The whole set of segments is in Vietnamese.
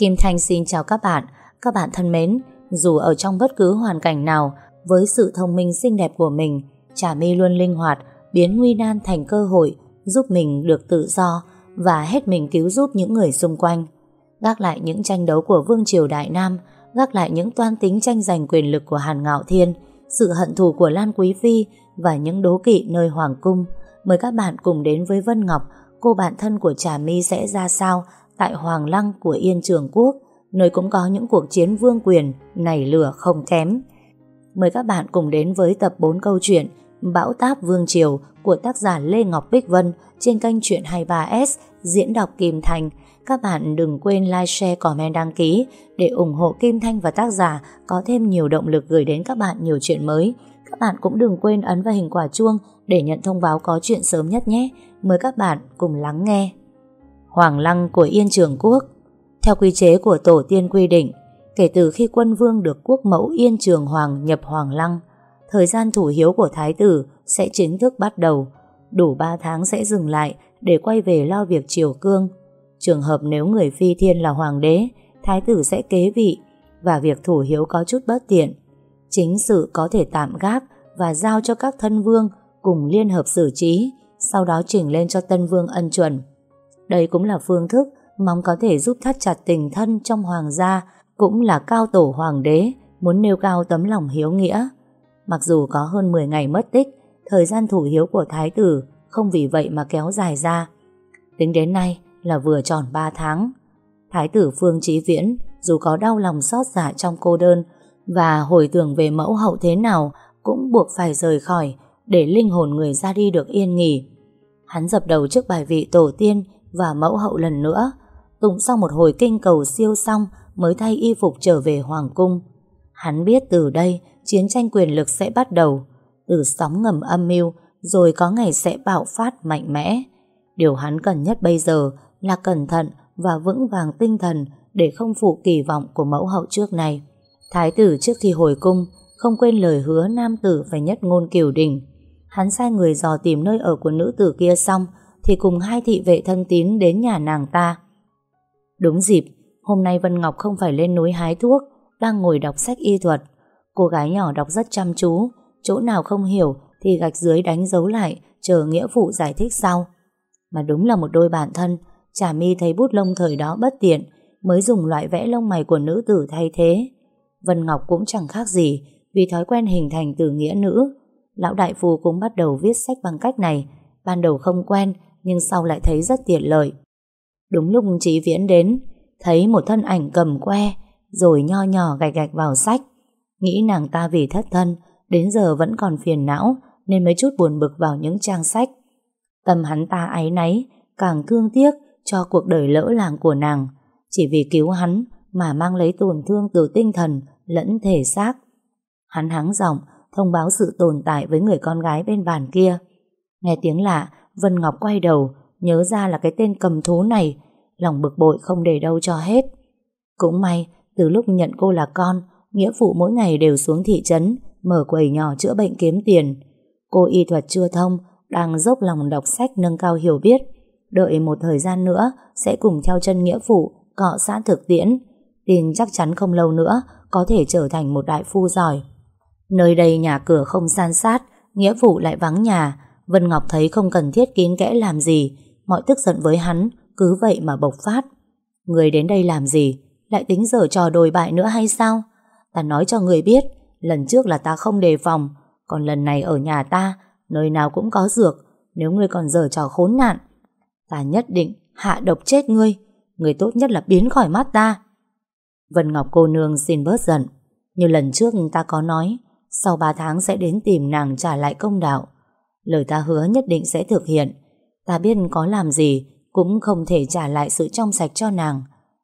Kim Thanh xin chào các bạn. Các bạn thân mến, dù ở trong bất cứ hoàn cảnh nào, với sự thông minh xinh đẹp của mình, Trà My luôn linh hoạt, biến nguy nan thành cơ hội, giúp mình được tự do và hết mình cứu giúp những người xung quanh. Gác lại những tranh đấu của Vương Triều Đại Nam, gác lại những toan tính tranh giành quyền lực của Hàn Ngạo Thiên, sự hận thù của Lan Quý Phi và những đố kỵ nơi Hoàng Cung. Mời các bạn cùng đến với Vân Ngọc, cô bạn thân của Trà My sẽ ra sao tại Hoàng Lăng của Yên Trường Quốc, nơi cũng có những cuộc chiến vương quyền nảy lửa không kém. Mời các bạn cùng đến với tập 4 câu chuyện Bão táp Vương Triều của tác giả Lê Ngọc Bích Vân trên kênh Chuyện 23S diễn đọc Kim Thành. Các bạn đừng quên like, share, comment, đăng ký để ủng hộ Kim Thanh và tác giả có thêm nhiều động lực gửi đến các bạn nhiều chuyện mới. Các bạn cũng đừng quên ấn vào hình quả chuông để nhận thông báo có chuyện sớm nhất nhé. Mời các bạn cùng lắng nghe. Hoàng Lăng của Yên Trường Quốc Theo quy chế của Tổ tiên quy định, kể từ khi quân vương được quốc mẫu Yên Trường Hoàng nhập Hoàng Lăng, thời gian thủ hiếu của Thái tử sẽ chính thức bắt đầu. Đủ 3 tháng sẽ dừng lại để quay về lo việc triều cương. Trường hợp nếu người phi thiên là hoàng đế, Thái tử sẽ kế vị và việc thủ hiếu có chút bất tiện. Chính sự có thể tạm gác và giao cho các thân vương cùng liên hợp xử trí, sau đó chỉnh lên cho tân vương ân chuẩn. Đây cũng là phương thức mong có thể giúp thắt chặt tình thân trong hoàng gia, cũng là cao tổ hoàng đế muốn nêu cao tấm lòng hiếu nghĩa. Mặc dù có hơn 10 ngày mất tích, thời gian thủ hiếu của thái tử không vì vậy mà kéo dài ra. Tính đến nay là vừa tròn 3 tháng. Thái tử Phương Chí Viễn dù có đau lòng xót dạ trong cô đơn và hồi tưởng về mẫu hậu thế nào cũng buộc phải rời khỏi để linh hồn người ra đi được yên nghỉ. Hắn dập đầu trước bài vị tổ tiên và mẫu hậu lần nữa, tụng sau một hồi kinh cầu siêu xong mới thay y phục trở về Hoàng Cung. Hắn biết từ đây chiến tranh quyền lực sẽ bắt đầu, từ sóng ngầm âm mưu rồi có ngày sẽ bạo phát mạnh mẽ. Điều hắn cần nhất bây giờ là cẩn thận và vững vàng tinh thần để không phụ kỳ vọng của mẫu hậu trước này. Thái tử trước khi hồi cung không quên lời hứa nam tử phải nhất ngôn kiều đình. Hắn sai người dò tìm nơi ở của nữ tử kia xong thì cùng hai thị vệ thân tín đến nhà nàng ta. Đúng dịp, hôm nay Vân Ngọc không phải lên núi hái thuốc, đang ngồi đọc sách y thuật. Cô gái nhỏ đọc rất chăm chú, chỗ nào không hiểu thì gạch dưới đánh dấu lại, chờ nghĩa phụ giải thích sau. Mà đúng là một đôi bạn thân, Trà mi thấy bút lông thời đó bất tiện, mới dùng loại vẽ lông mày của nữ tử thay thế. Vân Ngọc cũng chẳng khác gì, vì thói quen hình thành từ nghĩa nữ. Lão đại phu cũng bắt đầu viết sách bằng cách này, ban đầu không quen, nhưng sau lại thấy rất tiện lợi. Đúng lúc Trí Viễn đến, thấy một thân ảnh cầm que, rồi nho nhỏ gạch gạch vào sách. Nghĩ nàng ta vì thất thân, đến giờ vẫn còn phiền não, nên mới chút buồn bực vào những trang sách. Tâm hắn ta áy náy, càng thương tiếc cho cuộc đời lỡ làng của nàng, chỉ vì cứu hắn mà mang lấy tổn thương từ tinh thần lẫn thể xác. Hắn hắng giọng thông báo sự tồn tại với người con gái bên bàn kia. Nghe tiếng lạ, Vân Ngọc quay đầu, nhớ ra là cái tên cầm thú này, lòng bực bội không để đâu cho hết. Cũng may, từ lúc nhận cô là con, nghĩa phụ mỗi ngày đều xuống thị trấn, mở quầy nhỏ chữa bệnh kiếm tiền. Cô y thuật chưa thông, đang dốc lòng đọc sách nâng cao hiểu biết. Đợi một thời gian nữa, sẽ cùng theo chân nghĩa phụ, cọ sát thực tiễn. Tin chắc chắn không lâu nữa, có thể trở thành một đại phu giỏi. Nơi đây nhà cửa không san sát, nghĩa vụ lại vắng nhà. Vân Ngọc thấy không cần thiết kín kẽ làm gì, mọi tức giận với hắn, cứ vậy mà bộc phát. Người đến đây làm gì? Lại tính giờ trò đồi bại nữa hay sao? Ta nói cho người biết, lần trước là ta không đề phòng, còn lần này ở nhà ta, nơi nào cũng có dược, nếu ngươi còn giờ trò khốn nạn. Ta nhất định hạ độc chết ngươi, người tốt nhất là biến khỏi mắt ta. Vân Ngọc cô nương xin bớt giận, như lần trước ta có nói, sau 3 tháng sẽ đến tìm nàng trả lại công đạo. Lời ta hứa nhất định sẽ thực hiện. Ta biết có làm gì cũng không thể trả lại sự trong sạch cho nàng.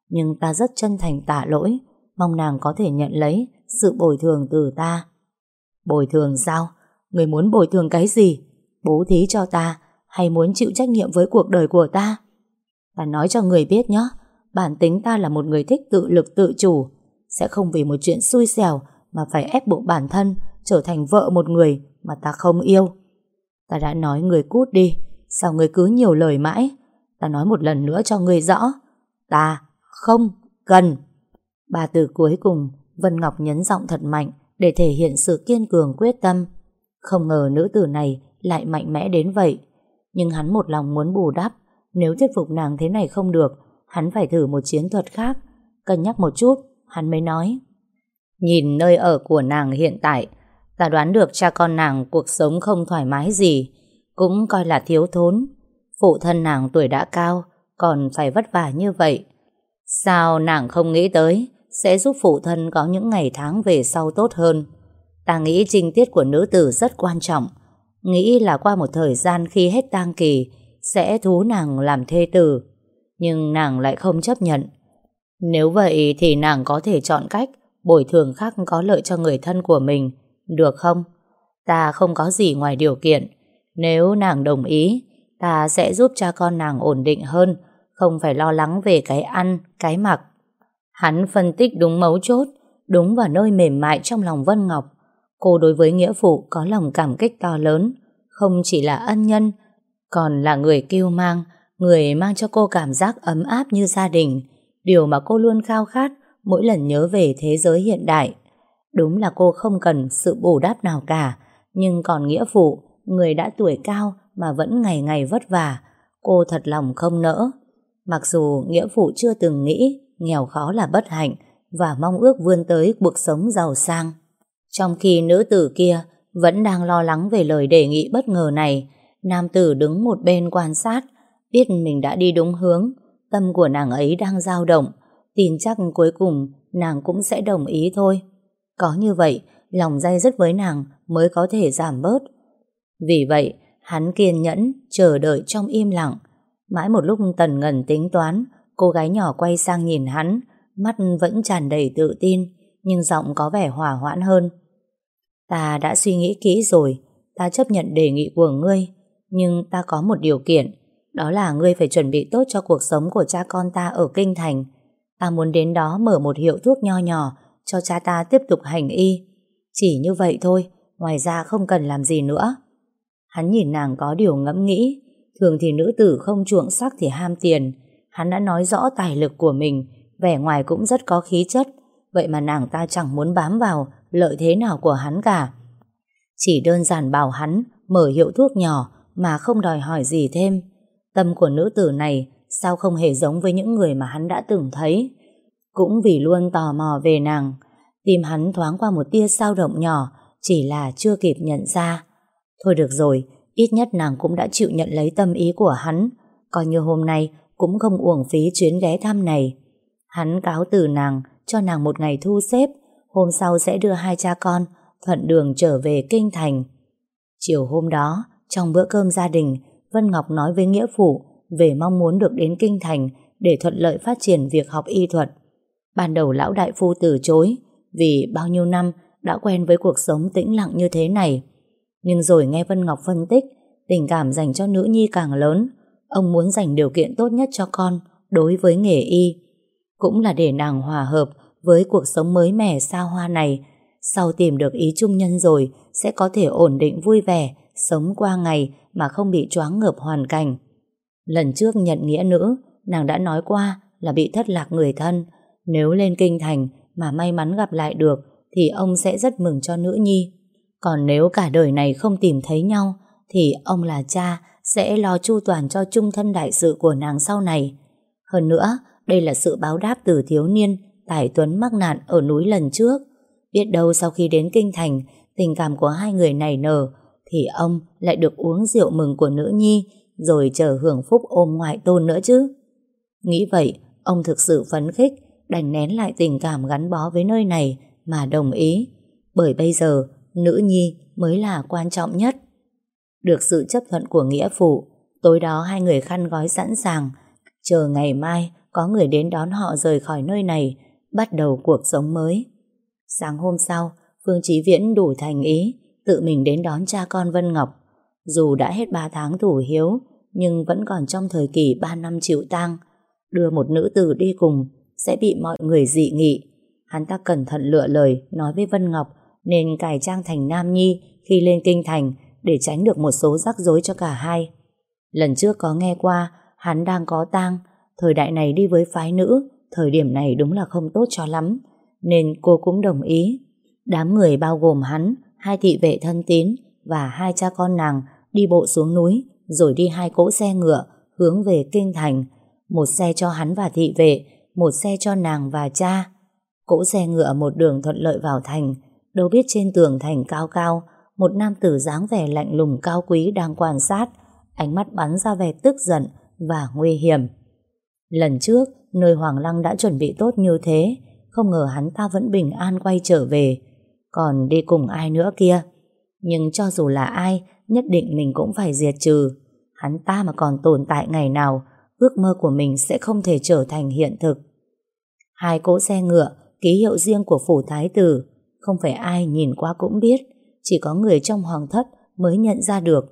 Nhưng ta rất chân thành tạ lỗi, mong nàng có thể nhận lấy sự bồi thường từ ta. Bồi thường sao? Người muốn bồi thường cái gì? Bố thí cho ta hay muốn chịu trách nhiệm với cuộc đời của ta? Ta nói cho người biết nhé, bản tính ta là một người thích tự lực tự chủ, sẽ không vì một chuyện xui xẻo mà phải ép buộc bản thân trở thành vợ một người mà ta không yêu. Ta đã nói người cút đi, sao người cứ nhiều lời mãi? Ta nói một lần nữa cho người rõ, ta Không, cần. Ba từ cuối cùng, Vân Ngọc nhấn giọng thật mạnh để thể hiện sự kiên cường quyết tâm. Không ngờ nữ tử này lại mạnh mẽ đến vậy. Nhưng hắn một lòng muốn bù đắp, nếu thuyết phục nàng thế này không được, hắn phải thử một chiến thuật khác. Cân nhắc một chút, hắn mới nói. Nhìn nơi ở của nàng hiện tại, ta đoán được cha con nàng cuộc sống không thoải mái gì, cũng coi là thiếu thốn. Phụ thân nàng tuổi đã cao, còn phải vất vả như vậy. Sao nàng không nghĩ tới sẽ giúp phụ thân có những ngày tháng về sau tốt hơn? Ta nghĩ trinh tiết của nữ tử rất quan trọng. Nghĩ là qua một thời gian khi hết tang kỳ sẽ thú nàng làm thê tử. Nhưng nàng lại không chấp nhận. Nếu vậy thì nàng có thể chọn cách bồi thường khác có lợi cho người thân của mình. Được không? Ta không có gì ngoài điều kiện. Nếu nàng đồng ý, ta sẽ giúp cha con nàng ổn định hơn, không phải lo lắng về cái ăn, cái mặc. Hắn phân tích đúng mấu chốt, đúng vào nơi mềm mại trong lòng Vân Ngọc. Cô đối với nghĩa phụ có lòng cảm kích to lớn, không chỉ là ân nhân, còn là người kiêu mang, người mang cho cô cảm giác ấm áp như gia đình, điều mà cô luôn khao khát mỗi lần nhớ về thế giới hiện đại. Đúng là cô không cần sự bù đắp nào cả, nhưng còn nghĩa phụ, người đã tuổi cao mà vẫn ngày ngày vất vả, cô thật lòng không nỡ. Mặc dù nghĩa phụ chưa từng nghĩ nghèo khó là bất hạnh và mong ước vươn tới cuộc sống giàu sang. Trong khi nữ tử kia vẫn đang lo lắng về lời đề nghị bất ngờ này, nam tử đứng một bên quan sát, biết mình đã đi đúng hướng, tâm của nàng ấy đang dao động, tin chắc cuối cùng nàng cũng sẽ đồng ý thôi. Có như vậy, lòng dây dứt với nàng mới có thể giảm bớt. Vì vậy, hắn kiên nhẫn, chờ đợi trong im lặng. Mãi một lúc tần ngần tính toán, cô gái nhỏ quay sang nhìn hắn, mắt vẫn tràn đầy tự tin, nhưng giọng có vẻ hòa hoãn hơn. Ta đã suy nghĩ kỹ rồi, ta chấp nhận đề nghị của ngươi, nhưng ta có một điều kiện, đó là ngươi phải chuẩn bị tốt cho cuộc sống của cha con ta ở Kinh Thành. Ta muốn đến đó mở một hiệu thuốc nho nhỏ cho cha ta tiếp tục hành y. Chỉ như vậy thôi, ngoài ra không cần làm gì nữa. Hắn nhìn nàng có điều ngẫm nghĩ, thường thì nữ tử không chuộng sắc thì ham tiền. Hắn đã nói rõ tài lực của mình, vẻ ngoài cũng rất có khí chất, vậy mà nàng ta chẳng muốn bám vào lợi thế nào của hắn cả. Chỉ đơn giản bảo hắn mở hiệu thuốc nhỏ mà không đòi hỏi gì thêm. Tâm của nữ tử này sao không hề giống với những người mà hắn đã từng thấy. Cũng vì luôn tò mò về nàng, tim hắn thoáng qua một tia sao động nhỏ, chỉ là chưa kịp nhận ra. Thôi được rồi, ít nhất nàng cũng đã chịu nhận lấy tâm ý của hắn, coi như hôm nay cũng không uổng phí chuyến ghé thăm này. Hắn cáo từ nàng, cho nàng một ngày thu xếp, hôm sau sẽ đưa hai cha con thuận đường trở về Kinh Thành. Chiều hôm đó, trong bữa cơm gia đình, Vân Ngọc nói với Nghĩa Phụ về mong muốn được đến Kinh Thành để thuận lợi phát triển việc học y thuật. Ban đầu lão đại phu từ chối, vì bao nhiêu năm đã quen với cuộc sống tĩnh lặng như thế này. Nhưng rồi nghe Vân Ngọc phân tích, tình cảm dành cho nữ nhi càng lớn, ông muốn dành điều kiện tốt nhất cho con đối với nghề y. Cũng là để nàng hòa hợp với cuộc sống mới mẻ xa hoa này, sau tìm được ý chung nhân rồi sẽ có thể ổn định vui vẻ, sống qua ngày mà không bị choáng ngợp hoàn cảnh. Lần trước nhận nghĩa nữ, nàng đã nói qua là bị thất lạc người thân nếu lên kinh thành mà may mắn gặp lại được thì ông sẽ rất mừng cho nữ nhi. Còn nếu cả đời này không tìm thấy nhau thì ông là cha sẽ lo chu toàn cho trung thân đại sự của nàng sau này. Hơn nữa, đây là sự báo đáp từ thiếu niên Tài Tuấn mắc nạn ở núi lần trước. Biết đâu sau khi đến kinh thành, tình cảm của hai người này nở, thì ông lại được uống rượu mừng của nữ nhi, rồi chờ hưởng phúc ôm ngoại tôn nữa chứ. Nghĩ vậy, ông thực sự phấn khích, đành nén lại tình cảm gắn bó với nơi này mà đồng ý. Bởi bây giờ, nữ nhi mới là quan trọng nhất. Được sự chấp thuận của nghĩa phụ, tối đó hai người khăn gói sẵn sàng, chờ ngày mai có người đến đón họ rời khỏi nơi này, bắt đầu cuộc sống mới. Sáng hôm sau, Phương Chí Viễn đủ thành ý, tự mình đến đón cha con Vân Ngọc. Dù đã hết 3 tháng thủ hiếu, nhưng vẫn còn trong thời kỳ 3 năm chịu tang. Đưa một nữ tử đi cùng sẽ bị mọi người dị nghị. Hắn ta cẩn thận lựa lời nói với Vân Ngọc nên cải trang thành Nam Nhi khi lên kinh thành để tránh được một số rắc rối cho cả hai. Lần trước có nghe qua hắn đang có tang, thời đại này đi với phái nữ thời điểm này đúng là không tốt cho lắm, nên cô cũng đồng ý. Đám người bao gồm hắn, hai thị vệ thân tín và hai cha con nàng đi bộ xuống núi, rồi đi hai cỗ xe ngựa hướng về kinh thành. Một xe cho hắn và thị vệ, một xe cho nàng và cha. Cỗ xe ngựa một đường thuận lợi vào thành, đâu biết trên tường thành cao cao, một nam tử dáng vẻ lạnh lùng cao quý đang quan sát, ánh mắt bắn ra vẻ tức giận và nguy hiểm. Lần trước, nơi Hoàng Lăng đã chuẩn bị tốt như thế, không ngờ hắn ta vẫn bình an quay trở về, còn đi cùng ai nữa kia. Nhưng cho dù là ai, nhất định mình cũng phải diệt trừ. Hắn ta mà còn tồn tại ngày nào, ước mơ của mình sẽ không thể trở thành hiện thực. Hai cỗ xe ngựa, ký hiệu riêng của phủ thái tử, không phải ai nhìn qua cũng biết, chỉ có người trong hoàng thất mới nhận ra được.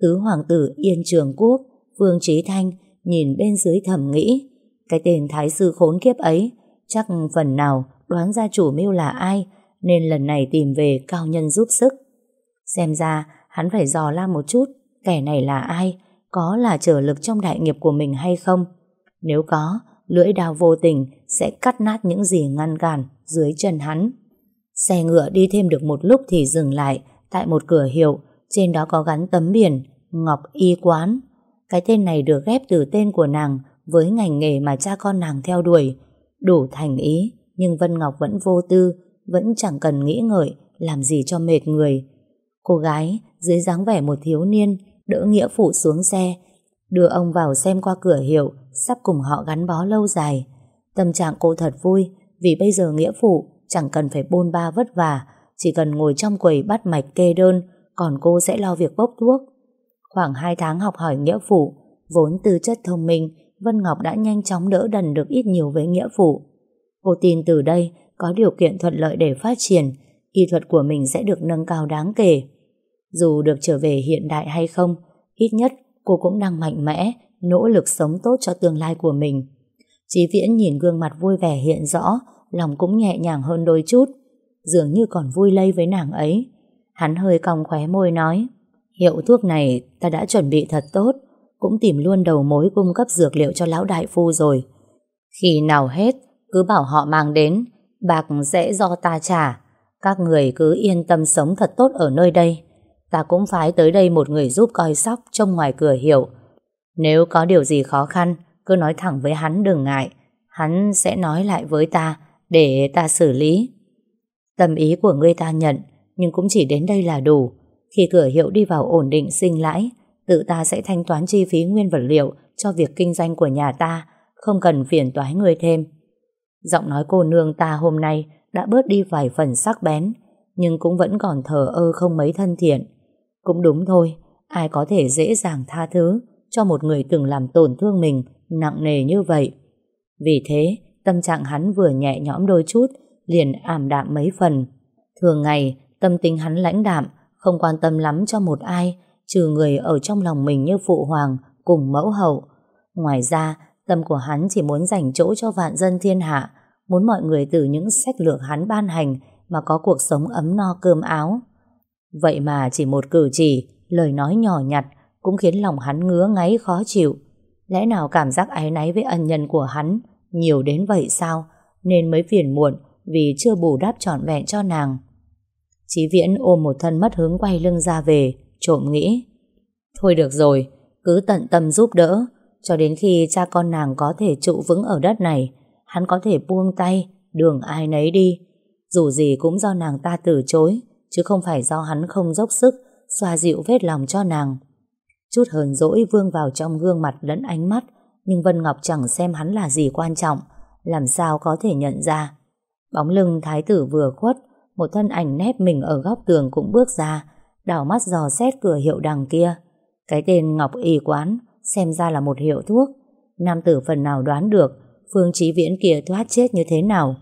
Tứ hoàng tử Yên Trường Quốc, Vương Trí Thanh nhìn bên dưới thầm nghĩ, cái tên thái sư khốn kiếp ấy, chắc phần nào đoán ra chủ mưu là ai, nên lần này tìm về cao nhân giúp sức. Xem ra hắn phải dò la một chút, kẻ này là ai, có là trở lực trong đại nghiệp của mình hay không. Nếu có, lưỡi đao vô tình sẽ cắt nát những gì ngăn cản dưới chân hắn. Xe ngựa đi thêm được một lúc thì dừng lại tại một cửa hiệu, trên đó có gắn tấm biển Ngọc Y Quán. Cái tên này được ghép từ tên của nàng với ngành nghề mà cha con nàng theo đuổi. Đủ thành ý, nhưng Vân Ngọc vẫn vô tư, vẫn chẳng cần nghĩ ngợi, làm gì cho mệt người. Cô gái dưới dáng vẻ một thiếu niên đỡ nghĩa phụ xuống xe, đưa ông vào xem qua cửa hiệu, sắp cùng họ gắn bó lâu dài. Tâm trạng cô thật vui, vì bây giờ nghĩa phụ chẳng cần phải bôn ba vất vả, chỉ cần ngồi trong quầy bắt mạch kê đơn, còn cô sẽ lo việc bốc thuốc. Khoảng 2 tháng học hỏi nghĩa phụ, vốn tư chất thông minh, Vân Ngọc đã nhanh chóng đỡ đần được ít nhiều với nghĩa phụ. Cô tin từ đây có điều kiện thuận lợi để phát triển, y thuật của mình sẽ được nâng cao đáng kể. Dù được trở về hiện đại hay không, ít nhất cô cũng đang mạnh mẽ, nỗ lực sống tốt cho tương lai của mình. Chí Viễn nhìn gương mặt vui vẻ hiện rõ, lòng cũng nhẹ nhàng hơn đôi chút, dường như còn vui lây với nàng ấy. Hắn hơi cong khóe môi nói, hiệu thuốc này ta đã chuẩn bị thật tốt, cũng tìm luôn đầu mối cung cấp dược liệu cho lão đại phu rồi. Khi nào hết, cứ bảo họ mang đến, bạc sẽ do ta trả. Các người cứ yên tâm sống thật tốt ở nơi đây. Ta cũng phái tới đây một người giúp coi sóc trong ngoài cửa hiệu. Nếu có điều gì khó khăn, cứ nói thẳng với hắn đừng ngại. Hắn sẽ nói lại với ta để ta xử lý. Tâm ý của ngươi ta nhận, nhưng cũng chỉ đến đây là đủ. Khi cửa hiệu đi vào ổn định sinh lãi, tự ta sẽ thanh toán chi phí nguyên vật liệu cho việc kinh doanh của nhà ta, không cần phiền toái người thêm. Giọng nói cô nương ta hôm nay đã bớt đi vài phần sắc bén, nhưng cũng vẫn còn thờ ơ không mấy thân thiện. Cũng đúng thôi, ai có thể dễ dàng tha thứ cho một người từng làm tổn thương mình nặng nề như vậy. Vì thế, tâm trạng hắn vừa nhẹ nhõm đôi chút, liền ảm đạm mấy phần. Thường ngày, tâm tính hắn lãnh đạm, không quan tâm lắm cho một ai, trừ người ở trong lòng mình như phụ hoàng cùng mẫu hậu. Ngoài ra, tâm của hắn chỉ muốn dành chỗ cho vạn dân thiên hạ, muốn mọi người từ những sách lược hắn ban hành mà có cuộc sống ấm no cơm áo. Vậy mà chỉ một cử chỉ, lời nói nhỏ nhặt cũng khiến lòng hắn ngứa ngáy khó chịu. Lẽ nào cảm giác áy náy với ân nhân của hắn nhiều đến vậy sao, nên mới phiền muộn vì chưa bù đắp trọn vẹn cho nàng. Chí Viễn ôm một thân mất hướng quay lưng ra về, trộm nghĩ. Thôi được rồi, cứ tận tâm giúp đỡ, cho đến khi cha con nàng có thể trụ vững ở đất này, hắn có thể buông tay, đường ai nấy đi. Dù gì cũng do nàng ta từ chối, chứ không phải do hắn không dốc sức, xoa dịu vết lòng cho nàng. Chút hờn dỗi vương vào trong gương mặt lẫn ánh mắt, nhưng Vân Ngọc chẳng xem hắn là gì quan trọng, làm sao có thể nhận ra. Bóng lưng thái tử vừa khuất, một thân ảnh nép mình ở góc tường cũng bước ra, đảo mắt dò xét cửa hiệu đằng kia. Cái tên Ngọc Y Quán xem ra là một hiệu thuốc. Nam tử phần nào đoán được Phương Chí Viễn kia thoát chết như thế nào.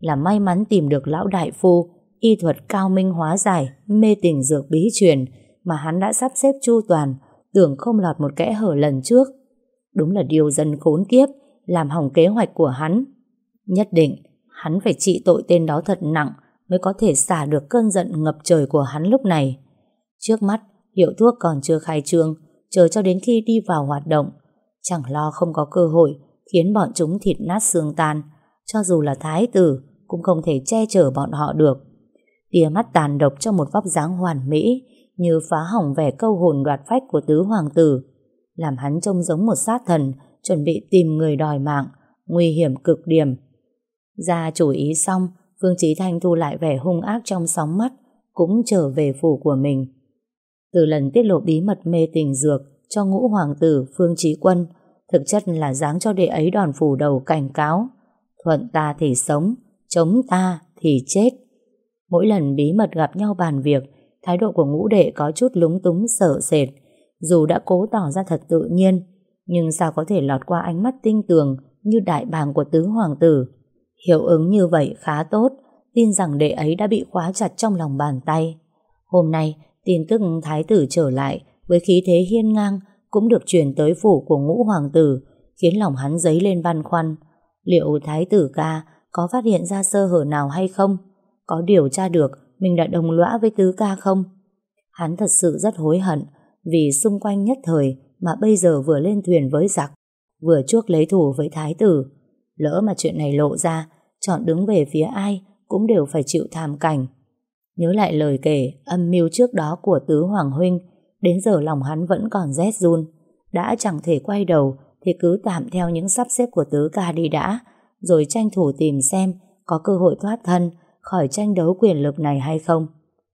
Là may mắn tìm được lão đại phu, y thuật cao minh hóa giải, mê tình dược bí truyền mà hắn đã sắp xếp chu toàn, tưởng không lọt một kẽ hở lần trước. Đúng là điều dân khốn kiếp, làm hỏng kế hoạch của hắn. Nhất định, hắn phải trị tội tên đó thật nặng mới có thể xả được cơn giận ngập trời của hắn lúc này. Trước mắt, hiệu thuốc còn chưa khai trương, chờ cho đến khi đi vào hoạt động. Chẳng lo không có cơ hội, khiến bọn chúng thịt nát xương tan. Cho dù là thái tử, cũng không thể che chở bọn họ được. Tia mắt tàn độc trong một vóc dáng hoàn mỹ, như phá hỏng vẻ câu hồn đoạt phách của tứ hoàng tử, làm hắn trông giống một sát thần, chuẩn bị tìm người đòi mạng, nguy hiểm cực điểm. Ra chủ ý xong, Phương Chí Thanh thu lại vẻ hung ác trong sóng mắt, cũng trở về phủ của mình. Từ lần tiết lộ bí mật mê tình dược cho ngũ hoàng tử Phương Chí Quân, thực chất là dáng cho đệ ấy đòn phủ đầu cảnh cáo. Thuận ta thì sống, chống ta thì chết. Mỗi lần bí mật gặp nhau bàn việc, thái độ của ngũ đệ có chút lúng túng sợ sệt. Dù đã cố tỏ ra thật tự nhiên, nhưng sao có thể lọt qua ánh mắt tinh tường như đại bàng của tứ hoàng tử. Hiệu ứng như vậy khá tốt, tin rằng đệ ấy đã bị khóa chặt trong lòng bàn tay. Hôm nay, tin tức thái tử trở lại với khí thế hiên ngang cũng được truyền tới phủ của ngũ hoàng tử, khiến lòng hắn dấy lên băn khoăn. Liệu thái tử ca có phát hiện ra sơ hở nào hay không? Có điều tra được mình đã đồng lõa với tứ ca không? Hắn thật sự rất hối hận vì xung quanh nhất thời mà bây giờ vừa lên thuyền với giặc, vừa chuốc lấy thủ với thái tử. Lỡ mà chuyện này lộ ra, chọn đứng về phía ai cũng đều phải chịu thảm cảnh. Nhớ lại lời kể âm mưu trước đó của tứ hoàng huynh, đến giờ lòng hắn vẫn còn rét run. Đã chẳng thể quay đầu thì cứ tạm theo những sắp xếp của tứ ca đi đã, rồi tranh thủ tìm xem có cơ hội thoát thân khỏi tranh đấu quyền lực này hay không.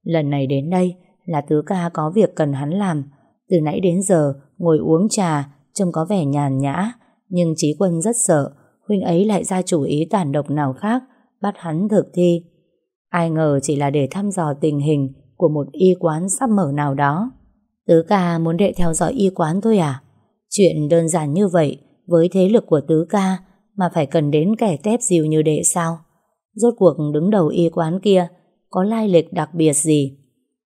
Lần này đến đây là tứ ca có việc cần hắn làm. Từ nãy đến giờ, ngồi uống trà, trông có vẻ nhàn nhã, nhưng trí quân rất sợ, huynh ấy lại ra chủ ý tàn độc nào khác, bắt hắn thực thi. Ai ngờ chỉ là để thăm dò tình hình của một y quán sắp mở nào đó. Tứ ca muốn đệ theo dõi y quán thôi à? Chuyện đơn giản như vậy, với thế lực của tứ ca mà phải cần đến kẻ tép dìu như đệ sao? Rốt cuộc đứng đầu y quán kia có lai lịch đặc biệt gì?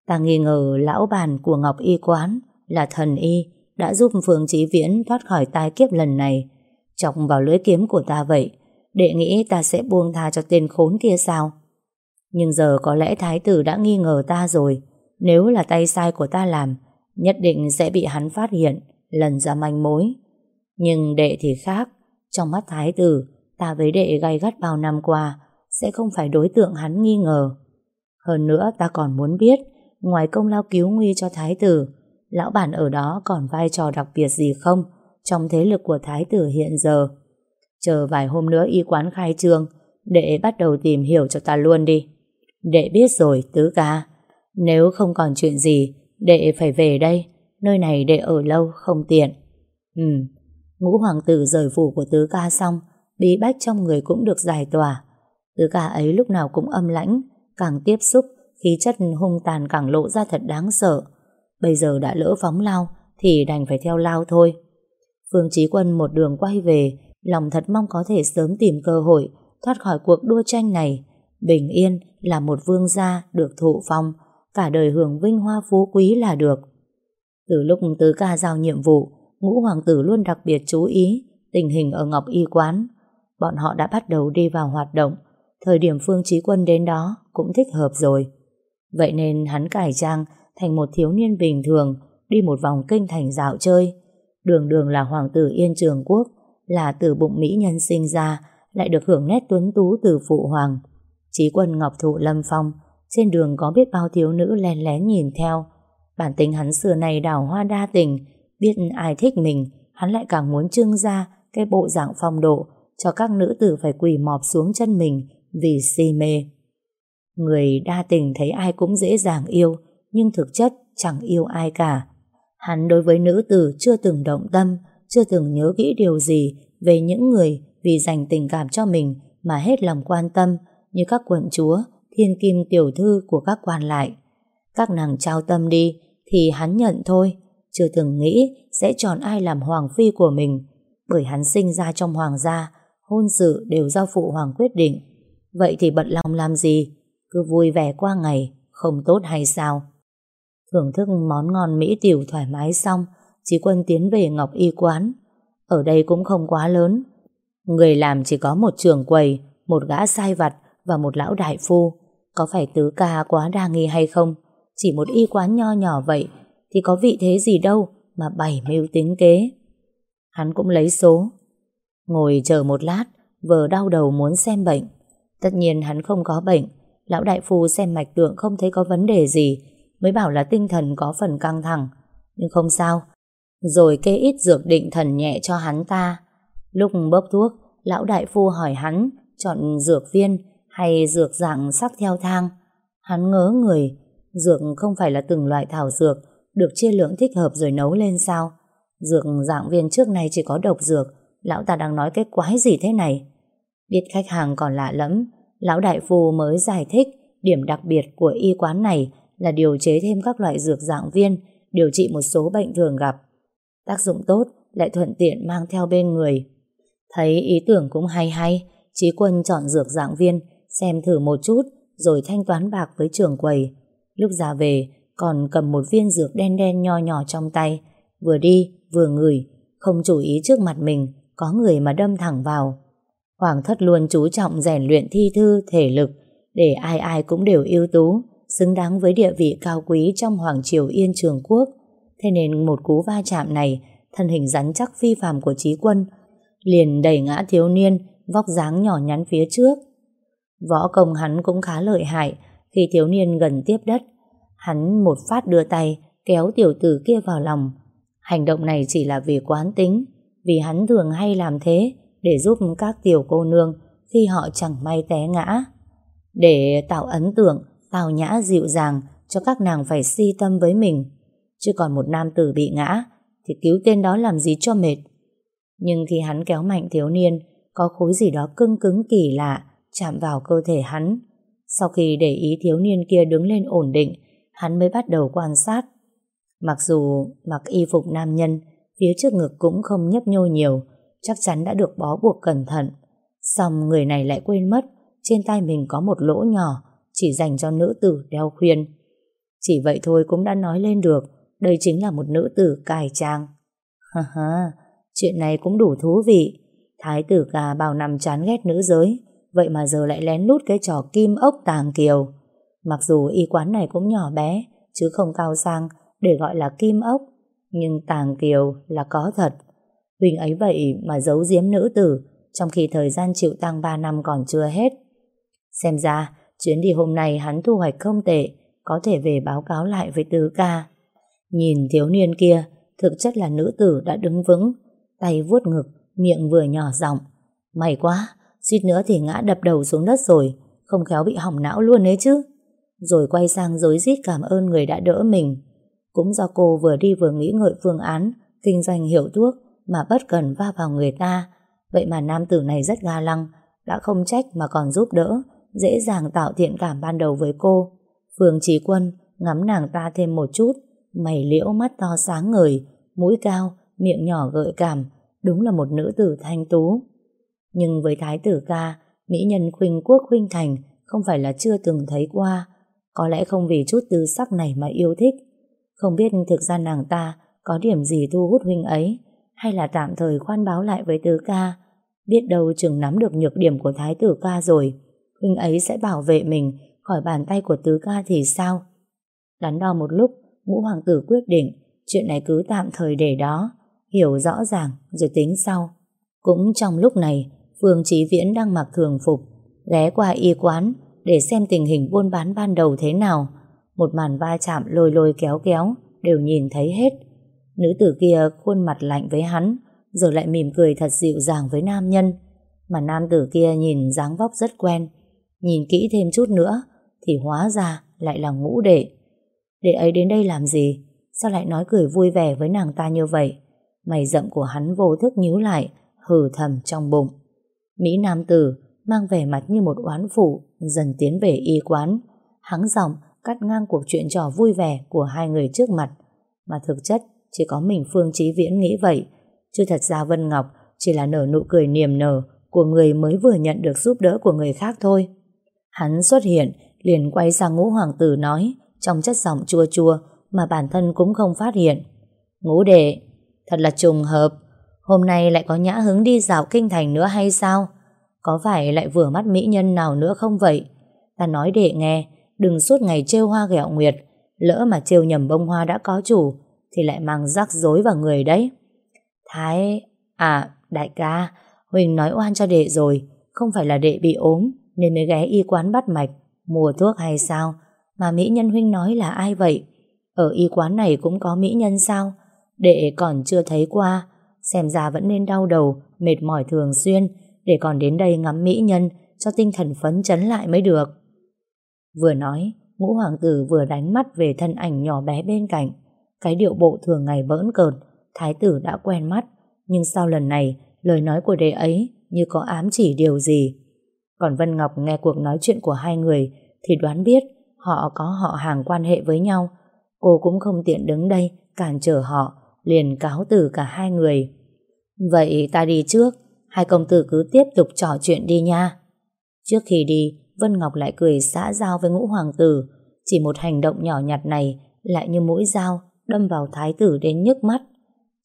Ta nghi ngờ lão bàn của Ngọc y quán là thần y đã giúp Phương Chí Viễn thoát khỏi tai kiếp lần này. Chọc vào lưới kiếm của ta vậy, đệ nghĩ ta sẽ buông tha cho tên khốn kia sao? Nhưng giờ có lẽ thái tử đã nghi ngờ ta rồi. Nếu là tay sai của ta làm, nhất định sẽ bị hắn phát hiện, lần ra manh mối. Nhưng đệ thì khác, trong mắt thái tử, ta với đệ gay gắt bao năm qua, sẽ không phải đối tượng hắn nghi ngờ. Hơn nữa ta còn muốn biết, ngoài công lao cứu nguy cho thái tử, lão bản ở đó còn vai trò đặc biệt gì không trong thế lực của thái tử hiện giờ. Chờ vài hôm nữa y quán khai trương, đệ bắt đầu tìm hiểu cho ta luôn đi. Đệ biết rồi, tứ ca. Nếu không còn chuyện gì, đệ phải về đây. Nơi này đệ ở lâu, không tiện. Ừ, ngũ hoàng tử rời phủ của tứ ca xong, bí bách trong người cũng được giải tỏa. Từ gà ấy lúc nào cũng âm lãnh, càng tiếp xúc, khí chất hung tàn càng lộ ra thật đáng sợ. Bây giờ đã lỡ phóng lao, thì đành phải theo lao thôi. Phương Chí Quân một đường quay về, lòng thật mong có thể sớm tìm cơ hội thoát khỏi cuộc đua tranh này. Bình yên là một vương gia được thụ phong, cả đời hưởng vinh hoa phú quý là được. Từ lúc tứ ca giao nhiệm vụ, ngũ hoàng tử luôn đặc biệt chú ý tình hình ở Ngọc Y Quán. Bọn họ đã bắt đầu đi vào hoạt động, thời điểm Phương Chí Quân đến đó cũng thích hợp rồi. Vậy nên hắn cải trang thành một thiếu niên bình thường, đi một vòng kinh thành dạo chơi. Đường đường là hoàng tử Yên Trường Quốc, là từ bụng Mỹ nhân sinh ra, lại được hưởng nét tuấn tú từ phụ hoàng. Chí quân Ngọc Thụ Lâm Phong, trên đường có biết bao thiếu nữ lén lén nhìn theo. Bản tính hắn xưa này đào hoa đa tình, biết ai thích mình, hắn lại càng muốn trưng ra cái bộ dạng phong độ cho các nữ tử phải quỳ mọp xuống chân mình vì si mê. Người đa tình thấy ai cũng dễ dàng yêu, nhưng thực chất chẳng yêu ai cả. Hắn đối với nữ tử chưa từng động tâm, chưa từng nhớ kỹ điều gì về những người vì dành tình cảm cho mình mà hết lòng quan tâm như các quận chúa, thiên kim tiểu thư của các quan lại. Các nàng trao tâm đi thì hắn nhận thôi, chưa từng nghĩ sẽ chọn ai làm hoàng phi của mình bởi hắn sinh ra trong hoàng gia, hôn sự đều do phụ hoàng quyết định. Vậy thì bận lòng làm gì? Cứ vui vẻ qua ngày, không tốt hay sao? Thưởng thức món ngon mỹ tiểu thoải mái xong, Chí Quân tiến về Ngọc Y Quán. Ở đây cũng không quá lớn. Người làm chỉ có một trường quầy, một gã sai vặt và một lão đại phu. Có phải tứ ca quá đa nghi hay không? Chỉ một y quán nho nhỏ vậy thì có vị thế gì đâu mà bảy mưu tính kế. Hắn cũng lấy số. Ngồi chờ một lát, vờ đau đầu muốn xem bệnh. Tất nhiên hắn không có bệnh. Lão đại phu xem mạch tượng không thấy có vấn đề gì, mới bảo là tinh thần có phần căng thẳng. Nhưng không sao. Rồi kê ít dược định thần nhẹ cho hắn ta. Lúc bốc thuốc, lão đại phu hỏi hắn chọn dược viên hay dược dạng sắc theo thang. Hắn ngớ người, dược không phải là từng loại thảo dược, được chia lượng thích hợp rồi nấu lên sao? Dược dạng viên trước nay chỉ có độc dược, lão ta đang nói cái quái gì thế này? Biết khách hàng còn lạ lẫm, lão đại phu mới giải thích điểm đặc biệt của y quán này là điều chế thêm các loại dược dạng viên điều trị một số bệnh thường gặp. Tác dụng tốt lại thuận tiện mang theo bên người. Thấy ý tưởng cũng hay hay, trí Quân chọn dược dạng viên, xem thử một chút, rồi thanh toán bạc với trưởng quầy. Lúc ra về, còn cầm một viên dược đen đen nho nhỏ trong tay, vừa đi, vừa ngửi, không chú ý trước mặt mình, có người mà đâm thẳng vào. Hoàng thất luôn chú trọng rèn luyện thi thư, thể lực, để ai ai cũng đều ưu tú, xứng đáng với địa vị cao quý trong Hoàng Triều Yên Trường Quốc. Thế nên một cú va chạm này, thân hình rắn chắc phi phàm của trí quân, liền đẩy ngã thiếu niên, vóc dáng nhỏ nhắn phía trước. Võ công hắn cũng khá lợi hại, khi thiếu niên gần tiếp đất, hắn một phát đưa tay, kéo tiểu tử kia vào lòng. Hành động này chỉ là vì quán tính, vì hắn thường hay làm thế để giúp các tiểu cô nương khi họ chẳng may té ngã. Để tạo ấn tượng, tào nhã dịu dàng cho các nàng phải si tâm với mình. Chứ còn một nam tử bị ngã thì cứu tên đó làm gì cho mệt. Nhưng khi hắn kéo mạnh thiếu niên có khối gì đó cưng cứng kỳ lạ chạm vào cơ thể hắn. Sau khi để ý thiếu niên kia đứng lên ổn định hắn mới bắt đầu quan sát. Mặc dù mặc y phục nam nhân phía trước ngực cũng không nhấp nhô nhiều chắc chắn đã được bó buộc cẩn thận. Xong người này lại quên mất trên tay mình có một lỗ nhỏ chỉ dành cho nữ tử đeo khuyên. Chỉ vậy thôi cũng đã nói lên được đây chính là một nữ tử cài trang. Ha ha, chuyện này cũng đủ thú vị. Thái tử gà bảo nằm chán ghét nữ giới, vậy mà giờ lại lén lút cái trò kim ốc tàng kiều. Mặc dù y quán này cũng nhỏ bé, chứ không cao sang để gọi là kim ốc, nhưng tàng kiều là có thật. Huynh ấy vậy mà giấu giếm nữ tử, trong khi thời gian chịu tăng 3 năm còn chưa hết. Xem ra, chuyến đi hôm nay hắn thu hoạch không tệ, có thể về báo cáo lại với tứ ca. Nhìn thiếu niên kia, thực chất là nữ tử đã đứng vững, tay vuốt ngực, miệng vừa nhỏ giọng. May quá, suýt nữa thì ngã đập đầu xuống đất rồi, không khéo bị hỏng não luôn ấy chứ. Rồi quay sang dối rít cảm ơn người đã đỡ mình. Cũng do cô vừa đi vừa nghĩ ngợi phương án, kinh doanh hiệu thuốc mà bất cần va vào người ta. Vậy mà nam tử này rất ga lăng, đã không trách mà còn giúp đỡ, dễ dàng tạo thiện cảm ban đầu với cô. Phương Trí Quân ngắm nàng ta thêm một chút, mày liễu mắt to sáng ngời, mũi cao, miệng nhỏ gợi cảm, đúng là một nữ tử thanh tú. Nhưng với thái tử ca, mỹ nhân khuynh quốc khuynh thành không phải là chưa từng thấy qua, có lẽ không vì chút tư sắc này mà yêu thích. Không biết thực ra nàng ta có điểm gì thu hút huynh ấy, hay là tạm thời khoan báo lại với tứ ca. Biết đâu chừng nắm được nhược điểm của thái tử ca rồi, huynh ấy sẽ bảo vệ mình khỏi bàn tay của tứ ca thì sao? Đắn đo một lúc, ngũ hoàng tử quyết định chuyện này cứ tạm thời để đó, hiểu rõ ràng rồi tính sau. Cũng trong lúc này, Phương Chí Viễn đang mặc thường phục, ghé qua y quán để xem tình hình buôn bán ban đầu thế nào. Một màn va chạm lôi lôi kéo kéo đều nhìn thấy hết. Nữ tử kia khuôn mặt lạnh với hắn, rồi lại mỉm cười thật dịu dàng với nam nhân. Mà nam tử kia nhìn dáng vóc rất quen, nhìn kỹ thêm chút nữa thì hóa ra lại là ngũ đệ. Đệ ấy đến đây làm gì? Sao lại nói cười vui vẻ với nàng ta như vậy? Mày rậm của hắn vô thức nhíu lại, hừ thầm trong bụng. Mỹ Nam Tử mang vẻ mặt như một oán phụ, dần tiến về y quán. Hắng giọng cắt ngang cuộc chuyện trò vui vẻ của hai người trước mặt. Mà thực chất, chỉ có mình Phương Chí Viễn nghĩ vậy. Chứ thật ra Vân Ngọc chỉ là nở nụ cười niềm nở của người mới vừa nhận được giúp đỡ của người khác thôi. Hắn xuất hiện, liền quay sang ngũ hoàng tử nói, trong chất giọng chua chua, mà bản thân cũng không phát hiện. Ngũ đệ, thật là trùng hợp, hôm nay lại có nhã hứng đi dạo kinh thành nữa hay sao? Có phải lại vừa mắt mỹ nhân nào nữa không vậy? Ta nói đệ nghe, đừng suốt ngày trêu hoa ghẹo nguyệt, lỡ mà trêu nhầm bông hoa đã có chủ, thì lại mang rắc rối vào người đấy. Thái, à, đại ca, Huỳnh nói oan cho đệ rồi, không phải là đệ bị ốm nên mới ghé y quán bắt mạch, mua thuốc hay sao? Mà mỹ nhân Huynh nói là ai vậy? Ở y quán này cũng có mỹ nhân sao? Đệ còn chưa thấy qua, xem ra vẫn nên đau đầu, mệt mỏi thường xuyên, để còn đến đây ngắm mỹ nhân cho tinh thần phấn chấn lại mới được. Vừa nói, ngũ hoàng tử vừa đánh mắt về thân ảnh nhỏ bé bên cạnh. Cái điệu bộ thường ngày bỡn cợt, thái tử đã quen mắt, nhưng sau lần này, lời nói của đệ ấy như có ám chỉ điều gì. Còn Vân Ngọc nghe cuộc nói chuyện của hai người thì đoán biết họ có họ hàng quan hệ với nhau. Cô cũng không tiện đứng đây cản trở họ, liền cáo từ cả hai người. Vậy ta đi trước, hai công tử cứ tiếp tục trò chuyện đi nha. Trước khi đi, Vân Ngọc lại cười xã giao với ngũ hoàng tử. Chỉ một hành động nhỏ nhặt này lại như mũi dao đâm vào thái tử đến nhức mắt.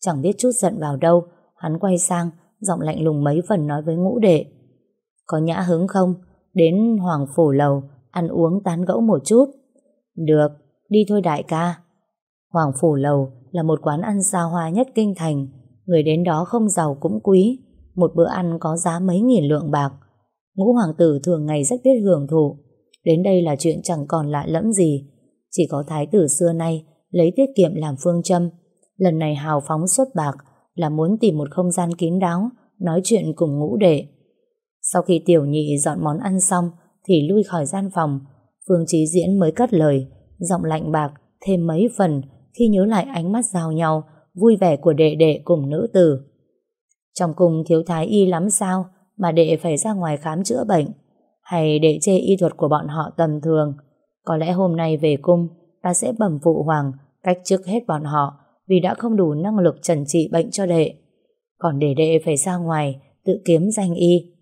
Chẳng biết chút giận vào đâu, hắn quay sang, giọng lạnh lùng mấy phần nói với ngũ đệ. Có nhã hứng không? Đến Hoàng Phủ Lầu, ăn uống tán gẫu một chút. Được, đi thôi đại ca. Hoàng Phủ Lầu là một quán ăn xa hoa nhất kinh thành. Người đến đó không giàu cũng quý. Một bữa ăn có giá mấy nghìn lượng bạc. Ngũ hoàng tử thường ngày rất biết hưởng thụ. Đến đây là chuyện chẳng còn lạ lẫm gì. Chỉ có thái tử xưa nay lấy tiết kiệm làm phương châm. Lần này hào phóng xuất bạc là muốn tìm một không gian kín đáo, nói chuyện cùng ngũ đệ. Sau khi tiểu nhị dọn món ăn xong thì lui khỏi gian phòng, Phương Chí Diễn mới cất lời, giọng lạnh bạc, thêm mấy phần khi nhớ lại ánh mắt giao nhau, vui vẻ của đệ đệ cùng nữ tử. Trong cung thiếu thái y lắm sao mà đệ phải ra ngoài khám chữa bệnh, hay đệ chê y thuật của bọn họ tầm thường có lẽ hôm nay về cung, ta sẽ bẩm phụ hoàng cách chức hết bọn họ vì đã không đủ năng lực trần trị bệnh cho đệ. Còn để đệ phải ra ngoài tự kiếm danh y.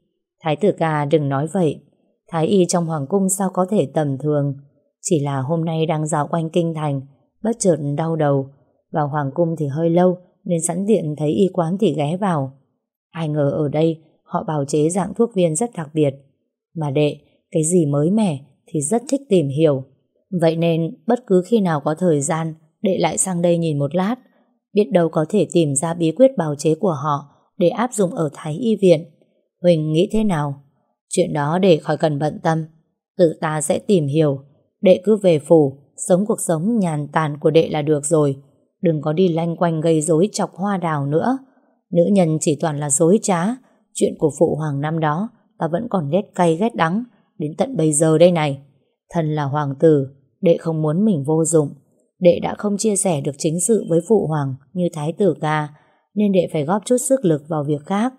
Thái tử ca đừng nói vậy. Thái y trong hoàng cung sao có thể tầm thường. Chỉ là hôm nay đang dạo quanh kinh thành, bất chợt đau đầu. Vào hoàng cung thì hơi lâu, nên sẵn tiện thấy y quán thì ghé vào. Ai ngờ ở đây, họ bào chế dạng thuốc viên rất đặc biệt. Mà đệ, cái gì mới mẻ thì rất thích tìm hiểu. Vậy nên, bất cứ khi nào có thời gian, đệ lại sang đây nhìn một lát, biết đâu có thể tìm ra bí quyết bào chế của họ để áp dụng ở Thái Y Viện. Huỳnh nghĩ thế nào? Chuyện đó để khỏi cần bận tâm. Tự ta sẽ tìm hiểu. Đệ cứ về phủ, sống cuộc sống nhàn tàn của đệ là được rồi. Đừng có đi lanh quanh gây rối chọc hoa đào nữa. Nữ nhân chỉ toàn là dối trá. Chuyện của phụ hoàng năm đó, ta vẫn còn ghét cay ghét đắng. Đến tận bây giờ đây này. Thần là hoàng tử, đệ không muốn mình vô dụng. Đệ đã không chia sẻ được chính sự với phụ hoàng như thái tử ca, nên đệ phải góp chút sức lực vào việc khác.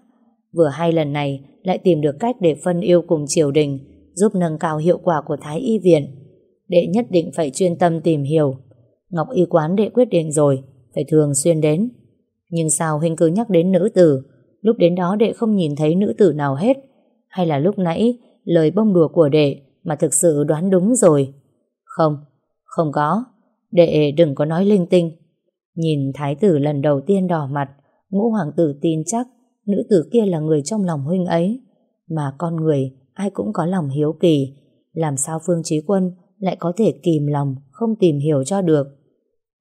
Vừa hai lần này lại tìm được cách để phân yêu cùng triều đình, giúp nâng cao hiệu quả của Thái Y Viện. Đệ nhất định phải chuyên tâm tìm hiểu. Ngọc Y Quán đệ quyết định rồi, phải thường xuyên đến. Nhưng sao huynh cứ nhắc đến nữ tử, lúc đến đó đệ không nhìn thấy nữ tử nào hết, hay là lúc nãy lời bông đùa của đệ mà thực sự đoán đúng rồi? Không, không có. Đệ đừng có nói linh tinh. Nhìn thái tử lần đầu tiên đỏ mặt, ngũ hoàng tử tin chắc nữ tử kia là người trong lòng huynh ấy. Mà con người, ai cũng có lòng hiếu kỳ. Làm sao Phương Chí Quân lại có thể kìm lòng, không tìm hiểu cho được.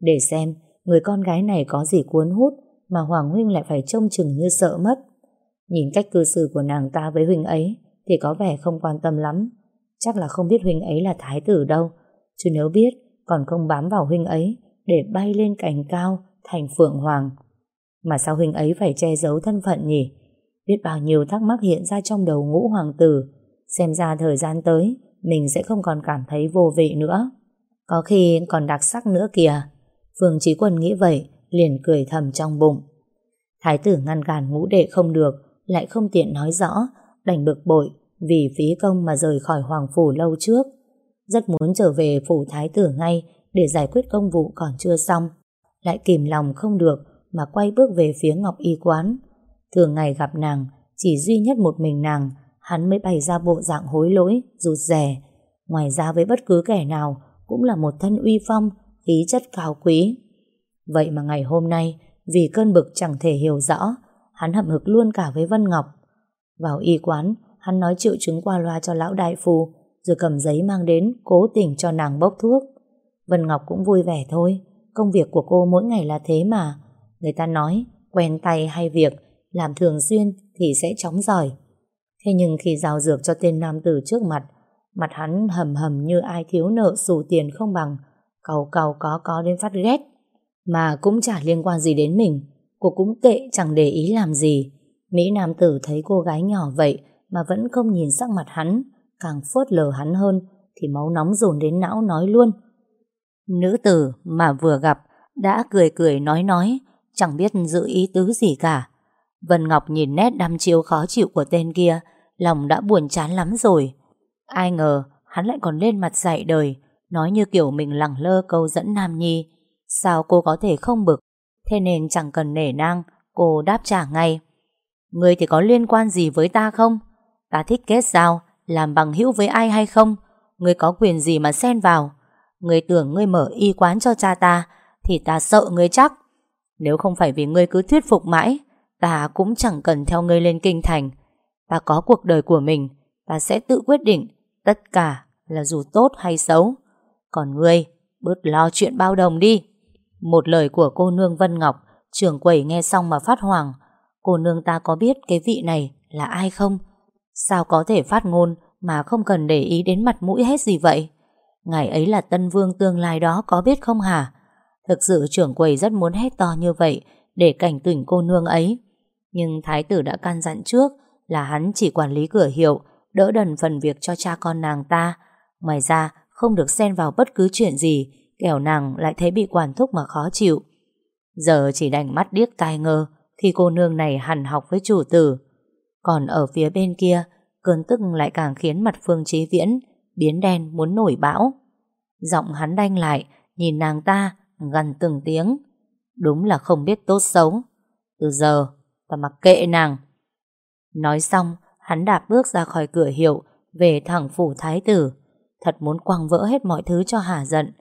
Để xem, người con gái này có gì cuốn hút mà Hoàng Huynh lại phải trông chừng như sợ mất. Nhìn cách cư xử của nàng ta với Huynh ấy thì có vẻ không quan tâm lắm. Chắc là không biết Huynh ấy là thái tử đâu. Chứ nếu biết, còn không bám vào Huynh ấy để bay lên cành cao thành Phượng Hoàng. Mà sao huynh ấy phải che giấu thân phận nhỉ? Biết bao nhiêu thắc mắc hiện ra trong đầu ngũ hoàng tử. Xem ra thời gian tới, mình sẽ không còn cảm thấy vô vị nữa. Có khi còn đặc sắc nữa kìa. Phương Chí Quân nghĩ vậy, liền cười thầm trong bụng. Thái tử ngăn cản ngũ đệ không được, lại không tiện nói rõ, đành bực bội vì phí công mà rời khỏi hoàng phủ lâu trước. Rất muốn trở về phủ thái tử ngay để giải quyết công vụ còn chưa xong. Lại kìm lòng không được mà quay bước về phía Ngọc Y quán. Thường ngày gặp nàng, chỉ duy nhất một mình nàng, hắn mới bày ra bộ dạng hối lỗi, rụt rè. Ngoài ra với bất cứ kẻ nào, cũng là một thân uy phong, khí chất cao quý. Vậy mà ngày hôm nay, vì cơn bực chẳng thể hiểu rõ, hắn hậm hực luôn cả với Vân Ngọc. Vào y quán, hắn nói triệu chứng qua loa cho lão đại phu, rồi cầm giấy mang đến, cố tình cho nàng bốc thuốc. Vân Ngọc cũng vui vẻ thôi, công việc của cô mỗi ngày là thế mà, Người ta nói quen tay hay việc làm thường xuyên thì sẽ chóng giỏi. Thế nhưng khi giao dược cho tên nam tử trước mặt, mặt hắn hầm hầm như ai thiếu nợ xù tiền không bằng, cầu cầu có có đến phát ghét. Mà cũng chả liên quan gì đến mình, cô cũng kệ chẳng để ý làm gì. Mỹ nam tử thấy cô gái nhỏ vậy mà vẫn không nhìn sắc mặt hắn, càng phớt lờ hắn hơn, thì máu nóng dồn đến não nói luôn. Nữ tử mà vừa gặp đã cười cười nói nói, chẳng biết giữ ý tứ gì cả. Vân Ngọc nhìn nét đăm chiêu khó chịu của tên kia, lòng đã buồn chán lắm rồi. Ai ngờ hắn lại còn lên mặt dạy đời, nói như kiểu mình lẳng lơ câu dẫn Nam Nhi. Sao cô có thể không bực? Thế nên chẳng cần nể nang, cô đáp trả ngay. Người thì có liên quan gì với ta không? Ta thích kết giao, làm bằng hữu với ai hay không? Người có quyền gì mà xen vào? Người tưởng ngươi mở y quán cho cha ta, thì ta sợ ngươi chắc. Nếu không phải vì ngươi cứ thuyết phục mãi, ta cũng chẳng cần theo ngươi lên kinh thành. Ta có cuộc đời của mình, ta sẽ tự quyết định tất cả là dù tốt hay xấu. Còn ngươi, bớt lo chuyện bao đồng đi. Một lời của cô nương Vân Ngọc, trưởng quầy nghe xong mà phát hoàng. Cô nương ta có biết cái vị này là ai không? Sao có thể phát ngôn mà không cần để ý đến mặt mũi hết gì vậy? Ngày ấy là tân vương tương lai đó có biết không hả? Thực sự trưởng quầy rất muốn hét to như vậy để cảnh tỉnh cô nương ấy. Nhưng thái tử đã can dặn trước là hắn chỉ quản lý cửa hiệu, đỡ đần phần việc cho cha con nàng ta. Ngoài ra, không được xen vào bất cứ chuyện gì, kẻo nàng lại thấy bị quản thúc mà khó chịu. Giờ chỉ đành mắt điếc tai ngơ khi cô nương này hằn học với chủ tử. Còn ở phía bên kia, cơn tức lại càng khiến mặt Phương Chí Viễn biến đen muốn nổi bão. Giọng hắn đanh lại, nhìn nàng ta, gần từng tiếng. Đúng là không biết tốt xấu. Từ giờ, ta mặc kệ nàng. Nói xong, hắn đạp bước ra khỏi cửa hiệu, về thẳng phủ thái tử. Thật muốn quăng vỡ hết mọi thứ cho hà giận,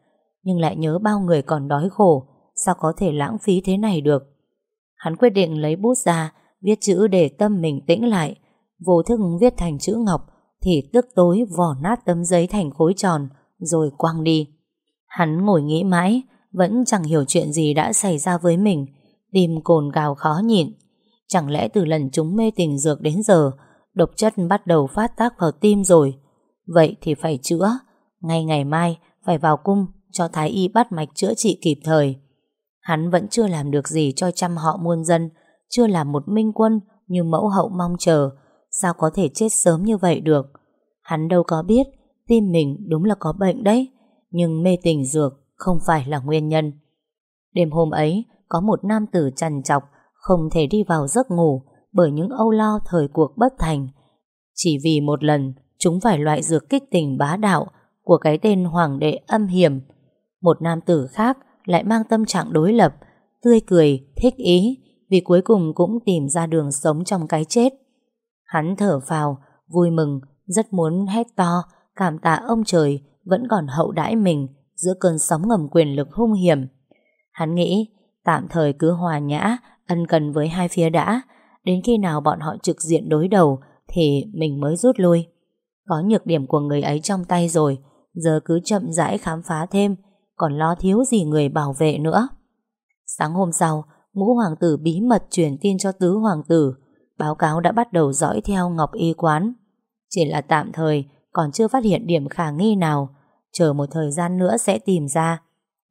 nhưng lại nhớ bao người còn đói khổ, sao có thể lãng phí thế này được. Hắn quyết định lấy bút ra, viết chữ để tâm mình tĩnh lại, vô thức viết thành chữ ngọc, thì tức tối vỏ nát tấm giấy thành khối tròn, rồi quăng đi. Hắn ngồi nghĩ mãi, vẫn chẳng hiểu chuyện gì đã xảy ra với mình, tim cồn gào khó nhịn. Chẳng lẽ từ lần chúng mê tình dược đến giờ, độc chất bắt đầu phát tác vào tim rồi. Vậy thì phải chữa, ngay ngày mai phải vào cung cho Thái Y bắt mạch chữa trị kịp thời. Hắn vẫn chưa làm được gì cho trăm họ muôn dân, chưa là một minh quân như mẫu hậu mong chờ, sao có thể chết sớm như vậy được. Hắn đâu có biết, tim mình đúng là có bệnh đấy, nhưng mê tình dược không phải là nguyên nhân. Đêm hôm ấy, có một nam tử trằn trọc, không thể đi vào giấc ngủ bởi những âu lo thời cuộc bất thành. Chỉ vì một lần, chúng phải loại dược kích tình bá đạo của cái tên hoàng đệ âm hiểm. Một nam tử khác lại mang tâm trạng đối lập, tươi cười, thích ý, vì cuối cùng cũng tìm ra đường sống trong cái chết. Hắn thở phào, vui mừng, rất muốn hét to, cảm tạ ông trời vẫn còn hậu đãi mình giữa cơn sóng ngầm quyền lực hung hiểm. Hắn nghĩ tạm thời cứ hòa nhã, ân cần với hai phía đã, đến khi nào bọn họ trực diện đối đầu thì mình mới rút lui. Có nhược điểm của người ấy trong tay rồi, giờ cứ chậm rãi khám phá thêm, còn lo thiếu gì người bảo vệ nữa. Sáng hôm sau, ngũ hoàng tử bí mật truyền tin cho tứ hoàng tử, báo cáo đã bắt đầu dõi theo Ngọc Y Quán. Chỉ là tạm thời, còn chưa phát hiện điểm khả nghi nào, chờ một thời gian nữa sẽ tìm ra,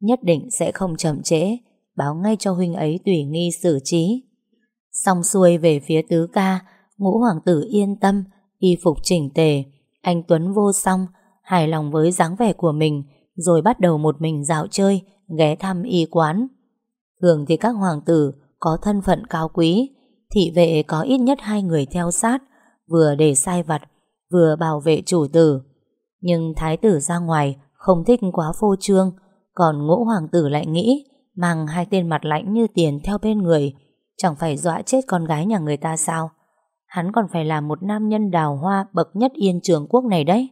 nhất định sẽ không chậm trễ, báo ngay cho huynh ấy tùy nghi xử trí. Xong xuôi về phía tứ ca, ngũ hoàng tử yên tâm, y phục chỉnh tề, anh Tuấn vô song, hài lòng với dáng vẻ của mình, rồi bắt đầu một mình dạo chơi, ghé thăm y quán. Thường thì các hoàng tử có thân phận cao quý, thị vệ có ít nhất hai người theo sát, vừa để sai vặt, vừa bảo vệ chủ tử. Nhưng thái tử ra ngoài không thích quá phô trương, còn ngũ hoàng tử lại nghĩ mang hai tên mặt lãnh như tiền theo bên người, chẳng phải dọa chết con gái nhà người ta sao? Hắn còn phải là một nam nhân đào hoa bậc nhất yên trường quốc này đấy.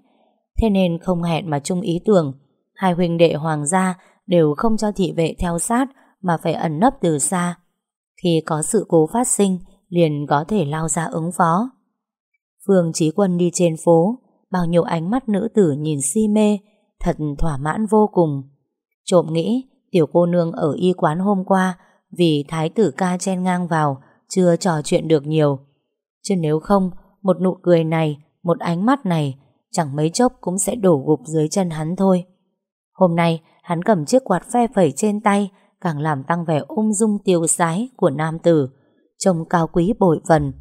Thế nên không hẹn mà chung ý tưởng, hai huynh đệ hoàng gia đều không cho thị vệ theo sát mà phải ẩn nấp từ xa. Khi có sự cố phát sinh, liền có thể lao ra ứng phó. Phương Chí Quân đi trên phố, bao nhiêu ánh mắt nữ tử nhìn si mê, thật thỏa mãn vô cùng. Trộm nghĩ, tiểu cô nương ở y quán hôm qua vì thái tử ca chen ngang vào, chưa trò chuyện được nhiều. Chứ nếu không, một nụ cười này, một ánh mắt này, chẳng mấy chốc cũng sẽ đổ gục dưới chân hắn thôi. Hôm nay, hắn cầm chiếc quạt phe phẩy trên tay, càng làm tăng vẻ ung dung tiêu sái của nam tử, trông cao quý bội phần.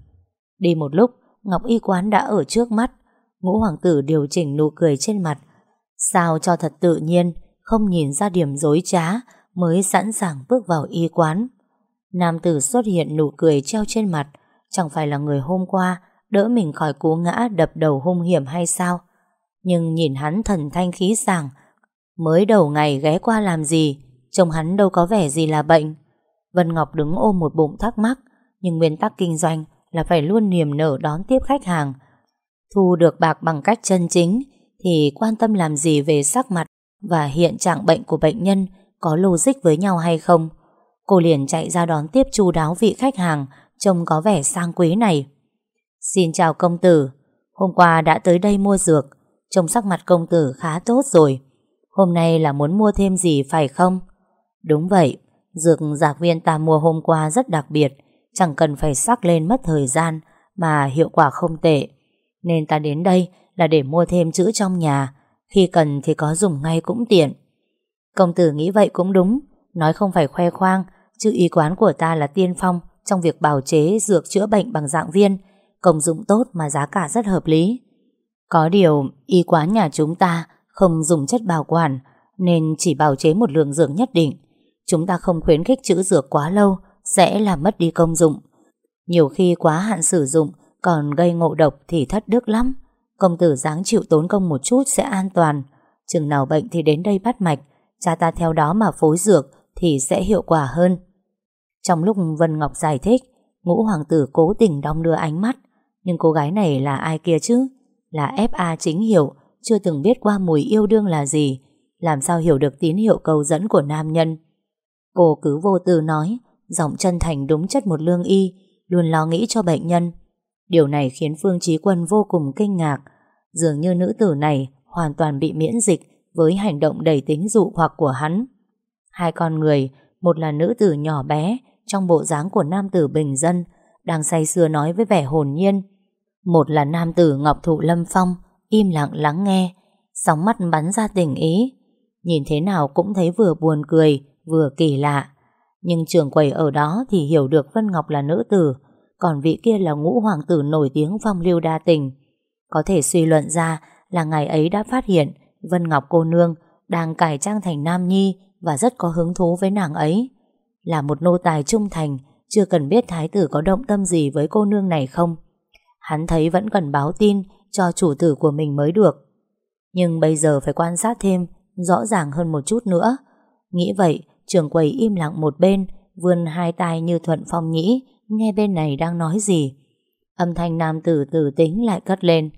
Đi một lúc, Ngọc Y Quán đã ở trước mắt, ngũ hoàng tử điều chỉnh nụ cười trên mặt. Sao cho thật tự nhiên, không nhìn ra điểm dối trá, mới sẵn sàng bước vào y quán. Nam tử xuất hiện nụ cười treo trên mặt, chẳng phải là người hôm qua đỡ mình khỏi cú ngã đập đầu hung hiểm hay sao? Nhưng nhìn hắn thần thanh khí sảng, mới đầu ngày ghé qua làm gì, trông hắn đâu có vẻ gì là bệnh. Vân Ngọc đứng ôm một bụng thắc mắc, nhưng nguyên tắc kinh doanh là phải luôn niềm nở đón tiếp khách hàng. Thu được bạc bằng cách chân chính, thì quan tâm làm gì về sắc mặt và hiện trạng bệnh của bệnh nhân có logic với nhau hay không. Cô liền chạy ra đón tiếp chu đáo vị khách hàng trông có vẻ sang quý này. Xin chào công tử, hôm qua đã tới đây mua dược, trông sắc mặt công tử khá tốt rồi. Hôm nay là muốn mua thêm gì phải không? Đúng vậy, dược giạc viên ta mua hôm qua rất đặc biệt, chẳng cần phải sắc lên mất thời gian mà hiệu quả không tệ. Nên ta đến đây là để mua thêm chữ trong nhà, khi cần thì có dùng ngay cũng tiện. Công tử nghĩ vậy cũng đúng, nói không phải khoe khoang, chứ y quán của ta là tiên phong trong việc bào chế dược chữa bệnh bằng dạng viên, công dụng tốt mà giá cả rất hợp lý. Có điều, y quán nhà chúng ta không dùng chất bảo quản, nên chỉ bào chế một lượng dược nhất định. Chúng ta không khuyến khích chữ dược quá lâu, sẽ làm mất đi công dụng. Nhiều khi quá hạn sử dụng, còn gây ngộ độc thì thất đức lắm. Công tử dáng chịu tốn công một chút sẽ an toàn. Chừng nào bệnh thì đến đây bắt mạch, cha ta theo đó mà phối dược thì sẽ hiệu quả hơn. Trong lúc Vân Ngọc giải thích, ngũ hoàng tử cố tình đong đưa ánh mắt, nhưng cô gái này là ai kia chứ? Là FA chính hiệu, chưa từng biết qua mùi yêu đương là gì, làm sao hiểu được tín hiệu cầu dẫn của nam nhân. Cô cứ vô tư nói, giọng chân thành đúng chất một lương y, luôn lo nghĩ cho bệnh nhân. Điều này khiến Phương Chí Quân vô cùng kinh ngạc, dường như nữ tử này hoàn toàn bị miễn dịch với hành động đầy tính dụ hoặc của hắn. Hai con người, một là nữ tử nhỏ bé trong bộ dáng của nam tử bình dân, đang say sưa nói với vẻ hồn nhiên. Một là nam tử Ngọc Thụ Lâm Phong, im lặng lắng nghe, sóng mắt bắn ra tình ý. Nhìn thế nào cũng thấy vừa buồn cười, vừa kỳ lạ. Nhưng trường quầy ở đó thì hiểu được Vân Ngọc là nữ tử, còn vị kia là ngũ hoàng tử nổi tiếng phong lưu đa tình. Có thể suy luận ra là ngày ấy đã phát hiện Vân Ngọc cô nương đang cải trang thành nam nhi và rất có hứng thú với nàng ấy. Là một nô tài trung thành, chưa cần biết thái tử có động tâm gì với cô nương này không. Hắn thấy vẫn cần báo tin cho chủ tử của mình mới được. Nhưng bây giờ phải quan sát thêm, rõ ràng hơn một chút nữa. Nghĩ vậy, trường quầy im lặng một bên, vươn hai tay như thuận phong nhĩ, nghe bên này đang nói gì. Âm thanh nam tử tử tính lại cất lên.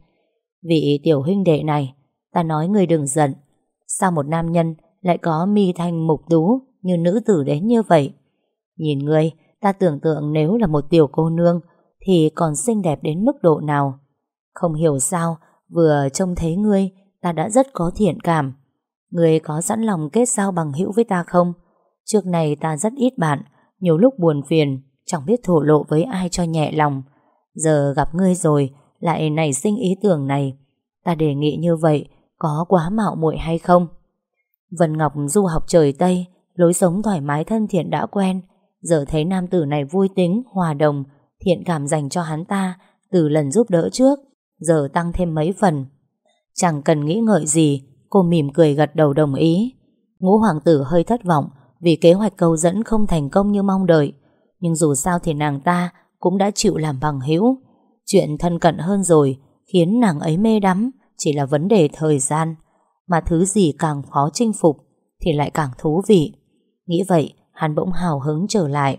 Vị tiểu huynh đệ này, ta nói người đừng giận. Sao một nam nhân lại có mi thanh mục tú như nữ tử đến như vậy? Nhìn ngươi, ta tưởng tượng nếu là một tiểu cô nương thì còn xinh đẹp đến mức độ nào. Không hiểu sao, vừa trông thấy ngươi, ta đã rất có thiện cảm. Ngươi có sẵn lòng kết giao bằng hữu với ta không? Trước này ta rất ít bạn, nhiều lúc buồn phiền, chẳng biết thổ lộ với ai cho nhẹ lòng. Giờ gặp ngươi rồi, lại nảy sinh ý tưởng này. Ta đề nghị như vậy, có quá mạo muội hay không? Vân Ngọc du học trời Tây, lối sống thoải mái thân thiện đã quen. Giờ thấy nam tử này vui tính, hòa đồng, thiện cảm dành cho hắn ta từ lần giúp đỡ trước, giờ tăng thêm mấy phần. Chẳng cần nghĩ ngợi gì, cô mỉm cười gật đầu đồng ý. Ngũ hoàng tử hơi thất vọng vì kế hoạch cầu dẫn không thành công như mong đợi. Nhưng dù sao thì nàng ta cũng đã chịu làm bằng hữu. Chuyện thân cận hơn rồi khiến nàng ấy mê đắm chỉ là vấn đề thời gian. Mà thứ gì càng khó chinh phục thì lại càng thú vị. Nghĩ vậy, hắn bỗng hào hứng trở lại.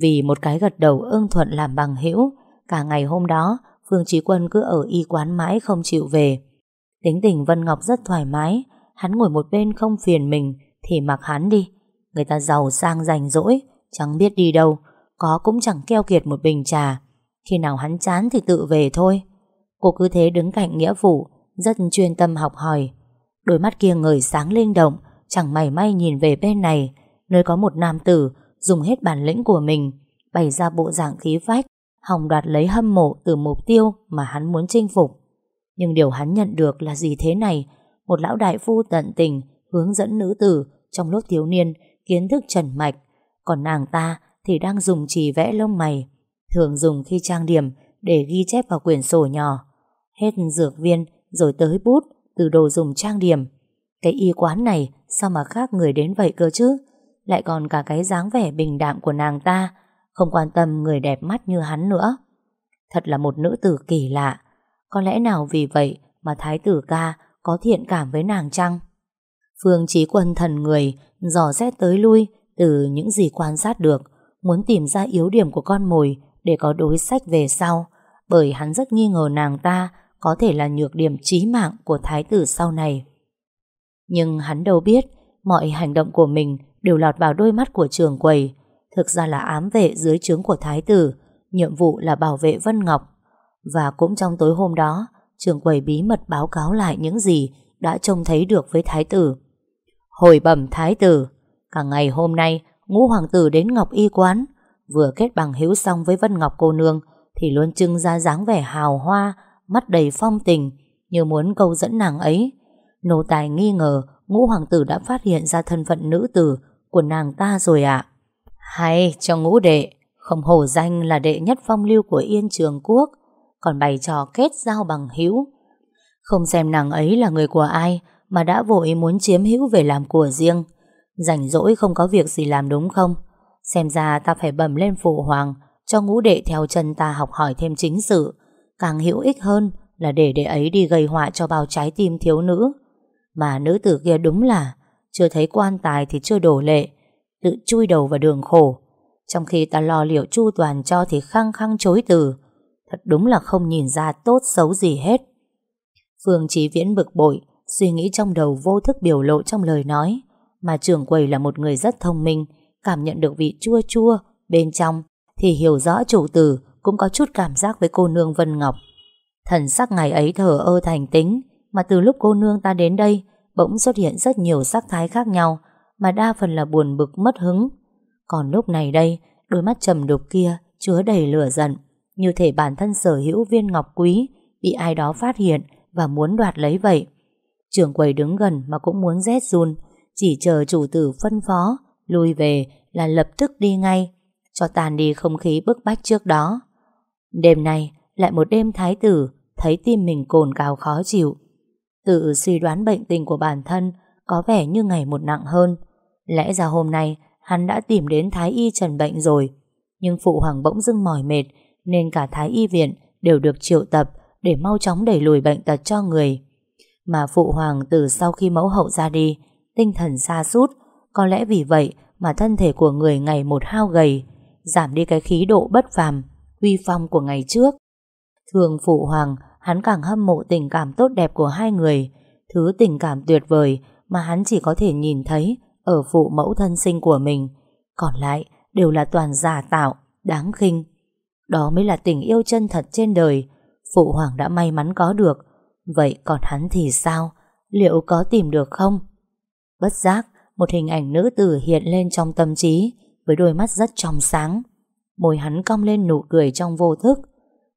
Vì một cái gật đầu ưng thuận làm bằng hữu, cả ngày hôm đó Phương Chí Quân cứ ở y quán mãi không chịu về. Tính tình Vân Ngọc rất thoải mái, hắn ngồi một bên không phiền mình thì mặc hắn đi. Người ta giàu sang rành rỗi, chẳng biết đi đâu, có cũng chẳng keo kiệt một bình trà. Khi nào hắn chán thì tự về thôi. Cô cứ thế đứng cạnh nghĩa vụ, rất chuyên tâm học hỏi. Đôi mắt kia ngời sáng linh động, chẳng mảy may nhìn về bên này, nơi có một nam tử dùng hết bản lĩnh của mình bày ra bộ dạng khí phách, hòng đoạt lấy hâm mộ từ mục tiêu mà hắn muốn chinh phục. Nhưng điều hắn nhận được là gì thế này? Một lão đại phu tận tình hướng dẫn nữ tử trong lúc thiếu niên kiến thức trần mạch, còn nàng ta thì đang dùng chì vẽ lông mày, thường dùng khi trang điểm để ghi chép vào quyển sổ nhỏ. Hết dược viên rồi tới bút từ đồ dùng trang điểm. Cái y quán này sao mà khác người đến vậy cơ chứ? Lại còn cả cái dáng vẻ bình đạm của nàng ta, không quan tâm người đẹp mắt như hắn nữa. Thật là một nữ tử kỳ lạ. Có lẽ nào vì vậy mà thái tử ca có thiện cảm với nàng chăng? Phương Chí Quân thần người dò xét tới lui từ những gì quan sát được, muốn tìm ra yếu điểm của con mồi để có đối sách về sau, bởi hắn rất nghi ngờ nàng ta có thể là nhược điểm chí mạng của thái tử sau này. Nhưng hắn đâu biết, mọi hành động của mình đều lọt vào đôi mắt của trường quầy, thực ra là ám vệ dưới trướng của thái tử, nhiệm vụ là bảo vệ Vân Ngọc. Và cũng trong tối hôm đó, trường quầy bí mật báo cáo lại những gì đã trông thấy được với thái tử. Hồi bẩm thái tử, cả ngày hôm nay ngũ hoàng tử đến Ngọc Y quán, vừa kết bằng hữu xong với Vân Ngọc cô nương thì luôn trưng ra dáng vẻ hào hoa, mắt đầy phong tình, như muốn câu dẫn nàng ấy. Nô tài nghi ngờ ngũ hoàng tử đã phát hiện ra thân phận nữ tử của nàng ta rồi ạ. Hay cho ngũ đệ, không hổ danh là đệ nhất phong lưu của Yên Trường Quốc, còn bày trò kết giao bằng hữu. Không xem nàng ấy là người của ai, mà đã vội muốn chiếm hữu về làm của riêng. Rảnh rỗi không có việc gì làm đúng không? Xem ra ta phải bẩm lên phụ hoàng, cho ngũ đệ theo chân ta học hỏi thêm chính sự. Càng hữu ích hơn là để đệ ấy đi gây họa cho bao trái tim thiếu nữ. Mà nữ tử kia đúng là chưa thấy quan tài thì chưa đổ lệ, tự chui đầu vào đường khổ. Trong khi ta lo liệu chu toàn cho thì khăng khăng chối từ. Thật đúng là không nhìn ra tốt xấu gì hết. Phương Chí Viễn bực bội, suy nghĩ trong đầu vô thức biểu lộ trong lời nói. Mà trưởng quầy là một người rất thông minh, cảm nhận được vị chua chua bên trong thì hiểu rõ chủ tử cũng có chút cảm giác với cô nương Vân Ngọc. Thần sắc ngày ấy thở ơ thành tính, mà từ lúc cô nương ta đến đây, bỗng xuất hiện rất nhiều sắc thái khác nhau, mà đa phần là buồn bực mất hứng. Còn lúc này đây, đôi mắt trầm đục kia chứa đầy lửa giận, như thể bản thân sở hữu viên ngọc quý bị ai đó phát hiện và muốn đoạt lấy vậy. Trưởng quầy đứng gần mà cũng muốn rét run, chỉ chờ chủ tử phân phó, lui về là lập tức đi ngay, cho tàn đi không khí bức bách trước đó. Đêm nay, lại một đêm thái tử, thấy tim mình cồn cào khó chịu. Tự suy đoán bệnh tình của bản thân có vẻ như ngày một nặng hơn. Lẽ ra hôm nay, hắn đã tìm đến thái y trần bệnh rồi. Nhưng phụ hoàng bỗng dưng mỏi mệt, nên cả thái y viện đều được triệu tập để mau chóng đẩy lùi bệnh tật cho người. Mà phụ hoàng từ sau khi mẫu hậu ra đi, tinh thần xa sút có lẽ vì vậy mà thân thể của người ngày một hao gầy, giảm đi cái khí độ bất phàm, uy phong của ngày trước. Thường phụ hoàng, hắn càng hâm mộ tình cảm tốt đẹp của hai người, thứ tình cảm tuyệt vời mà hắn chỉ có thể nhìn thấy ở phụ mẫu thân sinh của mình. Còn lại đều là toàn giả tạo, đáng khinh. Đó mới là tình yêu chân thật trên đời, phụ hoàng đã may mắn có được. Vậy còn hắn thì sao? Liệu có tìm được không? Bất giác, một hình ảnh nữ tử hiện lên trong tâm trí với đôi mắt rất trong sáng. Môi hắn cong lên nụ cười trong vô thức.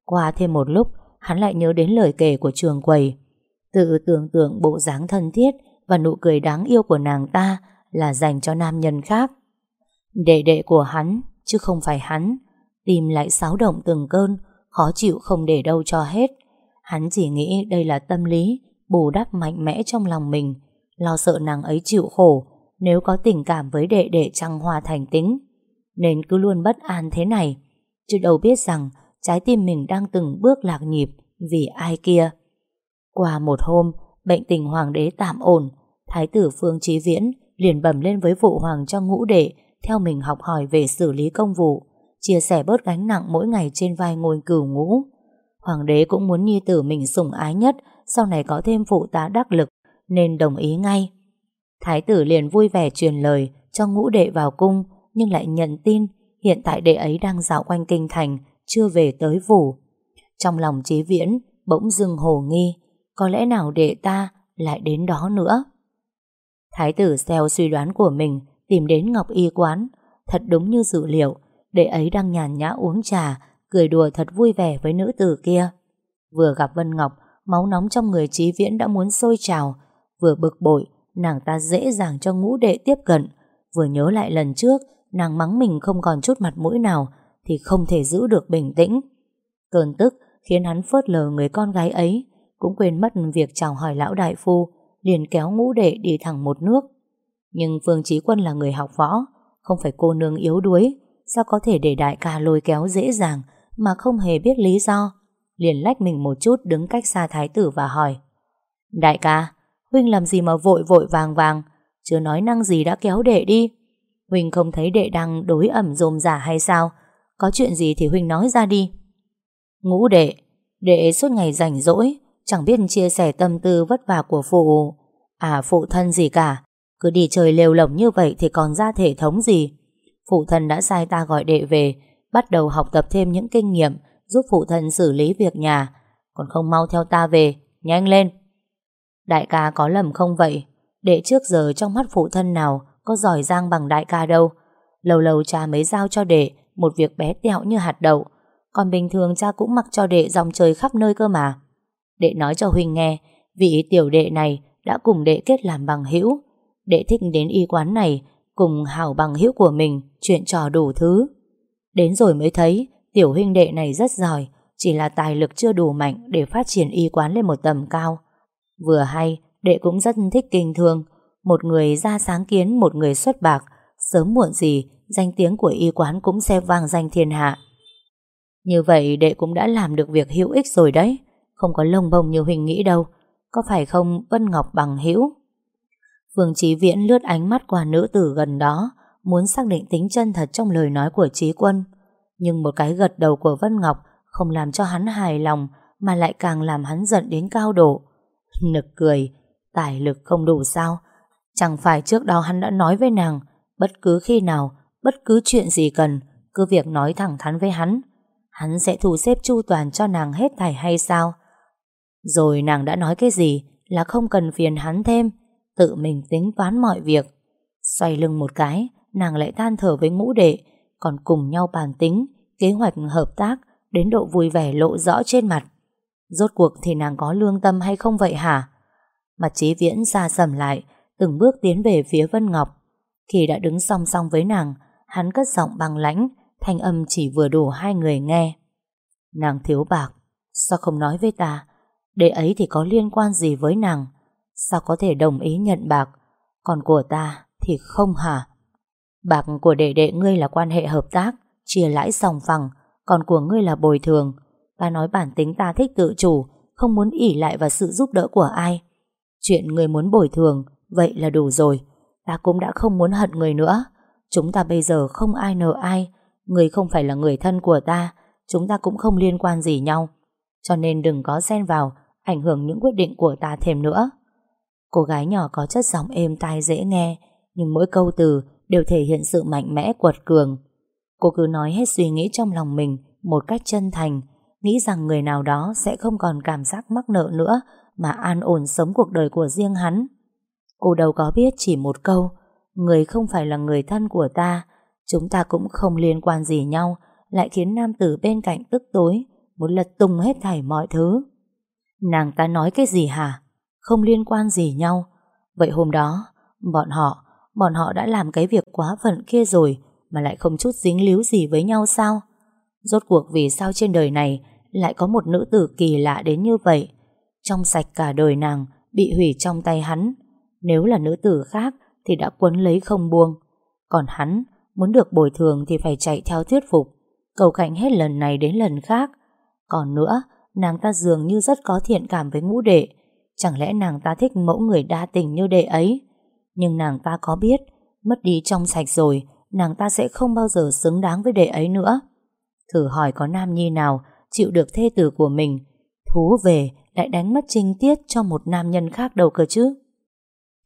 Qua thêm một lúc, hắn lại nhớ đến lời kể của trường quầy. Tự tưởng tượng bộ dáng thân thiết và nụ cười đáng yêu của nàng ta là dành cho nam nhân khác. Đệ đệ của hắn, chứ không phải hắn, tìm lại xáo động từng cơn, khó chịu không để đâu cho hết. Hắn chỉ nghĩ đây là tâm lý, bù đắp mạnh mẽ trong lòng mình, lo sợ nàng ấy chịu khổ nếu có tình cảm với đệ đệ trăng hoa thành tính. Nên cứ luôn bất an thế này, chứ đâu biết rằng trái tim mình đang từng bước lạc nhịp vì ai kia. Qua một hôm, bệnh tình hoàng đế tạm ổn, thái tử Phương Chí Viễn liền bẩm lên với vụ hoàng cho ngũ đệ theo mình học hỏi về xử lý công vụ, chia sẻ bớt gánh nặng mỗi ngày trên vai ngôi cửu ngũ. Hoàng đế cũng muốn nhi tử mình sủng ái nhất, sau này có thêm phụ tá đắc lực, nên đồng ý ngay. Thái tử liền vui vẻ truyền lời cho ngũ đệ vào cung, nhưng lại nhận tin hiện tại đệ ấy đang dạo quanh kinh thành, chưa về tới phủ. Trong lòng Chí Viễn bỗng dưng hồ nghi, có lẽ nào đệ ta lại đến đó nữa. Thái tử theo suy đoán của mình tìm đến Ngọc Y Quán, thật đúng như dự liệu, đệ ấy đang nhàn nhã uống trà, cười đùa thật vui vẻ với nữ tử kia. Vừa gặp Vân Ngọc, máu nóng trong người trí Viễn đã muốn sôi trào, vừa bực bội, nàng ta dễ dàng cho ngũ đệ tiếp cận, vừa nhớ lại lần trước, nàng mắng mình không còn chút mặt mũi nào, thì không thể giữ được bình tĩnh. Cơn tức khiến hắn phớt lờ người con gái ấy, cũng quên mất việc chào hỏi lão đại phu, liền kéo ngũ đệ đi thẳng một nước. Nhưng Phương Chí Quân là người học võ, không phải cô nương yếu đuối, sao có thể để đại ca lôi kéo dễ dàng mà không hề biết lý do. Liền lách mình một chút đứng cách xa thái tử và hỏi. Đại ca, Huynh làm gì mà vội vội vàng vàng, chưa nói năng gì đã kéo đệ đi. Huynh không thấy đệ đang đối ẩm rôm giả hay sao? Có chuyện gì thì Huynh nói ra đi. Ngũ đệ, đệ suốt ngày rảnh rỗi, chẳng biết chia sẻ tâm tư vất vả của phụ. À phụ thân gì cả, cứ đi chơi lêu lỏng như vậy thì còn ra thể thống gì. Phụ thân đã sai ta gọi đệ về, bắt đầu học tập thêm những kinh nghiệm giúp phụ thân xử lý việc nhà. Còn không mau theo ta về, nhanh lên. Đại ca có lầm không vậy? Đệ trước giờ trong mắt phụ thân nào có giỏi giang bằng đại ca đâu. Lâu lâu cha mới giao cho đệ một việc bé tẹo như hạt đậu. Còn bình thường cha cũng mặc cho đệ dòng trời khắp nơi cơ mà. Đệ nói cho Huynh nghe, vị tiểu đệ này đã cùng đệ kết làm bằng hữu. Đệ thích đến y quán này, cùng hảo bằng hữu của mình, chuyện trò đủ thứ. Đến rồi mới thấy, tiểu huynh đệ này rất giỏi, chỉ là tài lực chưa đủ mạnh để phát triển y quán lên một tầm cao. Vừa hay, đệ cũng rất thích kinh thương, một người ra sáng kiến, một người xuất bạc, sớm muộn gì, danh tiếng của y quán cũng sẽ vang danh thiên hạ. Như vậy đệ cũng đã làm được việc hữu ích rồi đấy, không có lông bông như huynh nghĩ đâu, có phải không Vân Ngọc bằng hữu? Phương Chí Viễn lướt ánh mắt qua nữ tử gần đó, muốn xác định tính chân thật trong lời nói của trí Quân. Nhưng một cái gật đầu của Vân Ngọc không làm cho hắn hài lòng, mà lại càng làm hắn giận đến cao độ. Nực cười, tài lực không đủ sao? Chẳng phải trước đó hắn đã nói với nàng, bất cứ khi nào, bất cứ chuyện gì cần, cứ việc nói thẳng thắn với hắn. Hắn sẽ thu xếp chu toàn cho nàng hết thảy hay sao? Rồi nàng đã nói cái gì là không cần phiền hắn thêm, tự mình tính toán mọi việc. Xoay lưng một cái, nàng lại than thở với ngũ đệ, còn cùng nhau bàn tính, kế hoạch hợp tác, đến độ vui vẻ lộ rõ trên mặt. Rốt cuộc thì nàng có lương tâm hay không vậy hả? Mặt trí viễn xa sầm lại, từng bước tiến về phía Vân Ngọc. Khi đã đứng song song với nàng, hắn cất giọng bằng lãnh, thanh âm chỉ vừa đủ hai người nghe. Nàng thiếu bạc, sao không nói với ta? Để ấy thì có liên quan gì với nàng? Sao có thể đồng ý nhận bạc? Còn của ta thì không hả? Bạc của đệ đệ ngươi là quan hệ hợp tác, chia lãi sòng phẳng, còn của ngươi là bồi thường. Ta nói bản tính ta thích tự chủ, không muốn ỉ lại vào sự giúp đỡ của ai. Chuyện người muốn bồi thường, vậy là đủ rồi. Ta cũng đã không muốn hận người nữa. Chúng ta bây giờ không ai nợ ai. Người không phải là người thân của ta, chúng ta cũng không liên quan gì nhau. Cho nên đừng có xen vào, ảnh hưởng những quyết định của ta thêm nữa. Cô gái nhỏ có chất giọng êm tai dễ nghe, nhưng mỗi câu từ đều thể hiện sự mạnh mẽ quật cường. Cô cứ nói hết suy nghĩ trong lòng mình một cách chân thành, nghĩ rằng người nào đó sẽ không còn cảm giác mắc nợ nữa mà an ổn sống cuộc đời của riêng hắn. Cô đâu có biết chỉ một câu, người không phải là người thân của ta, chúng ta cũng không liên quan gì nhau, lại khiến nam tử bên cạnh tức tối, muốn lật tung hết thảy mọi thứ. Nàng ta nói cái gì hả? Không liên quan gì nhau. Vậy hôm đó, bọn họ, bọn họ đã làm cái việc quá phận kia rồi mà lại không chút dính líu gì với nhau sao? Rốt cuộc vì sao trên đời này lại có một nữ tử kỳ lạ đến như vậy? Trong sạch cả đời nàng bị hủy trong tay hắn. Nếu là nữ tử khác thì đã quấn lấy không buông. Còn hắn muốn được bồi thường thì phải chạy theo thuyết phục. Cầu cạnh hết lần này đến lần khác. Còn nữa, nàng ta dường như rất có thiện cảm với ngũ đệ. Chẳng lẽ nàng ta thích mẫu người đa tình như đệ ấy? Nhưng nàng ta có biết, mất đi trong sạch rồi, nàng ta sẽ không bao giờ xứng đáng với đệ ấy nữa. Thử hỏi có nam nhi nào chịu được thê tử của mình, thú về lại đánh mất trinh tiết cho một nam nhân khác đâu cơ chứ?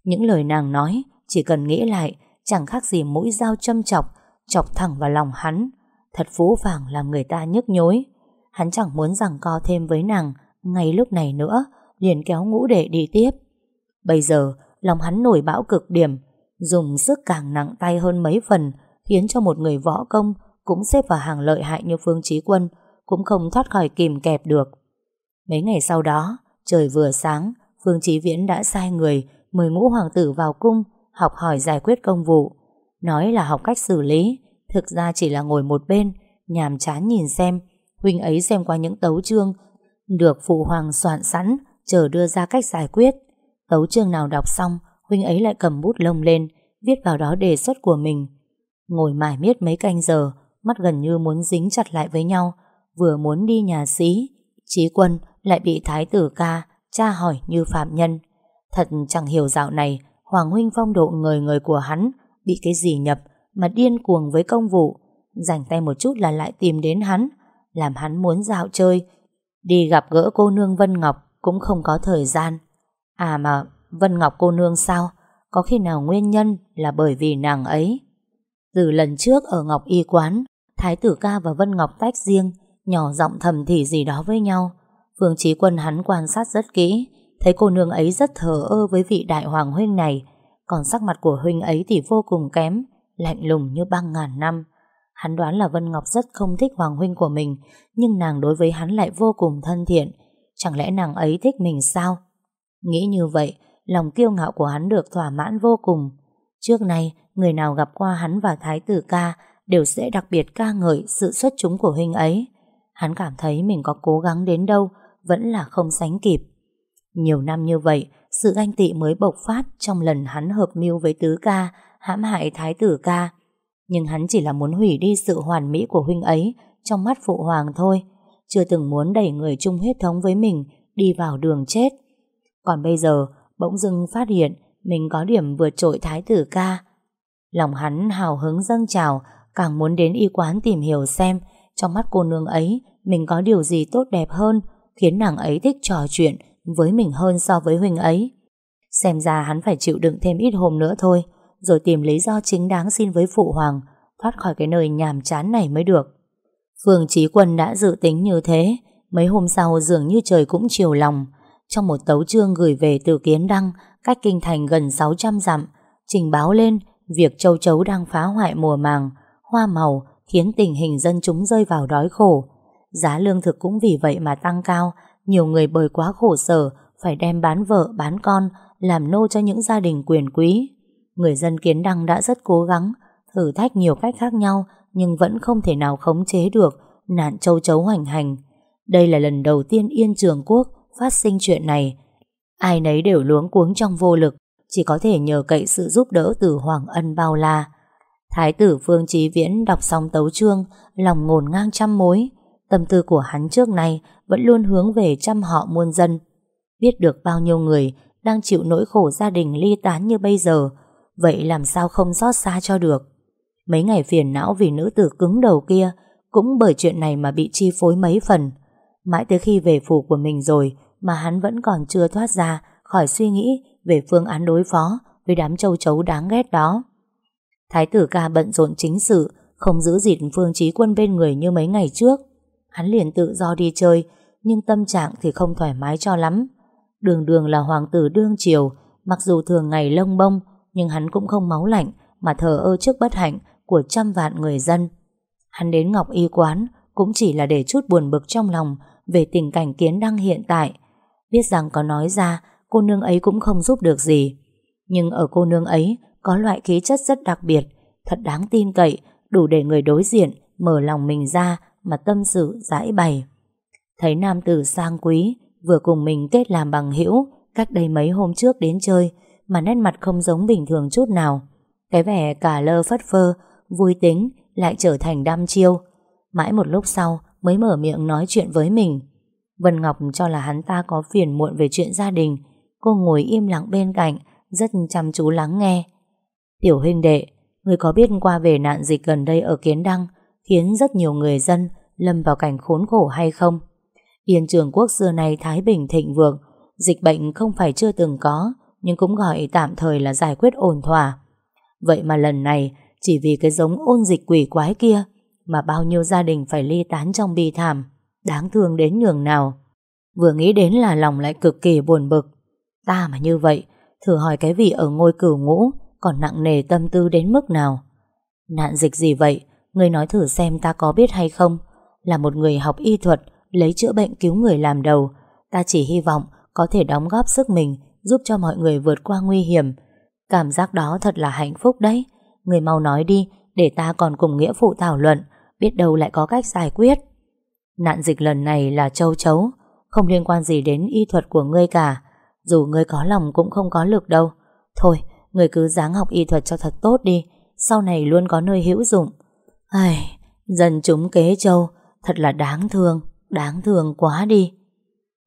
Những lời nàng nói, chỉ cần nghĩ lại, chẳng khác gì mũi dao châm chọc, chọc thẳng vào lòng hắn. Thật phú vàng làm người ta nhức nhối. Hắn chẳng muốn rằng co thêm với nàng ngay lúc này nữa, liền kéo ngũ đệ đi tiếp. Bây giờ, lòng hắn nổi bão cực điểm, dùng sức càng nặng tay hơn mấy phần, khiến cho một người võ công cũng xếp vào hàng lợi hại như Phương Chí Quân, cũng không thoát khỏi kìm kẹp được. Mấy ngày sau đó, trời vừa sáng, Phương Chí Viễn đã sai người mời ngũ hoàng tử vào cung học hỏi giải quyết công vụ. Nói là học cách xử lý, thực ra chỉ là ngồi một bên, nhàm chán nhìn xem, huynh ấy xem qua những tấu chương được phụ hoàng soạn sẵn, chờ đưa ra cách giải quyết. Tấu chương nào đọc xong, huynh ấy lại cầm bút lông lên, viết vào đó đề xuất của mình. Ngồi mải miết mấy canh giờ, mắt gần như muốn dính chặt lại với nhau, vừa muốn đi nhà sĩ trí quân lại bị thái tử ca tra hỏi như phạm nhân. Thật chẳng hiểu dạo này Hoàng huynh phong độ người người của hắn bị cái gì nhập mà điên cuồng với công vụ, rảnh tay một chút là lại tìm đến hắn, làm hắn muốn dạo chơi. Đi gặp gỡ cô nương Vân Ngọc cũng không có thời gian. À mà Vân Ngọc cô nương sao? Có khi nào nguyên nhân là bởi vì nàng ấy? Từ lần trước ở Ngọc Y Quán, Thái tử ca và Vân Ngọc tách riêng, nhỏ giọng thầm thì gì đó với nhau. Phương trí Quân hắn quan sát rất kỹ, thấy cô nương ấy rất thờ ơ với vị đại hoàng huynh này, còn sắc mặt của huynh ấy thì vô cùng kém, lạnh lùng như băng ngàn năm. Hắn đoán là Vân Ngọc rất không thích hoàng huynh của mình, nhưng nàng đối với hắn lại vô cùng thân thiện. Chẳng lẽ nàng ấy thích mình sao? Nghĩ như vậy, lòng kiêu ngạo của hắn được thỏa mãn vô cùng. Trước nay, người nào gặp qua hắn và Thái tử ca đều sẽ đặc biệt ca ngợi sự xuất chúng của huynh ấy. Hắn cảm thấy mình có cố gắng đến đâu vẫn là không sánh kịp. Nhiều năm như vậy, sự ganh tị mới bộc phát trong lần hắn hợp mưu với tứ ca, hãm hại thái tử ca. Nhưng hắn chỉ là muốn hủy đi sự hoàn mỹ của huynh ấy trong mắt phụ hoàng thôi, chưa từng muốn đẩy người chung huyết thống với mình đi vào đường chết. Còn bây giờ, bỗng dưng phát hiện mình có điểm vượt trội thái tử ca. Lòng hắn hào hứng dâng trào, càng muốn đến y quán tìm hiểu xem trong mắt cô nương ấy mình có điều gì tốt đẹp hơn, khiến nàng ấy thích trò chuyện với mình hơn so với huynh ấy. Xem ra hắn phải chịu đựng thêm ít hôm nữa thôi, rồi tìm lý do chính đáng xin với phụ hoàng, thoát khỏi cái nơi nhàm chán này mới được. Phương Chí Quân đã dự tính như thế, mấy hôm sau dường như trời cũng chiều lòng. Trong một tấu chương gửi về từ Kiến Đăng, cách kinh thành gần 600 dặm, trình báo lên việc châu chấu đang phá hoại mùa màng, hoa màu khiến tình hình dân chúng rơi vào đói khổ. Giá lương thực cũng vì vậy mà tăng cao, nhiều người bởi quá khổ sở phải đem bán vợ, bán con, làm nô cho những gia đình quyền quý. Người dân Kiến Đăng đã rất cố gắng, thử thách nhiều cách khác nhau nhưng vẫn không thể nào khống chế được nạn châu chấu hoành hành. Đây là lần đầu tiên Yên Trường Quốc phát sinh chuyện này. Ai nấy đều luống cuống trong vô lực, chỉ có thể nhờ cậy sự giúp đỡ từ Hoàng Ân bao la. Thái tử Phương Chí Viễn đọc xong tấu chương, lòng ngổn ngang trăm mối. Tâm tư của hắn trước nay vẫn luôn hướng về trăm họ muôn dân. Biết được bao nhiêu người đang chịu nỗi khổ gia đình ly tán như bây giờ, vậy làm sao không xót xa cho được. Mấy ngày phiền não vì nữ tử cứng đầu kia cũng bởi chuyện này mà bị chi phối mấy phần. Mãi tới khi về phủ của mình rồi mà hắn vẫn còn chưa thoát ra khỏi suy nghĩ về phương án đối phó với đám châu chấu đáng ghét đó. Thái tử ca bận rộn chính sự, không giữ dịt phương trí quân bên người như mấy ngày trước. Hắn liền tự do đi chơi, nhưng tâm trạng thì không thoải mái cho lắm. Đường đường là hoàng tử đương triều, mặc dù thường ngày lông bông, nhưng hắn cũng không máu lạnh mà thờ ơ trước bất hạnh của trăm vạn người dân. Hắn đến Ngọc Y Quán cũng chỉ là để chút buồn bực trong lòng về tình cảnh kiến đăng hiện tại. Biết rằng có nói ra, cô nương ấy cũng không giúp được gì. Nhưng ở cô nương ấy có loại khí chất rất đặc biệt, thật đáng tin cậy, đủ để người đối diện mở lòng mình ra mà tâm sự giải bày. Thấy nam tử sang quý vừa cùng mình kết làm bằng hữu cách đây mấy hôm trước đến chơi mà nét mặt không giống bình thường chút nào. Cái vẻ cả lơ phất phơ, vui tính lại trở thành đam chiêu. Mãi một lúc sau mới mở miệng nói chuyện với mình. Vân Ngọc cho là hắn ta có phiền muộn về chuyện gia đình. Cô ngồi im lặng bên cạnh, rất chăm chú lắng nghe. Tiểu huynh đệ, người có biết qua về nạn dịch gần đây ở Kiến Đăng khiến rất nhiều người dân lâm vào cảnh khốn khổ hay không? Yên trường quốc xưa nay thái bình thịnh vượng, dịch bệnh không phải chưa từng có, nhưng cũng gọi tạm thời là giải quyết ổn thỏa. Vậy mà lần này, chỉ vì cái giống ôn dịch quỷ quái kia, mà bao nhiêu gia đình phải ly tán trong bi thảm, đáng thương đến nhường nào. Vừa nghĩ đến là lòng lại cực kỳ buồn bực. Ta mà như vậy, thử hỏi cái vị ở ngôi cửu ngũ còn nặng nề tâm tư đến mức nào. Nạn dịch gì vậy Ngươi nói thử xem ta có biết hay không Là một người học y thuật Lấy chữa bệnh cứu người làm đầu Ta chỉ hy vọng có thể đóng góp sức mình Giúp cho mọi người vượt qua nguy hiểm Cảm giác đó thật là hạnh phúc đấy Người mau nói đi Để ta còn cùng nghĩa phụ thảo luận Biết đâu lại có cách giải quyết Nạn dịch lần này là châu chấu Không liên quan gì đến y thuật của ngươi cả. Dù ngươi có lòng cũng không có lực đâu. Thôi Ngươi cứ dáng học y thuật cho thật tốt đi Sau này luôn có nơi hữu dụng. Ai, Dân chúng kế châu Thật là đáng thương Đáng thương quá đi.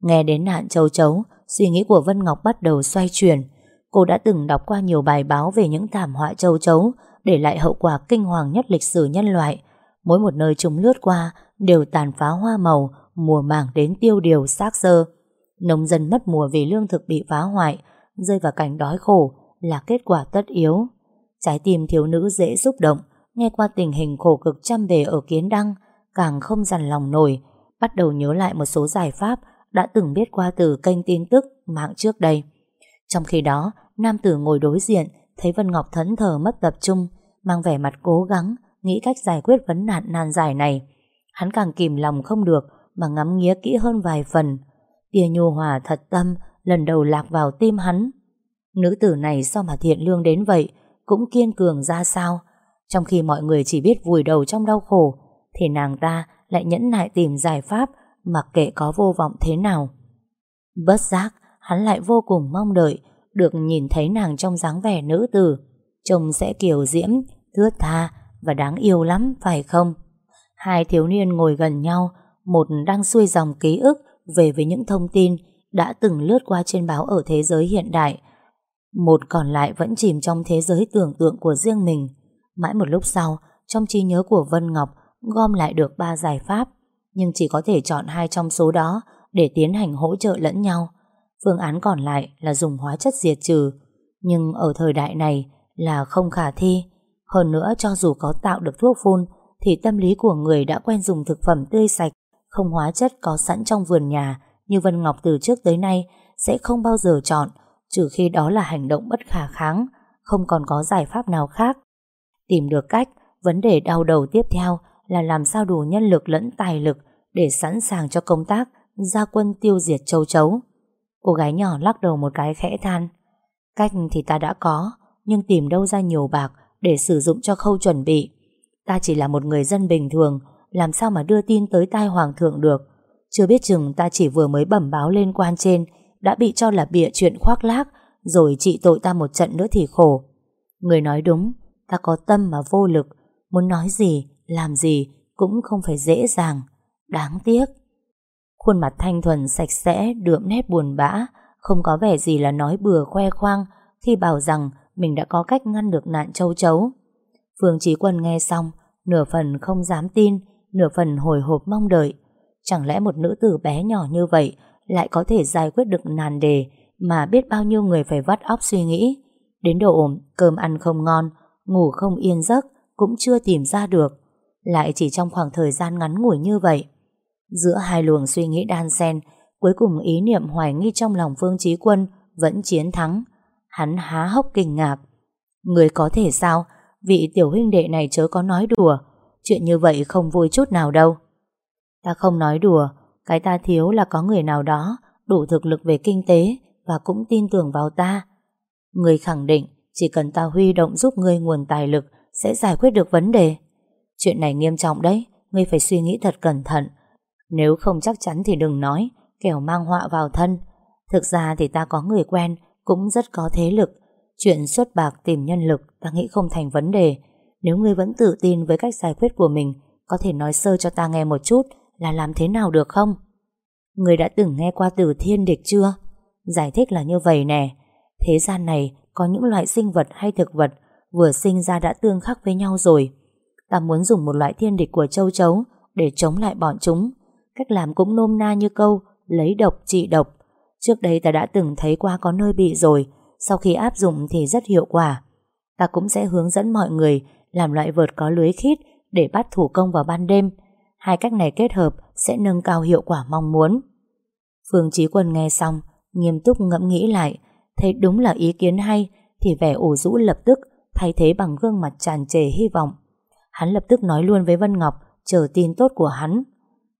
Nghe đến nạn châu chấu Suy nghĩ của Vân Ngọc bắt đầu xoay chuyển. Cô đã từng đọc qua nhiều bài báo Về những thảm họa châu chấu Để lại hậu quả kinh hoàng nhất lịch sử nhân loại. Mỗi một nơi chúng lướt qua Đều tàn phá hoa màu, Mùa màng đến tiêu điều, xác sơ. Nông dân mất mùa vì lương thực bị phá hoại, Rơi vào cảnh đói khổ Là kết quả tất yếu. Trái tim thiếu nữ dễ xúc động, Nghe qua tình hình khổ cực trăm bề ở Kiến Đăng, Càng không dằn lòng nổi. Bắt đầu nhớ lại một số giải pháp Đã từng biết qua từ kênh tin tức Mạng trước đây. Trong khi đó, Nam tử ngồi đối diện, Thấy Vân Ngọc thẫn thờ mất tập trung, Mang vẻ mặt cố gắng, Nghĩ cách giải quyết vấn nạn nan giải này. Hắn càng kìm lòng không được Mà ngắm nghía kỹ hơn vài phần. Tia nhu hòa thật tâm, Lần đầu lạc vào tim hắn. Nữ tử này sao mà thiện lương đến vậy, Cũng kiên cường ra sao? Trong khi mọi người chỉ biết vùi đầu trong đau khổ, Thì nàng ta lại nhẫn nại tìm giải pháp Mặc kệ có vô vọng thế nào? Bất giác, Hắn lại vô cùng mong đợi Được nhìn thấy nàng trong dáng vẻ nữ tử. Trông sẽ kiều diễm, Thướt tha và đáng yêu lắm, phải không? Hai thiếu niên ngồi gần nhau, Một đang xuôi dòng ký ức Về với những thông tin Đã từng lướt qua trên báo ở thế giới hiện đại. Một còn lại vẫn chìm trong thế giới tưởng tượng của riêng mình. Mãi một lúc sau, Trong trí nhớ của Vân Ngọc Gom lại được ba giải pháp, Nhưng chỉ có thể chọn hai trong số đó Để tiến hành hỗ trợ lẫn nhau. Phương án còn lại là dùng hóa chất diệt trừ, Nhưng ở thời đại này Là không khả thi. Hơn nữa, cho dù có tạo được thuốc phun thì tâm lý của người đã quen dùng thực phẩm tươi sạch Không hóa chất có sẵn trong vườn nhà Như Vân Ngọc từ trước tới nay Sẽ không bao giờ chọn Trừ khi đó là hành động bất khả kháng Không còn có giải pháp nào khác Tìm được cách Vấn đề đau đầu tiếp theo là làm sao đủ nhân lực lẫn tài lực để sẵn sàng cho công tác ra quân tiêu diệt châu chấu. Cô gái nhỏ lắc đầu một cái khẽ than. Cách thì ta đã có, nhưng tìm đâu ra nhiều bạc để sử dụng cho khâu chuẩn bị. Ta chỉ là một người dân bình thường, làm sao mà đưa tin tới tai hoàng thượng được. Chưa biết chừng ta chỉ vừa mới bẩm báo lên quan trên, đã bị cho là bịa chuyện khoác lác, rồi trị tội ta một trận nữa thì khổ. Người nói đúng, ta có tâm mà vô lực, muốn nói gì làm gì cũng không phải dễ dàng, đáng tiếc. Khuôn mặt thanh thuần sạch sẽ, đượm nét buồn bã, không có vẻ gì là nói bừa khoe khoang khi bảo rằng mình đã có cách ngăn được nạn châu chấu. Phương Chí Quân nghe xong, nửa phần không dám tin, nửa phần hồi hộp mong đợi. Chẳng lẽ một nữ tử bé nhỏ như vậy lại có thể giải quyết được nàn đề mà biết bao nhiêu người phải vắt óc suy nghĩ. Đến độ cơm ăn không ngon, ngủ không yên giấc cũng chưa tìm ra được. Lại chỉ trong khoảng thời gian ngắn ngủi như vậy Giữa hai luồng suy nghĩ đan xen Cuối cùng ý niệm hoài nghi trong lòng Phương Chí Quân Vẫn chiến thắng Hắn há hốc kinh ngạc Người có thể sao Vị tiểu huynh đệ này chớ có nói đùa. Chuyện như vậy không vui chút nào đâu. Ta không nói đùa, Cái ta thiếu là có người nào đó, Đủ thực lực về kinh tế Và cũng tin tưởng vào ta. Người khẳng định, Chỉ cần ta huy động giúp ngươi nguồn tài lực Sẽ giải quyết được vấn đề. Chuyện này nghiêm trọng đấy, Ngươi phải suy nghĩ thật cẩn thận. Nếu không chắc chắn thì đừng nói, Kẻo mang họa vào thân. Thực ra thì ta có người quen, Cũng rất có thế lực. Chuyện xuất bạc tìm nhân lực Ta nghĩ không thành vấn đề. Nếu ngươi vẫn tự tin với cách giải quyết của mình Có thể nói sơ cho ta nghe một chút Là làm thế nào được không? Ngươi đã từng nghe qua từ thiên địch chưa? Giải thích là như vậy nè. Thế gian này có những loại sinh vật hay thực vật Vừa sinh ra đã tương khắc với nhau rồi. Ta muốn dùng một loại thiên địch của châu chấu để chống lại bọn chúng. Cách làm cũng nôm na như câu lấy độc trị độc. Trước đây ta đã từng thấy qua có nơi bị rồi, sau khi áp dụng thì rất hiệu quả. Ta cũng sẽ hướng dẫn mọi người làm loại vợt có lưới khít để bắt thủ công vào ban đêm. Hai cách này kết hợp sẽ nâng cao hiệu quả mong muốn. Phương Chí Quân nghe xong, nghiêm túc ngẫm nghĩ lại, thấy đúng là ý kiến hay, thì vẻ ủ rũ lập tức thay thế bằng gương mặt tràn trề hy vọng. Hắn lập tức nói luôn với Vân Ngọc chờ tin tốt của hắn.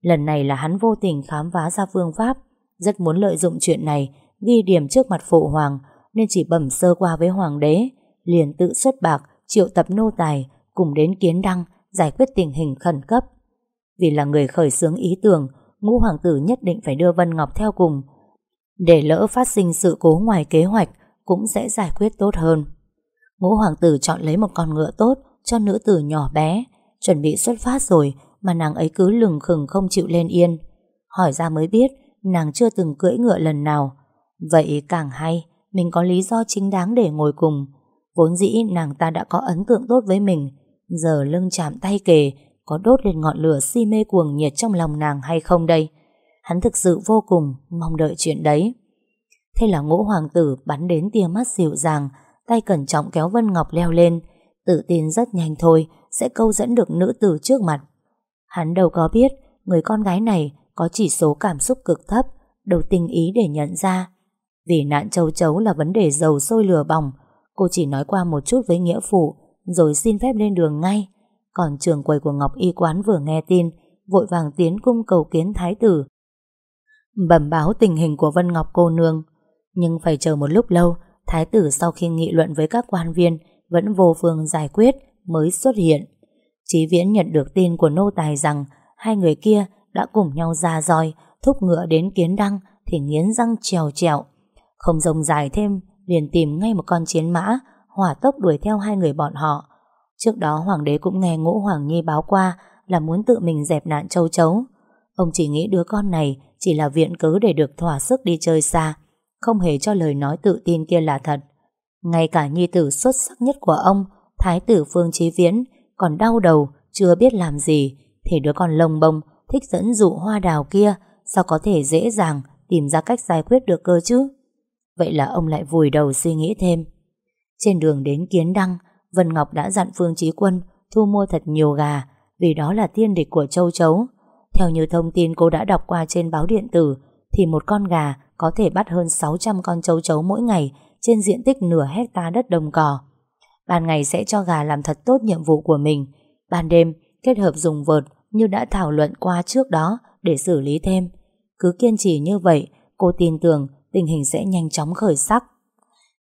Lần này là hắn vô tình khám phá ra phương pháp, rất muốn lợi dụng chuyện này ghi điểm trước mặt phụ hoàng nên chỉ bẩm sơ qua với hoàng đế, liền tự xuất bạc triệu tập nô tài cùng đến kiến đăng giải quyết tình hình khẩn cấp. Vì là người khởi xướng ý tưởng, ngũ hoàng tử nhất định phải đưa Vân Ngọc theo cùng. Để lỡ phát sinh sự cố ngoài kế hoạch cũng sẽ giải quyết tốt hơn. Ngũ hoàng tử chọn lấy một con ngựa tốt cho nữ tử nhỏ bé, chuẩn bị xuất phát rồi mà nàng ấy cứ lừng khừng không chịu lên yên. Hỏi ra mới biết nàng chưa từng cưỡi ngựa lần nào. Vậy càng hay, mình có lý do chính đáng để ngồi cùng. Vốn dĩ nàng ta đã có ấn tượng tốt với mình, giờ lưng chạm tay kề, có đốt lên ngọn lửa si mê cuồng nhiệt trong lòng nàng hay không đây? Hắn thực sự vô cùng mong đợi chuyện đấy. Thế là ngũ hoàng tử bắn đến tia mắt dịu dàng, tay cẩn trọng kéo Vân Ngọc leo lên, tự tin rất nhanh thôi sẽ câu dẫn được nữ tử trước mặt. Hắn đâu có biết người con gái này có chỉ số cảm xúc cực thấp, đầu tình ý để nhận ra. Vì nạn châu chấu là vấn đề dầu sôi lửa bỏng, cô chỉ nói qua một chút với nghĩa phụ, rồi xin phép lên đường ngay. Còn trường quầy của Ngọc Y Quán vừa nghe tin, vội vàng tiến cung cầu kiến thái tử. Bẩm báo tình hình của Vân Ngọc cô nương, nhưng phải chờ một lúc lâu, thái tử sau khi nghị luận với các quan viên vẫn vô phương giải quyết mới xuất hiện. Chí Viễn nhận được tin của nô tài rằng hai người kia đã cùng nhau ra roi, thúc ngựa đến kiến đăng thì nghiến răng trèo trèo. Không rồng dài thêm, liền tìm ngay một con chiến mã, hỏa tốc đuổi theo hai người bọn họ. Trước đó hoàng đế cũng nghe ngũ hoàng nhi báo qua là muốn tự mình dẹp nạn châu chấu. Ông chỉ nghĩ đứa con này chỉ là viện cớ để được thỏa sức đi chơi xa, không hề cho lời nói tự tin kia là thật. Ngay cả nhi tử xuất sắc nhất của ông, Thái tử Phương Chí Viễn, còn đau đầu, chưa biết làm gì, thì đứa con lông bông, thích dẫn dụ hoa đào kia, sao có thể dễ dàng tìm ra cách giải quyết được cơ chứ? Vậy là ông lại vùi đầu suy nghĩ thêm. Trên đường đến Kiến Đăng, Vân Ngọc đã dặn Phương Chí Quân thu mua thật nhiều gà, vì đó là tiên địch của châu chấu. Theo như thông tin cô đã đọc qua trên báo điện tử, thì một con gà có thể bắt hơn 600 con châu chấu mỗi ngày trên diện tích nửa hecta đất đồng cỏ. Ban ngày sẽ cho gà làm thật tốt nhiệm vụ của mình, ban đêm kết hợp dùng vợt như đã thảo luận qua trước đó để xử lý thêm. Cứ kiên trì như vậy, cô tin tưởng tình hình sẽ nhanh chóng khởi sắc.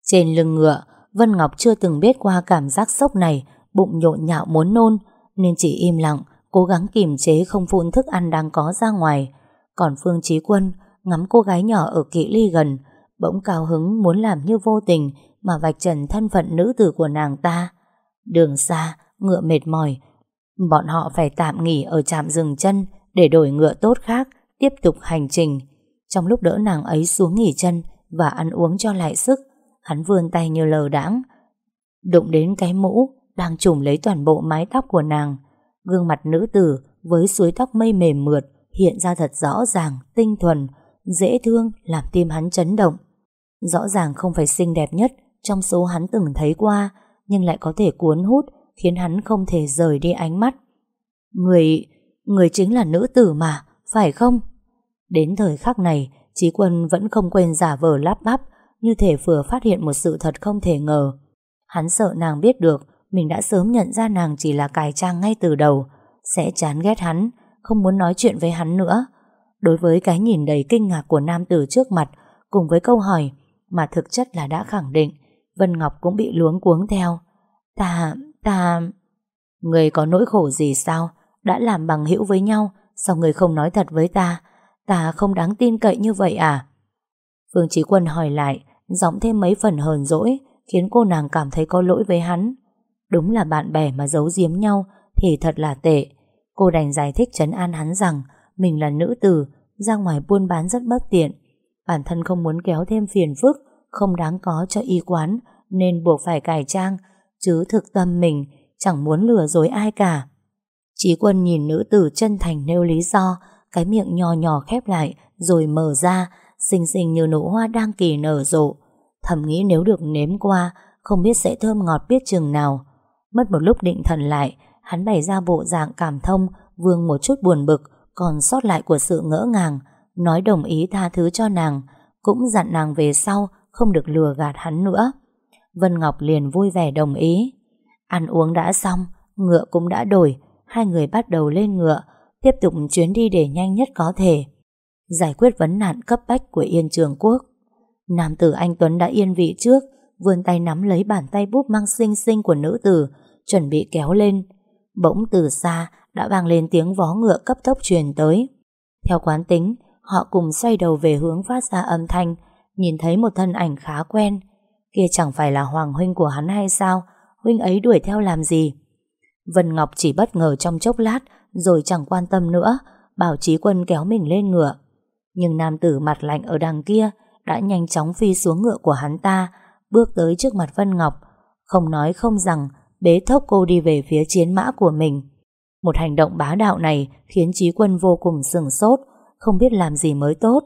Trên lưng ngựa, Vân Ngọc chưa từng biết qua cảm giác sốc này, bụng nhộn nhạo muốn nôn, nên chỉ im lặng, cố gắng kìm chế không phun thức ăn đang có ra ngoài. Còn Phương Chí Quân ngắm cô gái nhỏ ở kỵ ly gần, bỗng cao hứng muốn làm như vô tình mà vạch trần thân phận nữ tử của nàng ta. Đường xa, ngựa mệt mỏi, bọn họ phải tạm nghỉ ở trạm dừng chân để đổi ngựa tốt khác, tiếp tục hành trình. Trong lúc đỡ nàng ấy xuống nghỉ chân và ăn uống cho lại sức, hắn vươn tay như lờ đãng, đụng đến cái mũ đang trùm lấy toàn bộ mái tóc của nàng. Gương mặt nữ tử với suối tóc mây mềm mượt hiện ra thật rõ ràng, tinh thuần, dễ thương làm tim hắn chấn động. Rõ ràng không phải xinh đẹp nhất trong số hắn từng thấy qua, nhưng lại có thể cuốn hút, khiến hắn không thể rời đi ánh mắt. Người, người chính là nữ tử mà, phải không? Đến thời khắc này, Chí Quân vẫn không quên giả vờ lắp bắp, như thể vừa phát hiện một sự thật không thể ngờ. Hắn sợ nàng biết được, mình đã sớm nhận ra nàng chỉ là cài trang ngay từ đầu, sẽ chán ghét hắn, không muốn nói chuyện với hắn nữa. Đối với cái nhìn đầy kinh ngạc của nam tử trước mặt, cùng với câu hỏi mà thực chất là đã khẳng định, Vân Ngọc cũng bị luống cuống theo. Ta, ta... Người có nỗi khổ gì sao? Đã làm bằng hữu với nhau, sao người không nói thật với ta? Ta không đáng tin cậy như vậy à? Phương Chí Quân hỏi lại, giọng thêm mấy phần hờn dỗi, khiến cô nàng cảm thấy có lỗi với hắn. Đúng là bạn bè mà giấu giếm nhau thì thật là tệ. Cô đành giải thích trấn an hắn rằng mình là nữ tử, ra ngoài buôn bán rất bất tiện. Bản thân không muốn kéo thêm phiền phức, không đáng có cho y quán, nên buộc phải cải trang, chứ thực tâm mình chẳng muốn lừa dối ai cả. Chí quân nhìn nữ tử chân thành nêu lý do, cái miệng nhỏ nhỏ khép lại, rồi mở ra, xinh xinh như nụ hoa đang kỳ nở rộ. Thầm nghĩ nếu được nếm qua, không biết sẽ thơm ngọt biết chừng nào. Mất một lúc định thần lại, hắn bày ra bộ dạng cảm thông, vương một chút buồn bực, còn sót lại của sự ngỡ ngàng, nói đồng ý tha thứ cho nàng, cũng dặn nàng về sau không được lừa gạt hắn nữa. Vân Ngọc liền vui vẻ đồng ý. Ăn uống đã xong, ngựa cũng đã đổi, hai người bắt đầu lên ngựa, tiếp tục chuyến đi để nhanh nhất có thể. Giải quyết vấn nạn cấp bách của Yên Trường Quốc. Nam tử anh Tuấn đã yên vị trước, vươn tay nắm lấy bàn tay búp mang xinh xinh của nữ tử, chuẩn bị kéo lên. Bỗng từ xa đã vang lên tiếng vó ngựa cấp tốc truyền tới. Theo quán tính, họ cùng xoay đầu về hướng phát ra âm thanh, nhìn thấy một thân ảnh khá quen. Kia chẳng phải là Hoàng Huynh của hắn hay sao? Huynh ấy đuổi theo làm gì? Vân Ngọc chỉ bất ngờ trong chốc lát, rồi chẳng quan tâm nữa, bảo trí quân kéo mình lên ngựa. Nhưng nam tử mặt lạnh ở đằng kia đã nhanh chóng phi xuống ngựa của hắn ta, bước tới trước mặt Vân Ngọc, không nói không rằng, bế thốc cô đi về phía chiến mã của mình. Một hành động bá đạo này khiến trí quân vô cùng sừng sốt, không biết làm gì mới tốt.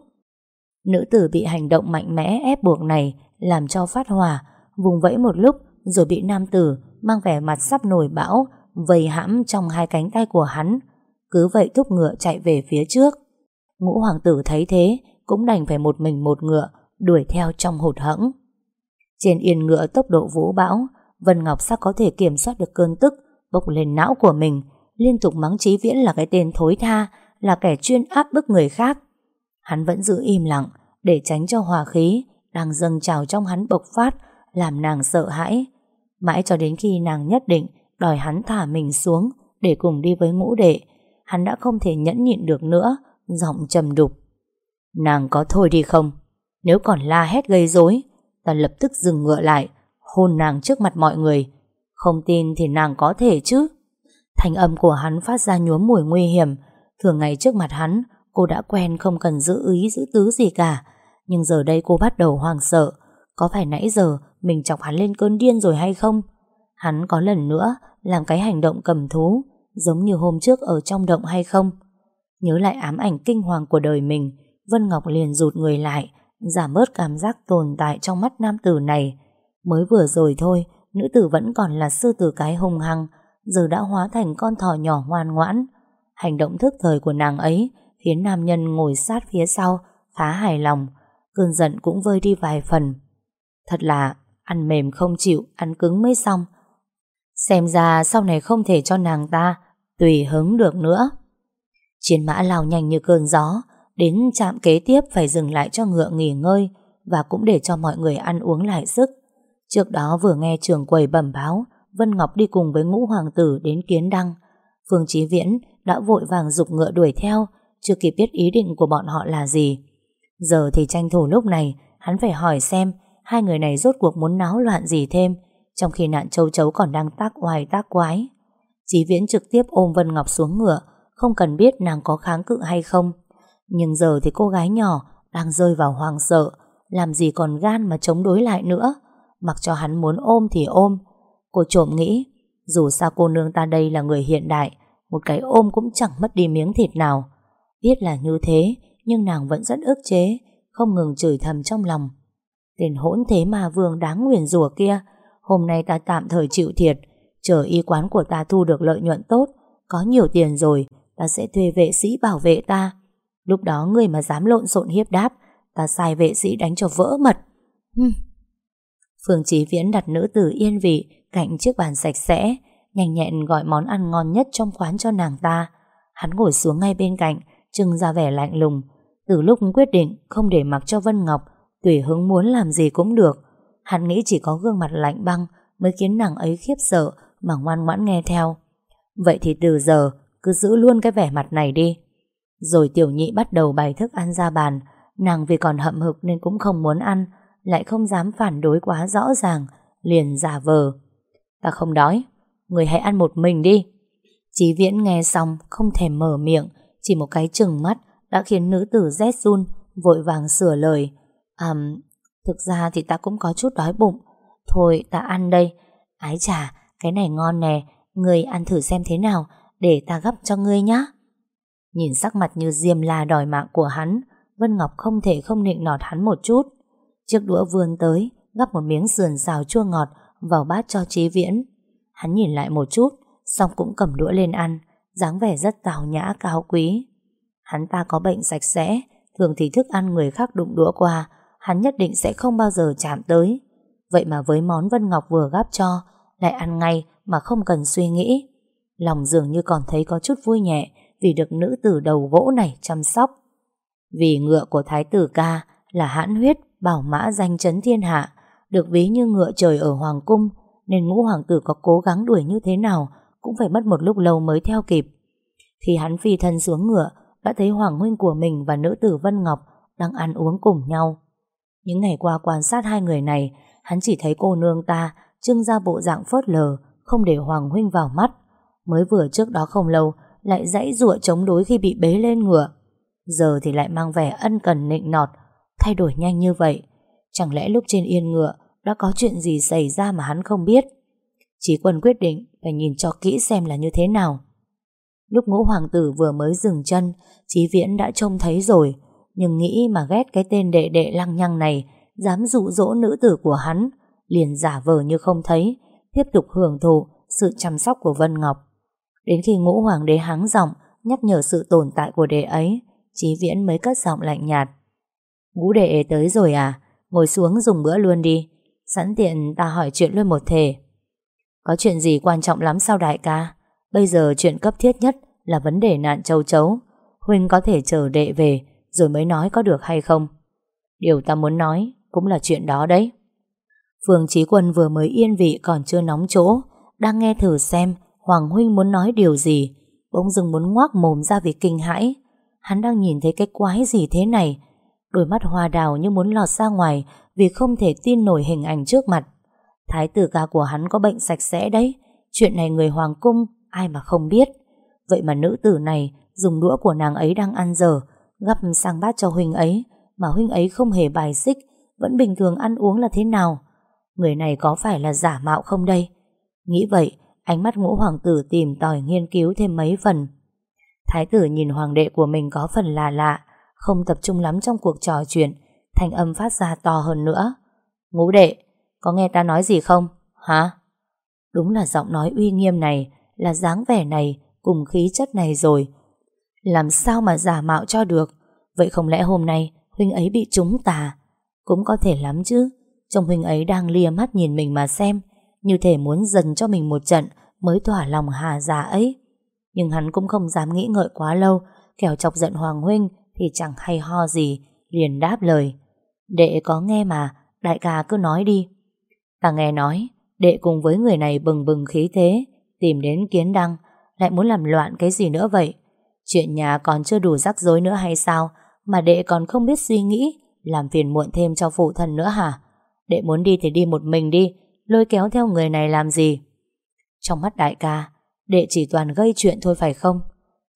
Nữ tử bị hành động mạnh mẽ ép buộc này làm cho phát hỏa, vùng vẫy một lúc rồi bị nam tử mang vẻ mặt sắp nổi bão vây hãm trong hai cánh tay của hắn. Cứ vậy thúc ngựa chạy về phía trước. Ngũ hoàng tử thấy thế cũng đành phải một mình một ngựa đuổi theo trong hụt hẫng. Trên yên ngựa tốc độ vũ bão, Vân Ngọc sao có thể kiểm soát được cơn tức bốc lên não của mình, liên tục mắng Chí Viễn là cái tên thối tha, là kẻ chuyên áp bức người khác. Hắn vẫn giữ im lặng để tránh cho hòa khí đang dâng trào trong hắn bộc phát, làm nàng sợ hãi. Mãi cho đến khi nàng nhất định đòi hắn thả mình xuống để cùng đi với ngũ đệ, hắn đã không thể nhẫn nhịn được nữa, giọng trầm đục. Nàng có thôi đi không? Nếu còn la hét gây rối, ta lập tức dừng ngựa lại, hôn nàng trước mặt mọi người. Không tin thì nàng có thể chứ. Thành âm của hắn phát ra nhuốm mùi nguy hiểm. Thường ngày trước mặt hắn, cô đã quen không cần giữ ý giữ tứ gì cả. Nhưng giờ đây cô bắt đầu hoang sợ. Có phải nãy giờ mình chọc hắn lên cơn điên rồi hay không? Hắn có lần nữa làm cái hành động cầm thú giống như hôm trước ở trong động hay không? Nhớ lại ám ảnh kinh hoàng của đời mình, Vân Ngọc liền rụt người lại, giảm bớt cảm giác tồn tại trong mắt nam tử này. Mới vừa rồi thôi, nữ tử vẫn còn là sư tử cái hung hăng, giờ đã hóa thành con thỏ nhỏ ngoan ngoãn. Hành động thức thời của nàng ấy khiến nam nhân ngồi sát phía sau khá hài lòng, cơn giận cũng vơi đi vài phần. Thật là ăn mềm không chịu, ăn cứng mới xong. Xem ra sau này không thể cho nàng ta tùy hứng được nữa. Chiến mã lao nhanh như cơn gió, đến trạm kế tiếp phải dừng lại cho ngựa nghỉ ngơi và cũng để cho mọi người ăn uống lại sức. Trước đó vừa nghe trường quầy bẩm báo Vân Ngọc đi cùng với ngũ hoàng tử đến kiến đăng. Phương Chí Viễn đã vội vàng dục ngựa đuổi theo, chưa kịp biết ý định của bọn họ là gì. Giờ thì tranh thủ lúc này, hắn phải hỏi xem hai người này rốt cuộc muốn náo loạn gì thêm, trong khi nạn châu chấu còn đang tác oai tác quái. Chí Viễn trực tiếp ôm Vân Ngọc xuống ngựa, không cần biết nàng có kháng cự hay không. Nhưng giờ thì cô gái nhỏ đang rơi vào hoàng sợ, làm gì còn gan mà chống đối lại nữa. Mặc cho hắn muốn ôm thì ôm, Cô trộm nghĩ Dù sao cô nương ta đây là người hiện đại Một cái ôm cũng chẳng mất đi miếng thịt nào Biết là như thế Nhưng nàng vẫn rất ức chế Không ngừng chửi thầm trong lòng Tên hỗn thế mà vương đáng nguyền rủa kia Hôm nay ta tạm thời chịu thiệt Chờ y quán của ta thu được lợi nhuận tốt Có nhiều tiền rồi Ta sẽ thuê vệ sĩ bảo vệ ta Lúc đó người mà dám lộn xộn hiếp đáp Ta sai vệ sĩ đánh cho vỡ mật Hừm Phương Chí Viễn đặt nữ tử yên vị cạnh chiếc bàn sạch sẽ, nhanh nhẹn gọi món ăn ngon nhất trong quán cho nàng ta. Hắn ngồi xuống ngay bên cạnh, trưng ra vẻ lạnh lùng. Từ lúc quyết định không để mặc cho Vân Ngọc, tùy hứng muốn làm gì cũng được. Hắn nghĩ chỉ có gương mặt lạnh băng mới khiến nàng ấy khiếp sợ mà ngoan ngoãn nghe theo. Vậy thì từ giờ cứ giữ luôn cái vẻ mặt này đi. Rồi tiểu nhị bắt đầu bày thức ăn ra bàn, nàng vì còn hậm hực nên cũng không muốn ăn, lại không dám phản đối quá rõ ràng, liền giả vờ. Ta không đói, người hãy ăn một mình đi. Chí viễn nghe xong không thèm mở miệng, chỉ một cái chừng mắt đã khiến nữ tử rét run, vội vàng sửa lời. À, thực ra thì ta cũng có chút đói bụng. Thôi ta ăn đây. Ái chà, cái này ngon nè, người ăn thử xem thế nào, để ta gấp cho ngươi nhá. Nhìn sắc mặt như diêm la đòi mạng của hắn, Vân Ngọc không thể không nịnh nọt hắn một chút. Chiếc đũa vươn tới, gắp một miếng sườn xào chua ngọt vào bát cho Chí Viễn. Hắn nhìn lại một chút, xong cũng cầm đũa lên ăn, dáng vẻ rất tào nhã cao quý. Hắn ta có bệnh sạch sẽ, thường thì thức ăn người khác đụng đũa qua, hắn nhất định sẽ không bao giờ chạm tới. Vậy mà với món Vân Ngọc vừa gắp cho, lại ăn ngay mà không cần suy nghĩ. Lòng dường như còn thấy có chút vui nhẹ vì được nữ tử đầu gỗ này chăm sóc. Vì ngựa của thái tử ca là hãn huyết, bảo mã danh chấn thiên hạ, được ví như ngựa trời ở hoàng cung, nên ngũ hoàng tử có cố gắng đuổi như thế nào cũng phải mất một lúc lâu mới theo kịp. Khi hắn phi thân xuống ngựa, đã thấy hoàng huynh của mình và nữ tử Vân Ngọc đang ăn uống cùng nhau. Những ngày qua quan sát hai người này, hắn chỉ thấy cô nương ta trưng ra bộ dạng phớt lờ, không để hoàng huynh vào mắt. Mới vừa trước đó không lâu, lại dãy rụa chống đối khi bị bế lên ngựa. Giờ thì lại mang vẻ ân cần nịnh nọt, thay đổi nhanh như vậy. Chẳng lẽ lúc trên yên ngựa đã có chuyện gì xảy ra mà hắn không biết? Chí quân quyết định phải nhìn cho kỹ xem là như thế nào. Lúc ngũ hoàng tử vừa mới dừng chân, Chí Viễn đã trông thấy rồi, nhưng nghĩ mà ghét cái tên đệ đệ lăng nhăng này, dám dụ dỗ nữ tử của hắn, liền giả vờ như không thấy, tiếp tục hưởng thụ sự chăm sóc của Vân Ngọc. Đến khi ngũ hoàng đế háng giọng nhắc nhở sự tồn tại của đệ ấy, Chí Viễn mới cất giọng lạnh nhạt. Ngũ đệ tới rồi à? Ngồi xuống dùng bữa luôn đi. Sẵn tiện ta hỏi chuyện luôn một thể. Có chuyện gì quan trọng lắm sao đại ca? Bây giờ chuyện cấp thiết nhất là vấn đề nạn châu chấu. Huynh có thể chờ đệ về rồi mới nói có được hay không? Điều ta muốn nói cũng là chuyện đó đấy. Phương Chí Quân vừa mới yên vị còn chưa nóng chỗ, đang nghe thử xem Hoàng Huynh muốn nói điều gì, bỗng dưng muốn ngoác mồm ra vì kinh hãi. Hắn đang nhìn thấy cái quái gì thế này, đôi mắt hoa đào như muốn lọt ra ngoài vì không thể tin nổi hình ảnh trước mặt. Thái tử ca của hắn có bệnh sạch sẽ đấy, chuyện này người Hoàng Cung ai mà không biết. Vậy mà nữ tử này dùng đũa của nàng ấy đang ăn dở, gắp sang bát cho huynh ấy, mà huynh ấy không hề bài xích, vẫn bình thường ăn uống là thế nào? Người này có phải là giả mạo không đây? Nghĩ vậy, ánh mắt ngũ hoàng tử tìm tòi nghiên cứu thêm mấy phần. Thái tử nhìn hoàng đệ của mình có phần lạ lạ, không tập trung lắm trong cuộc trò chuyện, thanh âm phát ra to hơn nữa. Ngũ đệ, có nghe ta nói gì không? Hả? Đúng là giọng nói uy nghiêm này, là dáng vẻ này, cùng khí chất này rồi. Làm sao mà giả mạo cho được? Vậy không lẽ hôm nay huynh ấy bị trúng tà? Cũng có thể lắm chứ. Trông huynh ấy đang lia mắt nhìn mình mà xem, như thể muốn dần cho mình một trận mới thỏa lòng hà giả ấy. Nhưng hắn cũng không dám nghĩ ngợi quá lâu, kẻo chọc giận Hoàng Huynh thì chẳng hay ho gì, liền đáp lời. Đệ có nghe mà, đại ca cứ nói đi. Ta nghe nói, đệ cùng với người này bừng bừng khí thế, tìm đến kiến đăng, lại muốn làm loạn cái gì nữa vậy? Chuyện nhà còn chưa đủ rắc rối nữa hay sao, mà đệ còn không biết suy nghĩ, làm phiền muộn thêm cho phụ thân nữa hả? Đệ muốn đi thì đi một mình đi, lôi kéo theo người này làm gì? Trong mắt đại ca, đệ chỉ toàn gây chuyện thôi phải không?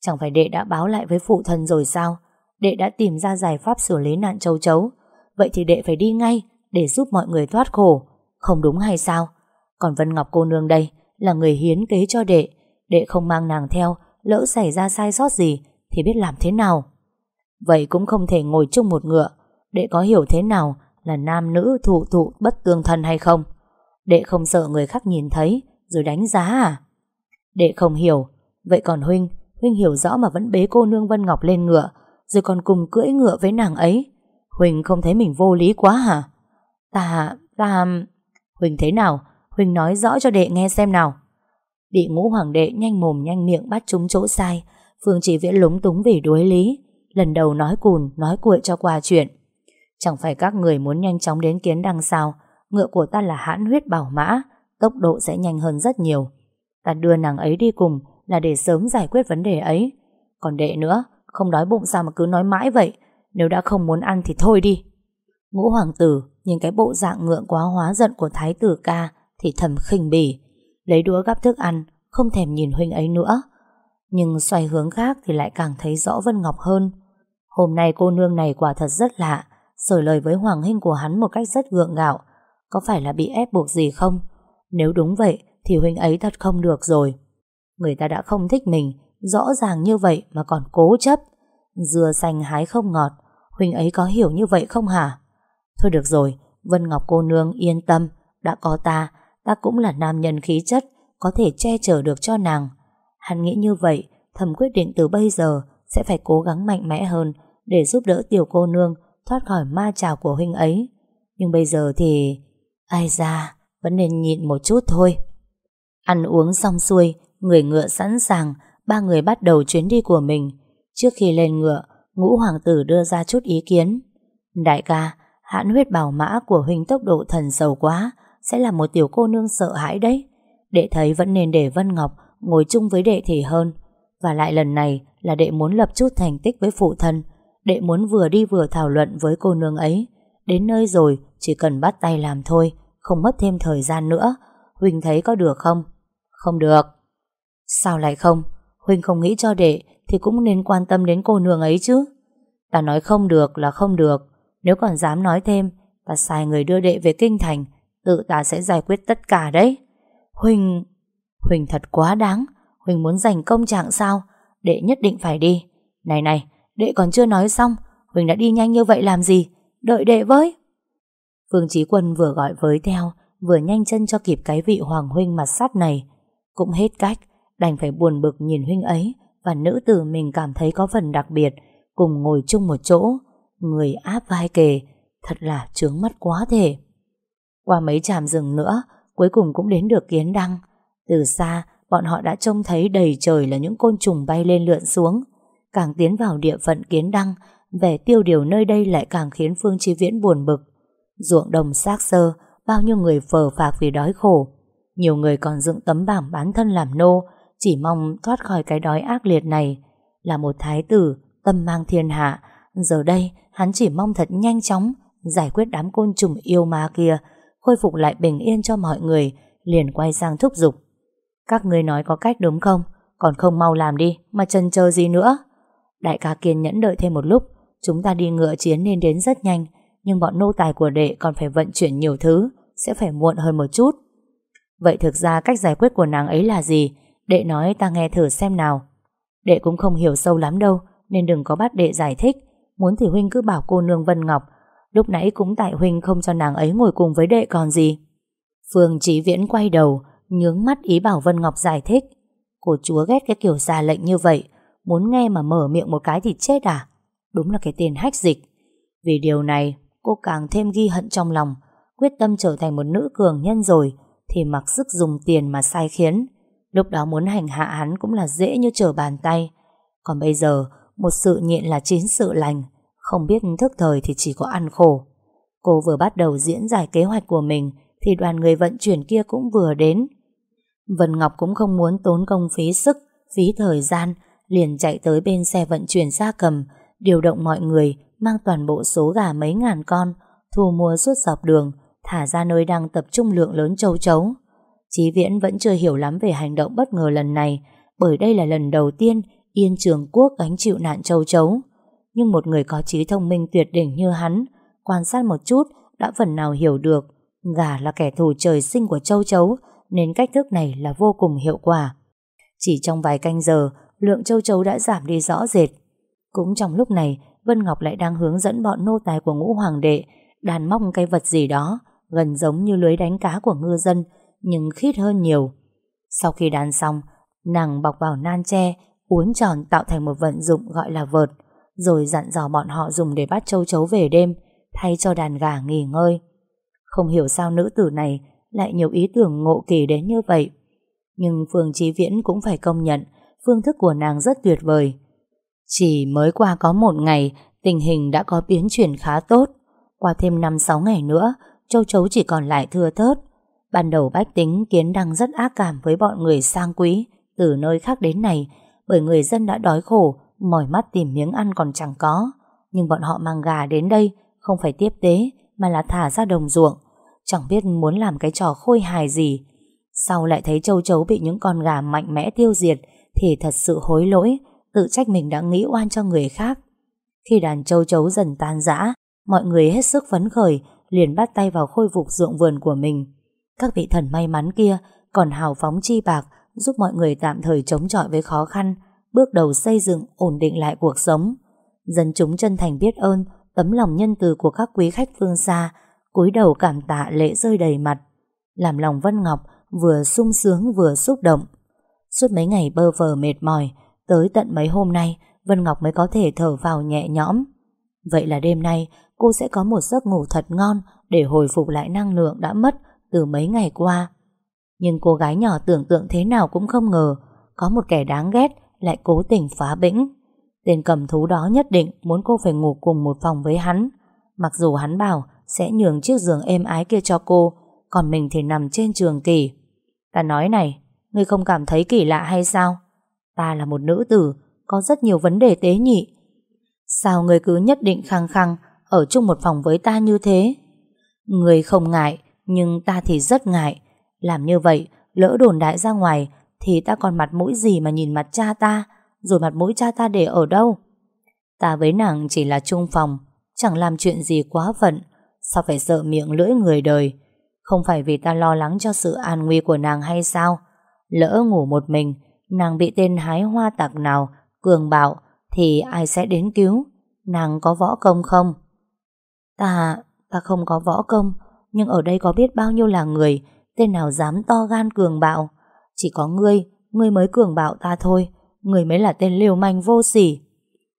Chẳng phải đệ đã báo lại với phụ thân rồi sao? Đệ đã tìm ra giải pháp xử lý nạn châu chấu. Vậy thì đệ phải đi ngay để giúp mọi người thoát khổ. Không đúng hay sao? Còn Vân Ngọc cô nương đây là người hiến kế cho đệ. Đệ không mang nàng theo, lỡ xảy ra sai sót gì thì biết làm thế nào? Vậy cũng không thể ngồi chung một ngựa. để có hiểu thế nào là nam nữ thụ thụ bất tương thân hay không? Đệ không sợ người khác nhìn thấy rồi đánh giá à? Đệ không hiểu. Vậy còn Huynh, Huynh hiểu rõ mà vẫn bế cô nương Vân Ngọc lên ngựa rồi còn cùng cưỡi ngựa với nàng ấy. Huynh không thấy mình vô lý quá hả? Ta, ta... Huynh thế nào? Huynh nói rõ cho đệ nghe xem nào. Bị ngũ hoàng đệ nhanh mồm nhanh miệng bắt chúng chỗ sai. Phương chỉ viễn lúng túng vì đuối lý. Lần đầu nói cùn, nói cuội cho qua chuyện. Chẳng phải các người muốn nhanh chóng đến kiến đằng sao Ngựa của ta là hãn huyết bảo mã Tốc độ sẽ nhanh hơn rất nhiều Ta đưa nàng ấy đi cùng Là để sớm giải quyết vấn đề ấy Còn đệ nữa Không đói bụng sao mà cứ nói mãi vậy Nếu đã không muốn ăn thì thôi đi Ngũ hoàng tử nhìn cái bộ dạng ngượng quá hóa giận của thái tử ca Thì thầm khinh bỉ Lấy đũa gắp thức ăn, Không thèm nhìn huynh ấy nữa. Nhưng xoay hướng khác thì lại càng thấy rõ Vân Ngọc hơn. Hôm nay cô nương này quả thật rất lạ Sởi lời với Hoàng Hinh của hắn một cách rất gượng gạo. Có phải là bị ép buộc gì không? Nếu đúng vậy Thì huynh ấy thật không được rồi. Người ta đã không thích mình, Rõ ràng như vậy mà còn cố chấp. Dừa xanh hái không ngọt, Huynh ấy có hiểu như vậy không hả? Thôi được rồi, Vân Ngọc cô nương yên tâm, Đã có ta Ta cũng là nam nhân khí chất Có thể che chở được cho nàng Hắn nghĩ như vậy Thầm quyết định từ bây giờ Sẽ phải cố gắng mạnh mẽ hơn Để giúp đỡ tiểu cô nương thoát khỏi ma trào của huynh ấy. Nhưng bây giờ thì... Ai ra, vẫn nên nhịn một chút thôi. Ăn uống xong xuôi, người ngựa sẵn sàng, ba người bắt đầu chuyến đi của mình. Trước khi lên ngựa, ngũ hoàng tử đưa ra chút ý kiến. Đại ca, hãn huyết bảo mã của huynh tốc độ thần sầu quá, sẽ là một tiểu cô nương sợ hãi đấy. Đệ thấy vẫn nên để Vân Ngọc ngồi chung với đệ thì hơn. Và lại lần này là đệ muốn lập chút thành tích với phụ thân. Đệ muốn vừa đi vừa thảo luận với cô nương ấy. Đến nơi rồi chỉ cần bắt tay làm thôi, không mất thêm thời gian nữa. Huynh thấy có được không? Không được. Sao lại không? Huynh không nghĩ cho đệ thì cũng nên quan tâm đến cô nương ấy chứ. Ta nói không được là không được. Nếu còn dám nói thêm, ta sai người đưa đệ về kinh thành, tự ta sẽ giải quyết tất cả đấy. huỳnh huỳnh thật quá đáng. huỳnh muốn giành công trạng sao? Đệ nhất định phải đi. Này này, đệ còn chưa nói xong. huỳnh đã đi nhanh như vậy làm gì? Đợi đệ với. Phương Chí Quân vừa gọi với theo, vừa nhanh chân cho kịp cái vị hoàng huynh mặt sắt này. Cũng hết cách, đành phải buồn bực nhìn huynh ấy và nữ tử mình cảm thấy có phần đặc biệt, cùng ngồi chung một chỗ, người áp vai kề, thật là trướng mắt quá thể. Qua mấy trạm rừng nữa, cuối cùng cũng đến được kiến đăng. Từ xa, bọn họ đã trông thấy đầy trời là những côn trùng bay lên lượn xuống. Càng tiến vào địa phận kiến đăng, vẻ tiêu điều nơi đây lại càng khiến Phương Chi Viễn buồn bực. Ruộng đồng xác sơ, bao nhiêu người phờ phạc vì đói khổ. Nhiều người còn dựng tấm bảng bán thân làm nô, chỉ mong thoát khỏi cái đói ác liệt này. Là một thái tử, tâm mang thiên hạ, giờ đây hắn chỉ mong thật nhanh chóng giải quyết đám côn trùng yêu ma kia, khôi phục lại bình yên cho mọi người, liền quay sang thúc giục. Các ngươi nói có cách đúng không? Còn không mau làm đi, mà chân chờ gì nữa? Đại ca kiên nhẫn đợi thêm một lúc, chúng ta đi ngựa chiến nên đến rất nhanh, nhưng bọn nô tài của đệ còn phải vận chuyển nhiều thứ, sẽ phải muộn hơn một chút. Vậy thực ra cách giải quyết của nàng ấy là gì? Đệ nói ta nghe thử xem nào. Đệ cũng không hiểu sâu lắm đâu, nên đừng có bắt đệ giải thích. Muốn thì Huynh cứ bảo cô nương Vân Ngọc, lúc nãy cũng tại Huynh không cho nàng ấy ngồi cùng với đệ còn gì. Phương Chí Viễn quay đầu, nhướng mắt ý bảo Vân Ngọc giải thích. Cô chúa ghét cái kiểu ra lệnh như vậy, muốn nghe mà mở miệng một cái thì chết à? Đúng là cái tên hách dịch. Vì điều này, cô càng thêm ghi hận trong lòng, quyết tâm trở thành một nữ cường nhân rồi, thì mặc sức dùng tiền mà sai khiến. Lúc đó muốn hành hạ hắn cũng là dễ như trở bàn tay. Còn bây giờ, một sự nhịn là chín sự lành, không biết thức thời thì chỉ có ăn khổ. Cô vừa bắt đầu diễn giải kế hoạch của mình, thì đoàn người vận chuyển kia cũng vừa đến. Vân Ngọc cũng không muốn tốn công phí sức, phí thời gian, liền chạy tới bên xe vận chuyển gia cầm, điều động mọi người, mang toàn bộ số gà mấy ngàn con, thu mua suốt dọc đường, thả ra nơi đang tập trung lượng lớn châu chấu. Chí Viễn vẫn chưa hiểu lắm về hành động bất ngờ lần này, bởi đây là lần đầu tiên Yên Trường Quốc gánh chịu nạn châu chấu. Nhưng một người có trí thông minh tuyệt đỉnh như hắn, quan sát một chút đã phần nào hiểu được gà là kẻ thù trời sinh của châu chấu, nên cách thức này là vô cùng hiệu quả. Chỉ trong vài canh giờ, lượng châu chấu đã giảm đi rõ rệt. Cũng trong lúc này, Vân Ngọc lại đang hướng dẫn bọn nô tài của ngũ hoàng đệ đàn móc cái vật gì đó, gần giống như lưới đánh cá của ngư dân, nhưng khít hơn nhiều. Sau khi đàn xong, nàng bọc vào nan tre, uốn tròn tạo thành một vận dụng gọi là vợt, rồi dặn dò bọn họ dùng để bắt châu chấu về đêm, thay cho đàn gà nghỉ ngơi. Không hiểu sao nữ tử này lại nhiều ý tưởng ngộ kỳ đến như vậy. Nhưng Phương Chí Viễn cũng phải công nhận phương thức của nàng rất tuyệt vời. Chỉ mới qua có một ngày, tình hình đã có biến chuyển khá tốt. Qua thêm 5-6 ngày nữa, châu chấu chỉ còn lại thưa thớt. Ban đầu bách tính kiến đang rất ác cảm với bọn người sang quý từ nơi khác đến này bởi người dân đã đói khổ, mỏi mắt tìm miếng ăn còn chẳng có. Nhưng bọn họ mang gà đến đây không phải tiếp tế mà là thả ra đồng ruộng. Chẳng biết muốn làm cái trò khôi hài gì. Sau lại thấy châu chấu bị những con gà mạnh mẽ tiêu diệt thì thật sự hối lỗi, tự trách mình đã nghĩ oan cho người khác. Khi đàn châu chấu dần tan rã, mọi người hết sức phấn khởi, liền bắt tay vào khôi phục ruộng vườn của mình. Các vị thần may mắn kia còn hào phóng chi bạc giúp mọi người tạm thời chống chọi với khó khăn, bước đầu xây dựng, ổn định lại cuộc sống. Dân chúng chân thành biết ơn, tấm lòng nhân từ của các quý khách phương xa, cúi đầu cảm tạ lễ rơi đầy mặt. Làm lòng Vân Ngọc vừa sung sướng vừa xúc động. Suốt mấy ngày bơ vờ mệt mỏi, tới tận mấy hôm nay, Vân Ngọc mới có thể thở vào nhẹ nhõm. Vậy là đêm nay, cô sẽ có một giấc ngủ thật ngon để hồi phục lại năng lượng đã mất từ mấy ngày qua. Nhưng cô gái nhỏ tưởng tượng thế nào cũng không ngờ có một kẻ đáng ghét lại cố tình phá bĩnh. Tên cầm thú đó nhất định muốn cô phải ngủ cùng một phòng với hắn. Mặc dù hắn bảo sẽ nhường chiếc giường êm ái kia cho cô, còn mình thì nằm trên trường kỳ. Ta nói này, ngươi không cảm thấy kỳ lạ hay sao? Ta là một nữ tử, có rất nhiều vấn đề tế nhị. Sao ngươi cứ nhất định khăng khăng ở chung một phòng với ta như thế? Ngươi không ngại, nhưng ta thì rất ngại. Làm như vậy, lỡ đồn đại ra ngoài, thì ta còn mặt mũi gì mà nhìn mặt cha ta, rồi mặt mũi cha ta để ở đâu? Ta với nàng chỉ là chung phòng, chẳng làm chuyện gì quá phận, sao phải sợ miệng lưỡi người đời? Không phải vì ta lo lắng cho sự an nguy của nàng hay sao? Lỡ ngủ một mình, nàng bị tên hái hoa tặc nào, cường bạo, thì ai sẽ đến cứu? Nàng có võ công không? Ta, ta không có võ công, nhưng ở đây có biết bao nhiêu là người, tên nào dám to gan cường bạo. Chỉ có ngươi, ngươi mới cường bạo ta thôi, ngươi mới là tên liều manh vô sỉ.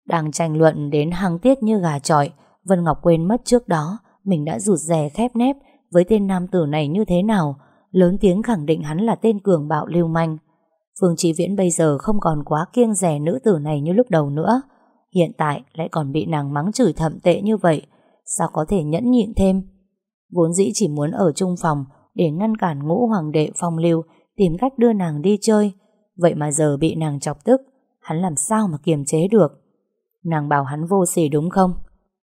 Đang tranh luận đến hăng tiết như gà trọi, Vân Ngọc quên mất trước đó mình đã rụt rè khép nép với tên nam tử này như thế nào, lớn tiếng khẳng định hắn là tên cường bạo liều manh. Phương Chí Viễn bây giờ không còn quá kiêng rẻ nữ tử này như lúc đầu nữa. Hiện tại lại còn bị nàng mắng chửi thậm tệ như vậy, sao có thể nhẫn nhịn thêm? Vốn dĩ chỉ muốn ở chung phòng để ngăn cản ngũ hoàng đệ phong lưu tìm cách đưa nàng đi chơi. Vậy mà giờ bị nàng chọc tức, hắn làm sao mà kiềm chế được? Nàng bảo hắn vô sỉ đúng không?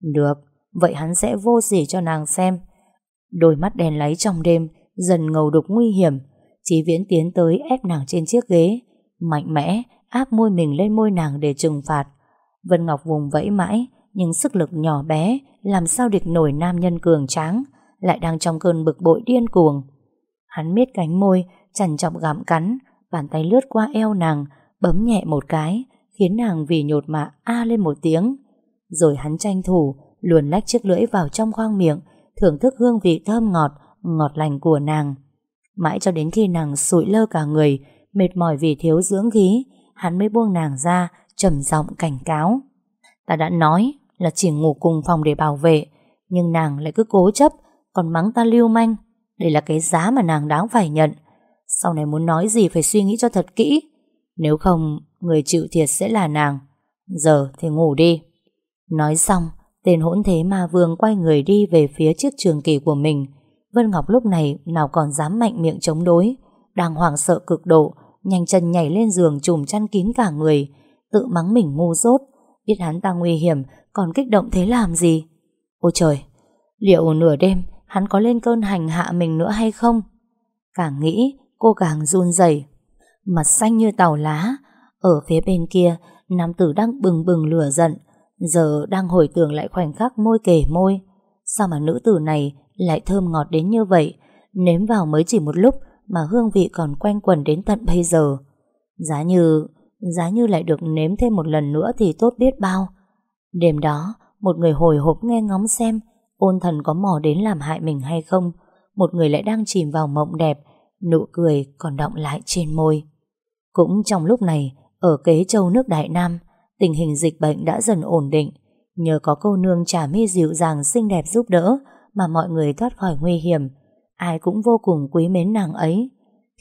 Được, vậy hắn sẽ vô sỉ cho nàng xem. Đôi mắt đèn láy trong đêm, dần ngầu đục nguy hiểm. Chí Viễn tiến tới ép nàng trên chiếc ghế, mạnh mẽ áp môi mình lên môi nàng để trừng phạt. Vân Ngọc vùng vẫy mãi, nhưng sức lực nhỏ bé làm sao địch nổi nam nhân cường tráng, lại đang trong cơn bực bội điên cuồng. Hắn miết cánh môi, chằn chọc gặm cắn, bàn tay lướt qua eo nàng, bấm nhẹ một cái, khiến nàng vì nhột mà a lên một tiếng. Rồi hắn tranh thủ, luồn lách chiếc lưỡi vào trong khoang miệng, thưởng thức hương vị thơm ngọt, ngọt lành của nàng. Mãi cho đến khi nàng sụi lơ cả người, mệt mỏi vì thiếu dưỡng khí, hắn mới buông nàng ra, trầm giọng cảnh cáo. Ta đã nói là chỉ ngủ cùng phòng để bảo vệ, nhưng nàng lại cứ cố chấp, còn mắng ta lưu manh. Đây là cái giá mà nàng đáng phải nhận. Sau này muốn nói gì phải suy nghĩ cho thật kỹ. Nếu không, người chịu thiệt sẽ là nàng. Giờ thì ngủ đi. Nói xong, tên hỗn thế ma vương quay người đi về phía chiếc trường kỳ của mình. Vân Ngọc lúc này nào còn dám mạnh miệng chống đối. Đang hoảng sợ cực độ, nhanh chân nhảy lên giường trùm chăn kín cả người. Tự mắng mình ngu dốt. Biết hắn ta nguy hiểm, còn kích động thế làm gì? Ôi trời, liệu nửa đêm hắn có lên cơn hành hạ mình nữa hay không? Càng nghĩ, cô càng run rẩy Mặt xanh như tàu lá. Ở phía bên kia, nam tử đang bừng bừng lửa giận. Giờ đang hồi tưởng lại khoảnh khắc môi kề môi. Sao mà nữ tử này lại thơm ngọt đến như vậy? Nếm vào mới chỉ một lúc mà hương vị còn quanh quẩn đến tận bây giờ. Giá như, giá như lại được nếm thêm một lần nữa thì tốt biết bao. Đêm đó, một người hồi hộp nghe ngóng xem ôn thần có mò đến làm hại mình hay không. Một người lại đang chìm vào mộng đẹp, nụ cười còn động lại trên môi. Cũng trong lúc này, ở kế châu nước Đại Nam, tình hình dịch bệnh đã dần ổn định. Nhờ có cô nương trà mi dịu dàng xinh đẹp giúp đỡ mà mọi người thoát khỏi nguy hiểm. Ai cũng vô cùng quý mến nàng ấy.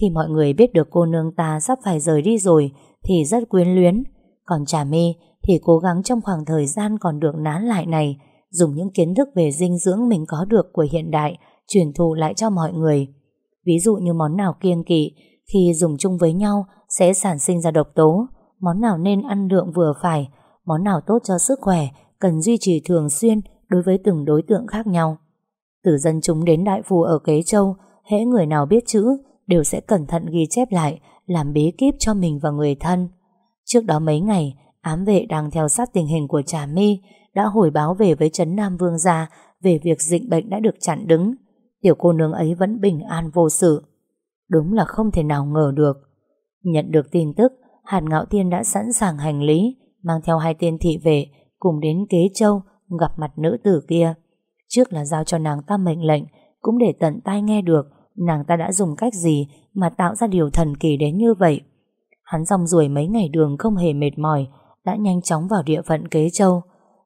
Khi mọi người biết được cô nương ta sắp phải rời đi rồi thì rất quyến luyến. Còn trà mi thì cố gắng trong khoảng thời gian còn được nán lại này dùng những kiến thức về dinh dưỡng mình có được của hiện đại truyền thụ lại cho mọi người. Ví dụ như món nào kiêng kỵ thì dùng chung với nhau sẽ sản sinh ra độc tố, món nào nên ăn lượng vừa phải, món nào tốt cho sức khỏe cần duy trì thường xuyên đối với từng đối tượng khác nhau. Từ dân chúng đến đại phu ở Kế Châu, hễ người nào biết chữ đều sẽ cẩn thận ghi chép lại làm bí kíp cho mình và người thân. Trước đó mấy ngày, ám vệ đang theo sát tình hình của Trà My đã hồi báo về với Trấn Nam Vương gia về việc dịch bệnh đã được chặn đứng. Tiểu cô nương ấy vẫn bình an vô sự. Đúng là không thể nào ngờ được. Nhận được tin tức, Hàn Ngạo tiên đã sẵn sàng hành lý, mang theo hai tên thị vệ cùng đến Kế Châu gặp mặt nữ tử kia. Trước là giao cho nàng ta mệnh lệnh, cũng để tận tai nghe được nàng ta đã dùng cách gì mà tạo ra điều thần kỳ đến như vậy. Hắn rong ruổi mấy ngày đường không hề mệt mỏi, đã nhanh chóng vào địa phận Kế Châu.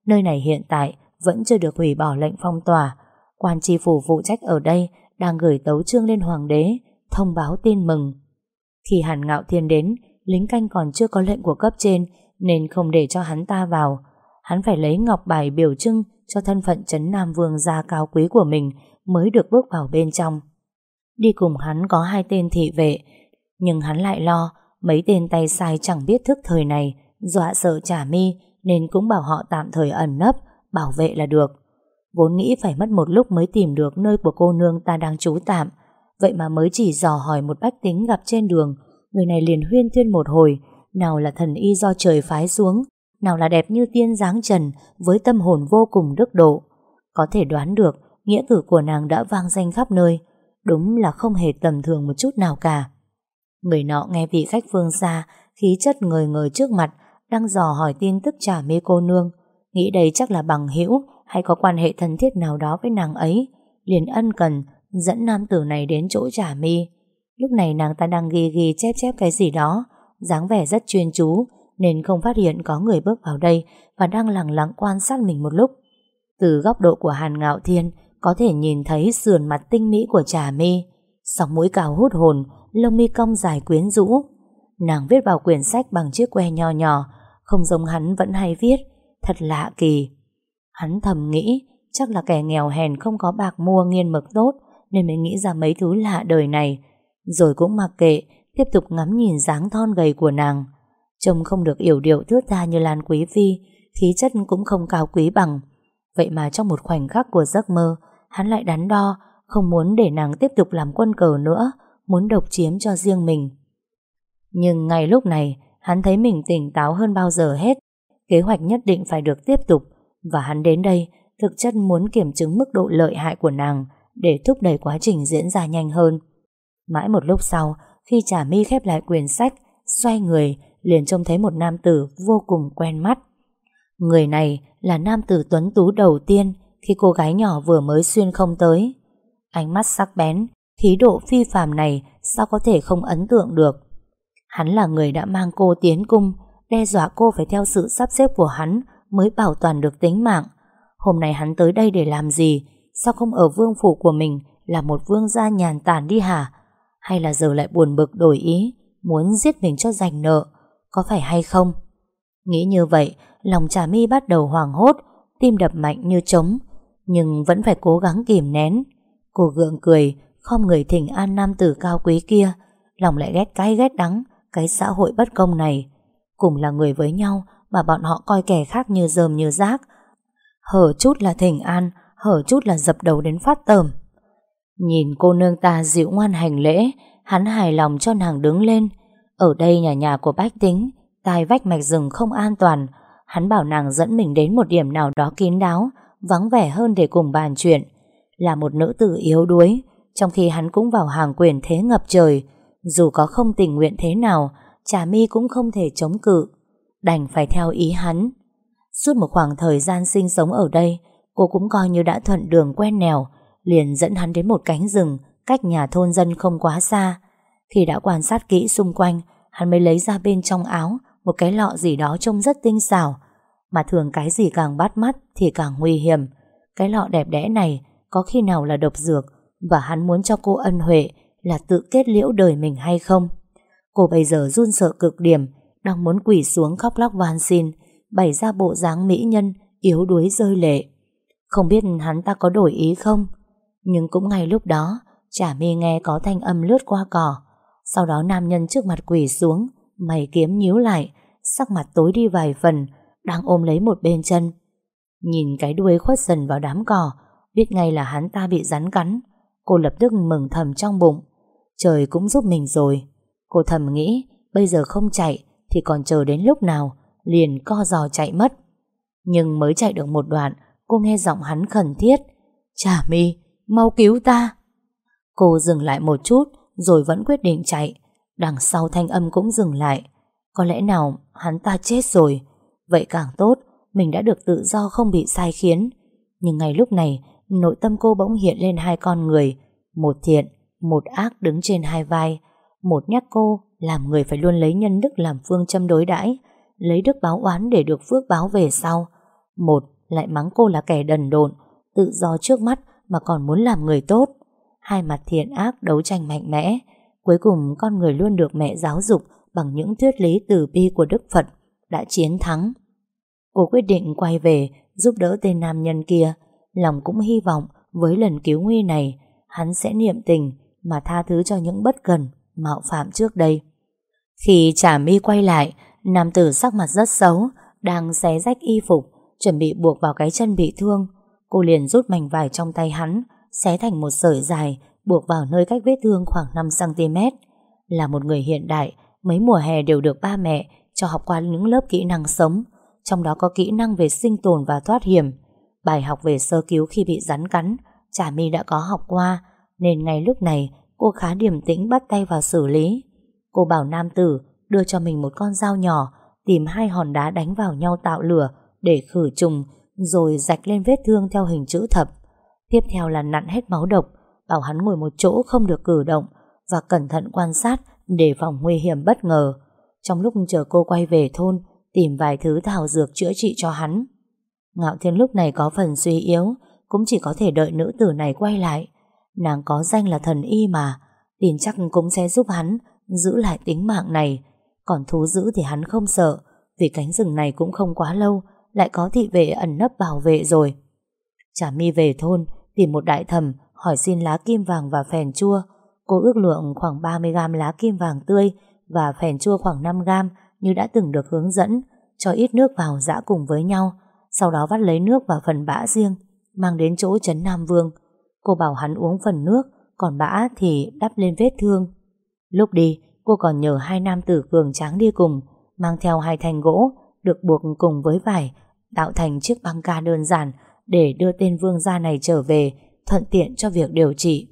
Nơi này hiện tại vẫn chưa được hủy bỏ lệnh phong tỏa. Quan tri phủ phụ trách ở đây đang gửi tấu chương lên hoàng đế, thông báo tin mừng. Khi Hàn Ngạo Thiên đến, lính canh còn chưa có lệnh của cấp trên nên không để cho hắn ta vào. Hắn phải lấy ngọc bài biểu trưng cho thân phận Trấn Nam Vương gia cao quý của mình mới được bước vào bên trong. Đi cùng hắn có hai tên thị vệ, nhưng hắn lại lo mấy tên tay sai chẳng biết thức thời này dọa sợ trả mi nên cũng bảo họ tạm thời ẩn nấp, bảo vệ là được. Vốn nghĩ phải mất một lúc mới tìm được nơi của cô nương ta đang trú tạm, vậy mà mới chỉ dò hỏi một bách tính gặp trên đường, người này liền huyên thuyên một hồi, nào là thần y do trời phái xuống, nào là đẹp như tiên dáng trần với tâm hồn vô cùng đức độ. Có thể đoán được, nghĩa cử của nàng đã vang danh khắp nơi, đúng là không hề tầm thường một chút nào cả. Người nọ nghe vị khách phương xa, khí chất người người trước mặt, đang dò hỏi tin tức trả mê cô nương, nghĩ đây chắc là bằng hữu hay có quan hệ thân thiết nào đó với nàng ấy, liền ân cần dẫn nam tử này đến chỗ trả mi. Lúc này nàng ta đang ghi ghi chép chép cái gì đó, dáng vẻ rất chuyên chú, nên không phát hiện có người bước vào đây và đang lặng lặng quan sát mình một lúc. Từ góc độ của Hàn Ngạo Thiên, có thể nhìn thấy sườn mặt tinh mỹ của trà mi, sóng mũi cao hút hồn, lông mi cong dài quyến rũ. Nàng viết vào quyển sách bằng chiếc que nho nhỏ, không giống hắn vẫn hay viết, thật lạ kỳ. Hắn thầm nghĩ, chắc là kẻ nghèo hèn không có bạc mua nghiên mực tốt, nên mới nghĩ ra mấy thứ lạ đời này. Rồi cũng mặc kệ, tiếp tục ngắm nhìn dáng thon gầy của nàng. Trông không được yểu điệu thướt tha như Lan Quý Phi, khí chất cũng không cao quý bằng. Vậy mà trong một khoảnh khắc của giấc mơ, hắn lại đắn đo, không muốn để nàng tiếp tục làm quân cờ nữa, muốn độc chiếm cho riêng mình. Nhưng ngay lúc này, hắn thấy mình tỉnh táo hơn bao giờ hết. Kế hoạch nhất định phải được tiếp tục, và hắn đến đây thực chất muốn kiểm chứng mức độ lợi hại của nàng để thúc đẩy quá trình diễn ra nhanh hơn. Mãi một lúc sau, khi trà mi khép lại quyển sách, xoay người, liền trông thấy một nam tử vô cùng quen mắt. Người này là nam tử tuấn tú đầu tiên khi cô gái nhỏ vừa mới xuyên không tới. Ánh mắt sắc bén, khí độ phi phàm này sao có thể không ấn tượng được. Hắn là người đã mang cô tiến cung, đe dọa cô phải theo sự sắp xếp của hắn mới bảo toàn được tính mạng. Hôm nay hắn tới đây để làm gì? Sao không ở vương phủ của mình là một vương gia nhàn tản đi hả? Hay là giờ lại buồn bực đổi ý, muốn giết mình cho giành nợ? Có phải hay không? Nghĩ như vậy, lòng trà mi bắt đầu hoảng hốt, tim đập mạnh như trống, nhưng vẫn phải cố gắng kìm nén. Cô gượng cười, không người thỉnh an nam tử cao quý kia, lòng lại ghét cái ghét đắng, cái xã hội bất công này. Cùng là người với nhau mà bọn họ coi kẻ khác như dơm như rác. Hở chút là thỉnh an, hở chút là dập đầu đến phát tờm. Nhìn cô nương ta dịu ngoan hành lễ, hắn hài lòng cho nàng đứng lên. Ở đây nhà nhà của bách tính, tai vách mạch rừng không an toàn. Hắn bảo nàng dẫn mình đến một điểm nào đó kín đáo, vắng vẻ hơn để cùng bàn chuyện. Là một nữ tử yếu đuối, trong khi hắn cũng vào hàng quyền thế ngập trời. Dù có không tình nguyện thế nào, Trà mi cũng không thể chống cự. Đành phải theo ý hắn. Suốt một khoảng thời gian sinh sống ở đây, cô cũng coi như đã thuận đường quen nẻo, liền dẫn hắn đến một cánh rừng cách nhà thôn dân không quá xa. Khi đã quan sát kỹ xung quanh, hắn mới lấy ra bên trong áo một cái lọ gì đó trông rất tinh xảo. Mà thường cái gì càng bắt mắt thì càng nguy hiểm. Cái lọ đẹp đẽ này có khi nào là độc dược và hắn muốn cho cô ân huệ là tự kết liễu đời mình hay không? Cô bây giờ run sợ cực điểm, đang muốn quỳ xuống khóc lóc van xin, bày ra bộ dáng mỹ nhân, yếu đuối rơi lệ. Không biết hắn ta có đổi ý không? Nhưng cũng ngay lúc đó, chả mi nghe có thanh âm lướt qua cỏ. Sau đó nam nhân trước mặt quỳ xuống, mày kiếm nhíu lại, sắc mặt tối đi vài phần, đang ôm lấy một bên chân. Nhìn cái đuôi khuất dần vào đám cỏ, biết ngay là hắn ta bị rắn cắn. Cô lập tức mừng thầm trong bụng. Trời cũng giúp mình rồi. Cô thầm nghĩ, bây giờ không chạy, thì còn chờ đến lúc nào, liền co giò chạy mất. Nhưng mới chạy được một đoạn, cô nghe giọng hắn khẩn thiết. Chả mi, mau cứu ta. Cô dừng lại một chút, rồi vẫn quyết định chạy. Đằng sau thanh âm cũng dừng lại. Có lẽ nào hắn ta chết rồi. Vậy càng tốt, mình đã được tự do không bị sai khiến. Nhưng ngay lúc này, nội tâm cô bỗng hiện lên hai con người. Một thiện, một ác đứng trên hai vai. Một nhắc cô làm người phải luôn lấy nhân đức làm phương châm đối đãi lấy đức báo oán để được phước báo về sau. Một lại mắng cô là kẻ đần độn, tự do trước mắt mà còn muốn làm người tốt. Hai mặt thiện ác đấu tranh mạnh mẽ, cuối cùng con người luôn được mẹ giáo dục bằng những thuyết lý từ bi của Đức Phật đã chiến thắng. Cô quyết định quay về giúp đỡ tên nam nhân kia, lòng cũng hy vọng với lần cứu nguy này hắn sẽ niệm tình mà tha thứ cho những bất cần, mạo phạm trước đây. Khi Trà mi quay lại, nam tử sắc mặt rất xấu, đang xé rách y phục, chuẩn bị buộc vào cái chân bị thương. Cô liền rút mảnh vải trong tay hắn, xé thành một sợi dài, buộc vào nơi cách vết thương khoảng 5cm. Là một người hiện đại, mấy mùa hè đều được ba mẹ cho học qua những lớp kỹ năng sống, trong đó có kỹ năng về sinh tồn và thoát hiểm. Bài học về sơ cứu khi bị rắn cắn, Trà My đã có học qua, nên ngay lúc này cô khá điềm tĩnh bắt tay vào xử lý. Cô bảo nam tử đưa cho mình một con dao nhỏ, tìm hai hòn đá đánh vào nhau tạo lửa để khử trùng, rồi rạch lên vết thương theo hình chữ thập. Tiếp theo là nặn hết máu độc, bảo hắn ngồi một chỗ không được cử động và cẩn thận quan sát để phòng nguy hiểm bất ngờ. Trong lúc chờ cô quay về thôn, tìm vài thứ thảo dược chữa trị cho hắn. Ngạo Thiên lúc này có phần suy yếu, cũng chỉ có thể đợi nữ tử này quay lại. Nàng có danh là thần y mà, tin chắc cũng sẽ giúp hắn giữ lại tính mạng này. Còn thú giữ thì hắn không sợ, vì cánh rừng này cũng không quá lâu, lại có thị vệ ẩn nấp bảo vệ rồi. trà mi về thôn, tìm một đại thầm, hỏi xin lá kim vàng và phèn chua. Cô ước lượng khoảng 30 gram lá kim vàng tươi và phèn chua khoảng 5 gram như đã từng được hướng dẫn, cho ít nước vào dã cùng với nhau, sau đó vắt lấy nước vào phần bã riêng, mang đến chỗ Trấn Nam Vương. Cô bảo hắn uống phần nước, còn bã thì đắp lên vết thương. Lúc đi, cô còn nhờ hai nam tử cường tráng đi cùng, mang theo hai thanh gỗ, được buộc cùng với vải, tạo thành chiếc băng ca đơn giản để đưa tên vương gia này trở về, thuận tiện cho việc điều trị.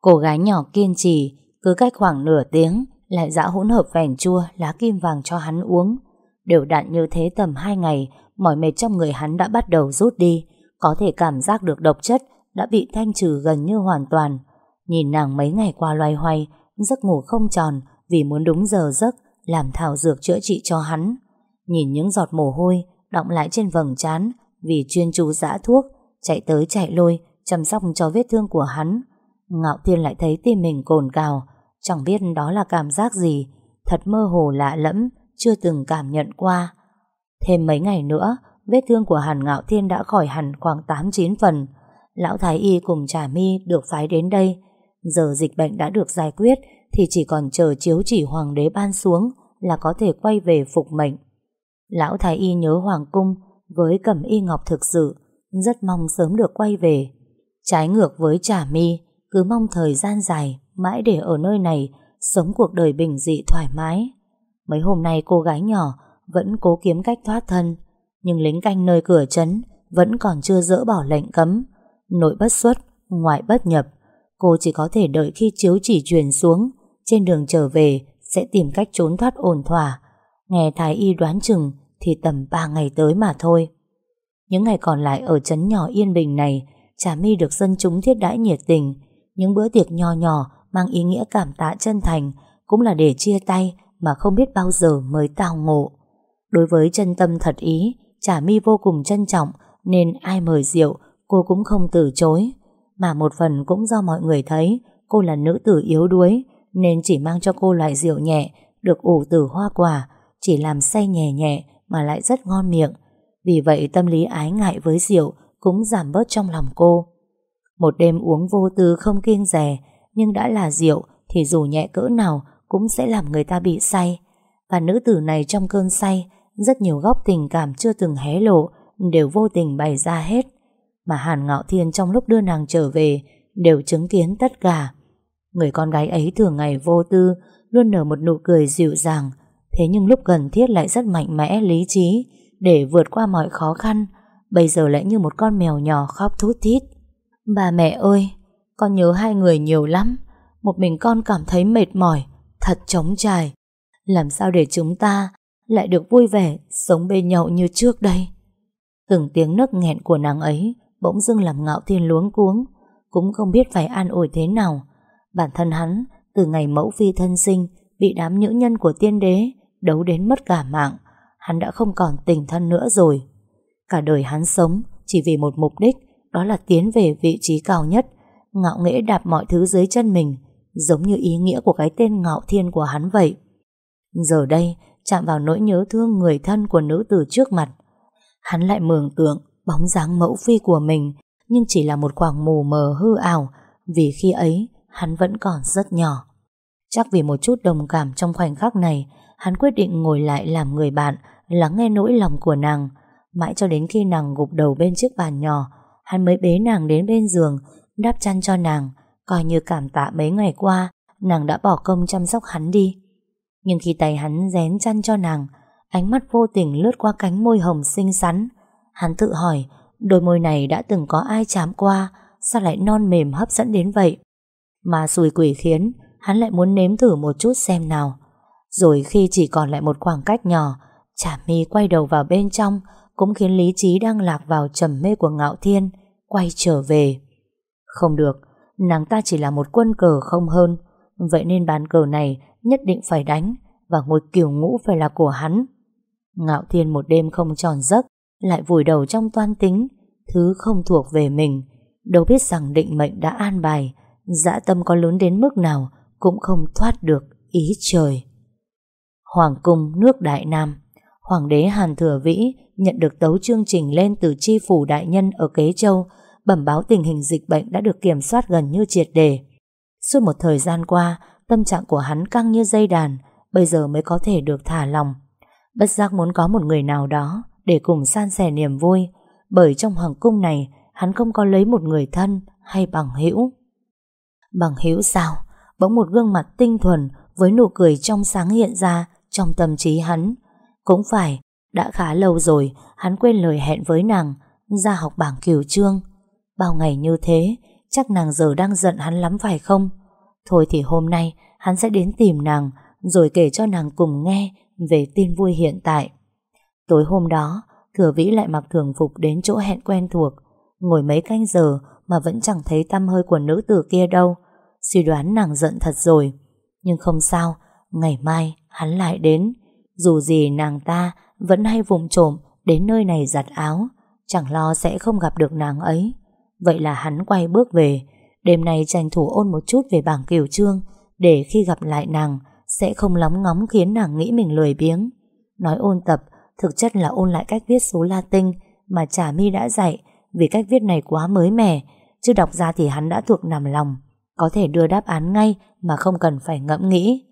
Cô gái nhỏ kiên trì, cứ cách khoảng nửa tiếng, lại dã hỗn hợp phèn chua, lá kim vàng cho hắn uống. Đều đặn như thế tầm hai ngày, mỏi mệt trong người hắn đã bắt đầu rút đi, có thể cảm giác được độc chất đã bị thanh trừ gần như hoàn toàn. Nhìn nàng mấy ngày qua loay hoay, giấc ngủ không tròn vì muốn đúng giờ giấc làm thảo dược chữa trị cho hắn. Nhìn những giọt mồ hôi đọng lại trên vầng trán vì chuyên chú dã thuốc, chạy tới chạy lui chăm sóc cho vết thương của hắn. Ngạo Thiên lại thấy tim mình cồn cào, chẳng biết đó là cảm giác gì, thật mơ hồ lạ lẫm, chưa từng cảm nhận qua. Thêm mấy ngày nữa, vết thương của Hàn Ngạo Thiên đã khỏi hẳn khoảng 8-9 phần. Lão Thái Y cùng Trà Mi được phái đến đây. Giờ dịch bệnh đã được giải quyết thì chỉ còn chờ chiếu chỉ hoàng đế ban xuống là có thể quay về phục mệnh. Lão Thái Y nhớ Hoàng Cung với cẩm y ngọc thực sự, rất mong sớm được quay về. Trái ngược với Trà Mi, cứ mong thời gian dài mãi để ở nơi này sống cuộc đời bình dị thoải mái. Mấy hôm nay cô gái nhỏ vẫn cố kiếm cách thoát thân, nhưng lính canh nơi cửa trấn vẫn còn chưa dỡ bỏ lệnh cấm. Nội bất xuất, ngoại bất nhập. Cô chỉ có thể đợi khi chiếu chỉ truyền xuống, trên đường trở về sẽ tìm cách trốn thoát ổn thỏa. Nghe Thái Y đoán chừng thì tầm 3 ngày tới mà thôi. Những ngày còn lại ở trấn nhỏ yên bình này, Trà My được dân chúng thiết đãi nhiệt tình. Những bữa tiệc nho nhỏ mang ý nghĩa cảm tạ chân thành cũng là để chia tay mà không biết bao giờ mới tao ngộ. Đối với chân tâm thật ý, Trà My vô cùng trân trọng nên ai mời rượu cô cũng không từ chối. Mà một phần cũng do mọi người thấy, cô là nữ tử yếu đuối, nên chỉ mang cho cô loại rượu nhẹ, được ủ từ hoa quả, chỉ làm say nhẹ nhẹ mà lại rất ngon miệng. Vì vậy tâm lý ái ngại với rượu cũng giảm bớt trong lòng cô. Một đêm uống vô tư không kiêng rè, nhưng đã là rượu thì dù nhẹ cỡ nào cũng sẽ làm người ta bị say. Và nữ tử này trong cơn say, rất nhiều góc tình cảm chưa từng hé lộ, đều vô tình bày ra hết. Mà Hàn Ngạo Thiên trong lúc đưa nàng trở về đều chứng kiến tất cả. Người con gái ấy thường ngày vô tư luôn nở một nụ cười dịu dàng thế nhưng lúc cần thiết lại rất mạnh mẽ lý trí để vượt qua mọi khó khăn bây giờ lại như một con mèo nhỏ khóc thút thít. Bà mẹ ơi, con nhớ hai người nhiều lắm. Một mình con cảm thấy mệt mỏi, thật trống trải. Làm sao để chúng ta lại được vui vẻ sống bên nhau như trước đây? Từng tiếng nấc nghẹn của nàng ấy bỗng dưng làm ngạo thiên luống cuống, cũng không biết phải an ủi thế nào. Bản thân hắn, từ ngày mẫu phi thân sinh, bị đám nữ nhân của tiên đế đấu đến mất cả mạng, hắn đã không còn tình thân nữa rồi. Cả đời hắn sống chỉ vì một mục đích, đó là tiến về vị trí cao nhất, ngạo nghễ đạp mọi thứ dưới chân mình, giống như ý nghĩa của cái tên ngạo thiên của hắn vậy. Giờ đây, chạm vào nỗi nhớ thương người thân của nữ tử trước mặt. Hắn lại mường tượng bóng dáng mẫu phi của mình, nhưng chỉ là một khoảng mù mờ hư ảo, vì khi ấy hắn vẫn còn rất nhỏ. Chắc vì một chút đồng cảm trong khoảnh khắc này, hắn quyết định ngồi lại làm người bạn, lắng nghe nỗi lòng của nàng. Mãi cho đến khi nàng gục đầu bên chiếc bàn nhỏ, hắn mới bế nàng đến bên giường, đắp chăn cho nàng, coi như cảm tạ mấy ngày qua, nàng đã bỏ công chăm sóc hắn đi. Nhưng khi tay hắn dén chăn cho nàng, ánh mắt vô tình lướt qua cánh môi hồng xinh xắn. Hắn tự hỏi, đôi môi này đã từng có ai chạm qua, sao lại non mềm hấp dẫn đến vậy? Mà xùi quỷ khiến, hắn lại muốn nếm thử một chút xem nào. Rồi khi chỉ còn lại một khoảng cách nhỏ, chả mi quay đầu vào bên trong, cũng khiến lý trí đang lạc vào trầm mê của ngạo thiên, quay trở về. Không được, nàng ta chỉ là một quân cờ không hơn, vậy nên bàn cờ này nhất định phải đánh, và ngôi kiều ngũ phải là của hắn. Ngạo thiên một đêm không tròn giấc, lại vùi đầu trong toan tính, thứ không thuộc về mình, đâu biết rằng định mệnh đã an bài, dã tâm có lớn đến mức nào cũng không thoát được ý trời. Hoàng cung nước Đại Nam Hoàng đế Hàn Thừa Vĩ nhận được tấu chương trình lên từ chi phủ đại nhân ở Kế Châu bẩm báo tình hình dịch bệnh đã được kiểm soát gần như triệt đề. Suốt một thời gian qua, tâm trạng của hắn căng như dây đàn, bây giờ mới có thể được thả lòng. Bất giác muốn có một người nào đó để cùng san sẻ niềm vui, bởi trong hoàng cung này hắn không có lấy một người thân hay bằng hữu. Bằng hữu sao? Bỗng một gương mặt tinh thuần với nụ cười trong sáng hiện ra trong tâm trí hắn. Cũng phải, đã khá lâu rồi hắn quên lời hẹn với nàng ra học bảng cửu trương. Bao ngày như thế, chắc nàng giờ đang giận hắn lắm phải không? Thôi thì hôm nay hắn sẽ đến tìm nàng rồi kể cho nàng cùng nghe về tin vui hiện tại. Tối hôm đó, Thừa Vĩ lại mặc thường phục đến chỗ hẹn quen thuộc, ngồi mấy canh giờ mà vẫn chẳng thấy tâm hơi của nữ tử kia đâu. Suy đoán nàng giận thật rồi. Nhưng không sao, ngày mai hắn lại đến. Dù gì nàng ta vẫn hay vùng trộm đến nơi này giặt áo, chẳng lo sẽ không gặp được nàng ấy. Vậy là hắn quay bước về, đêm nay tranh thủ ôn một chút về bảng kiểu trương, để khi gặp lại nàng, sẽ không lóng ngóng khiến nàng nghĩ mình lười biếng. Nói ôn tập, thực chất là ôn lại cách viết số Latin mà Trà My đã dạy, vì cách viết này quá mới mẻ, chứ đọc ra thì hắn đã thuộc nằm lòng, có thể đưa đáp án ngay mà không cần phải ngẫm nghĩ.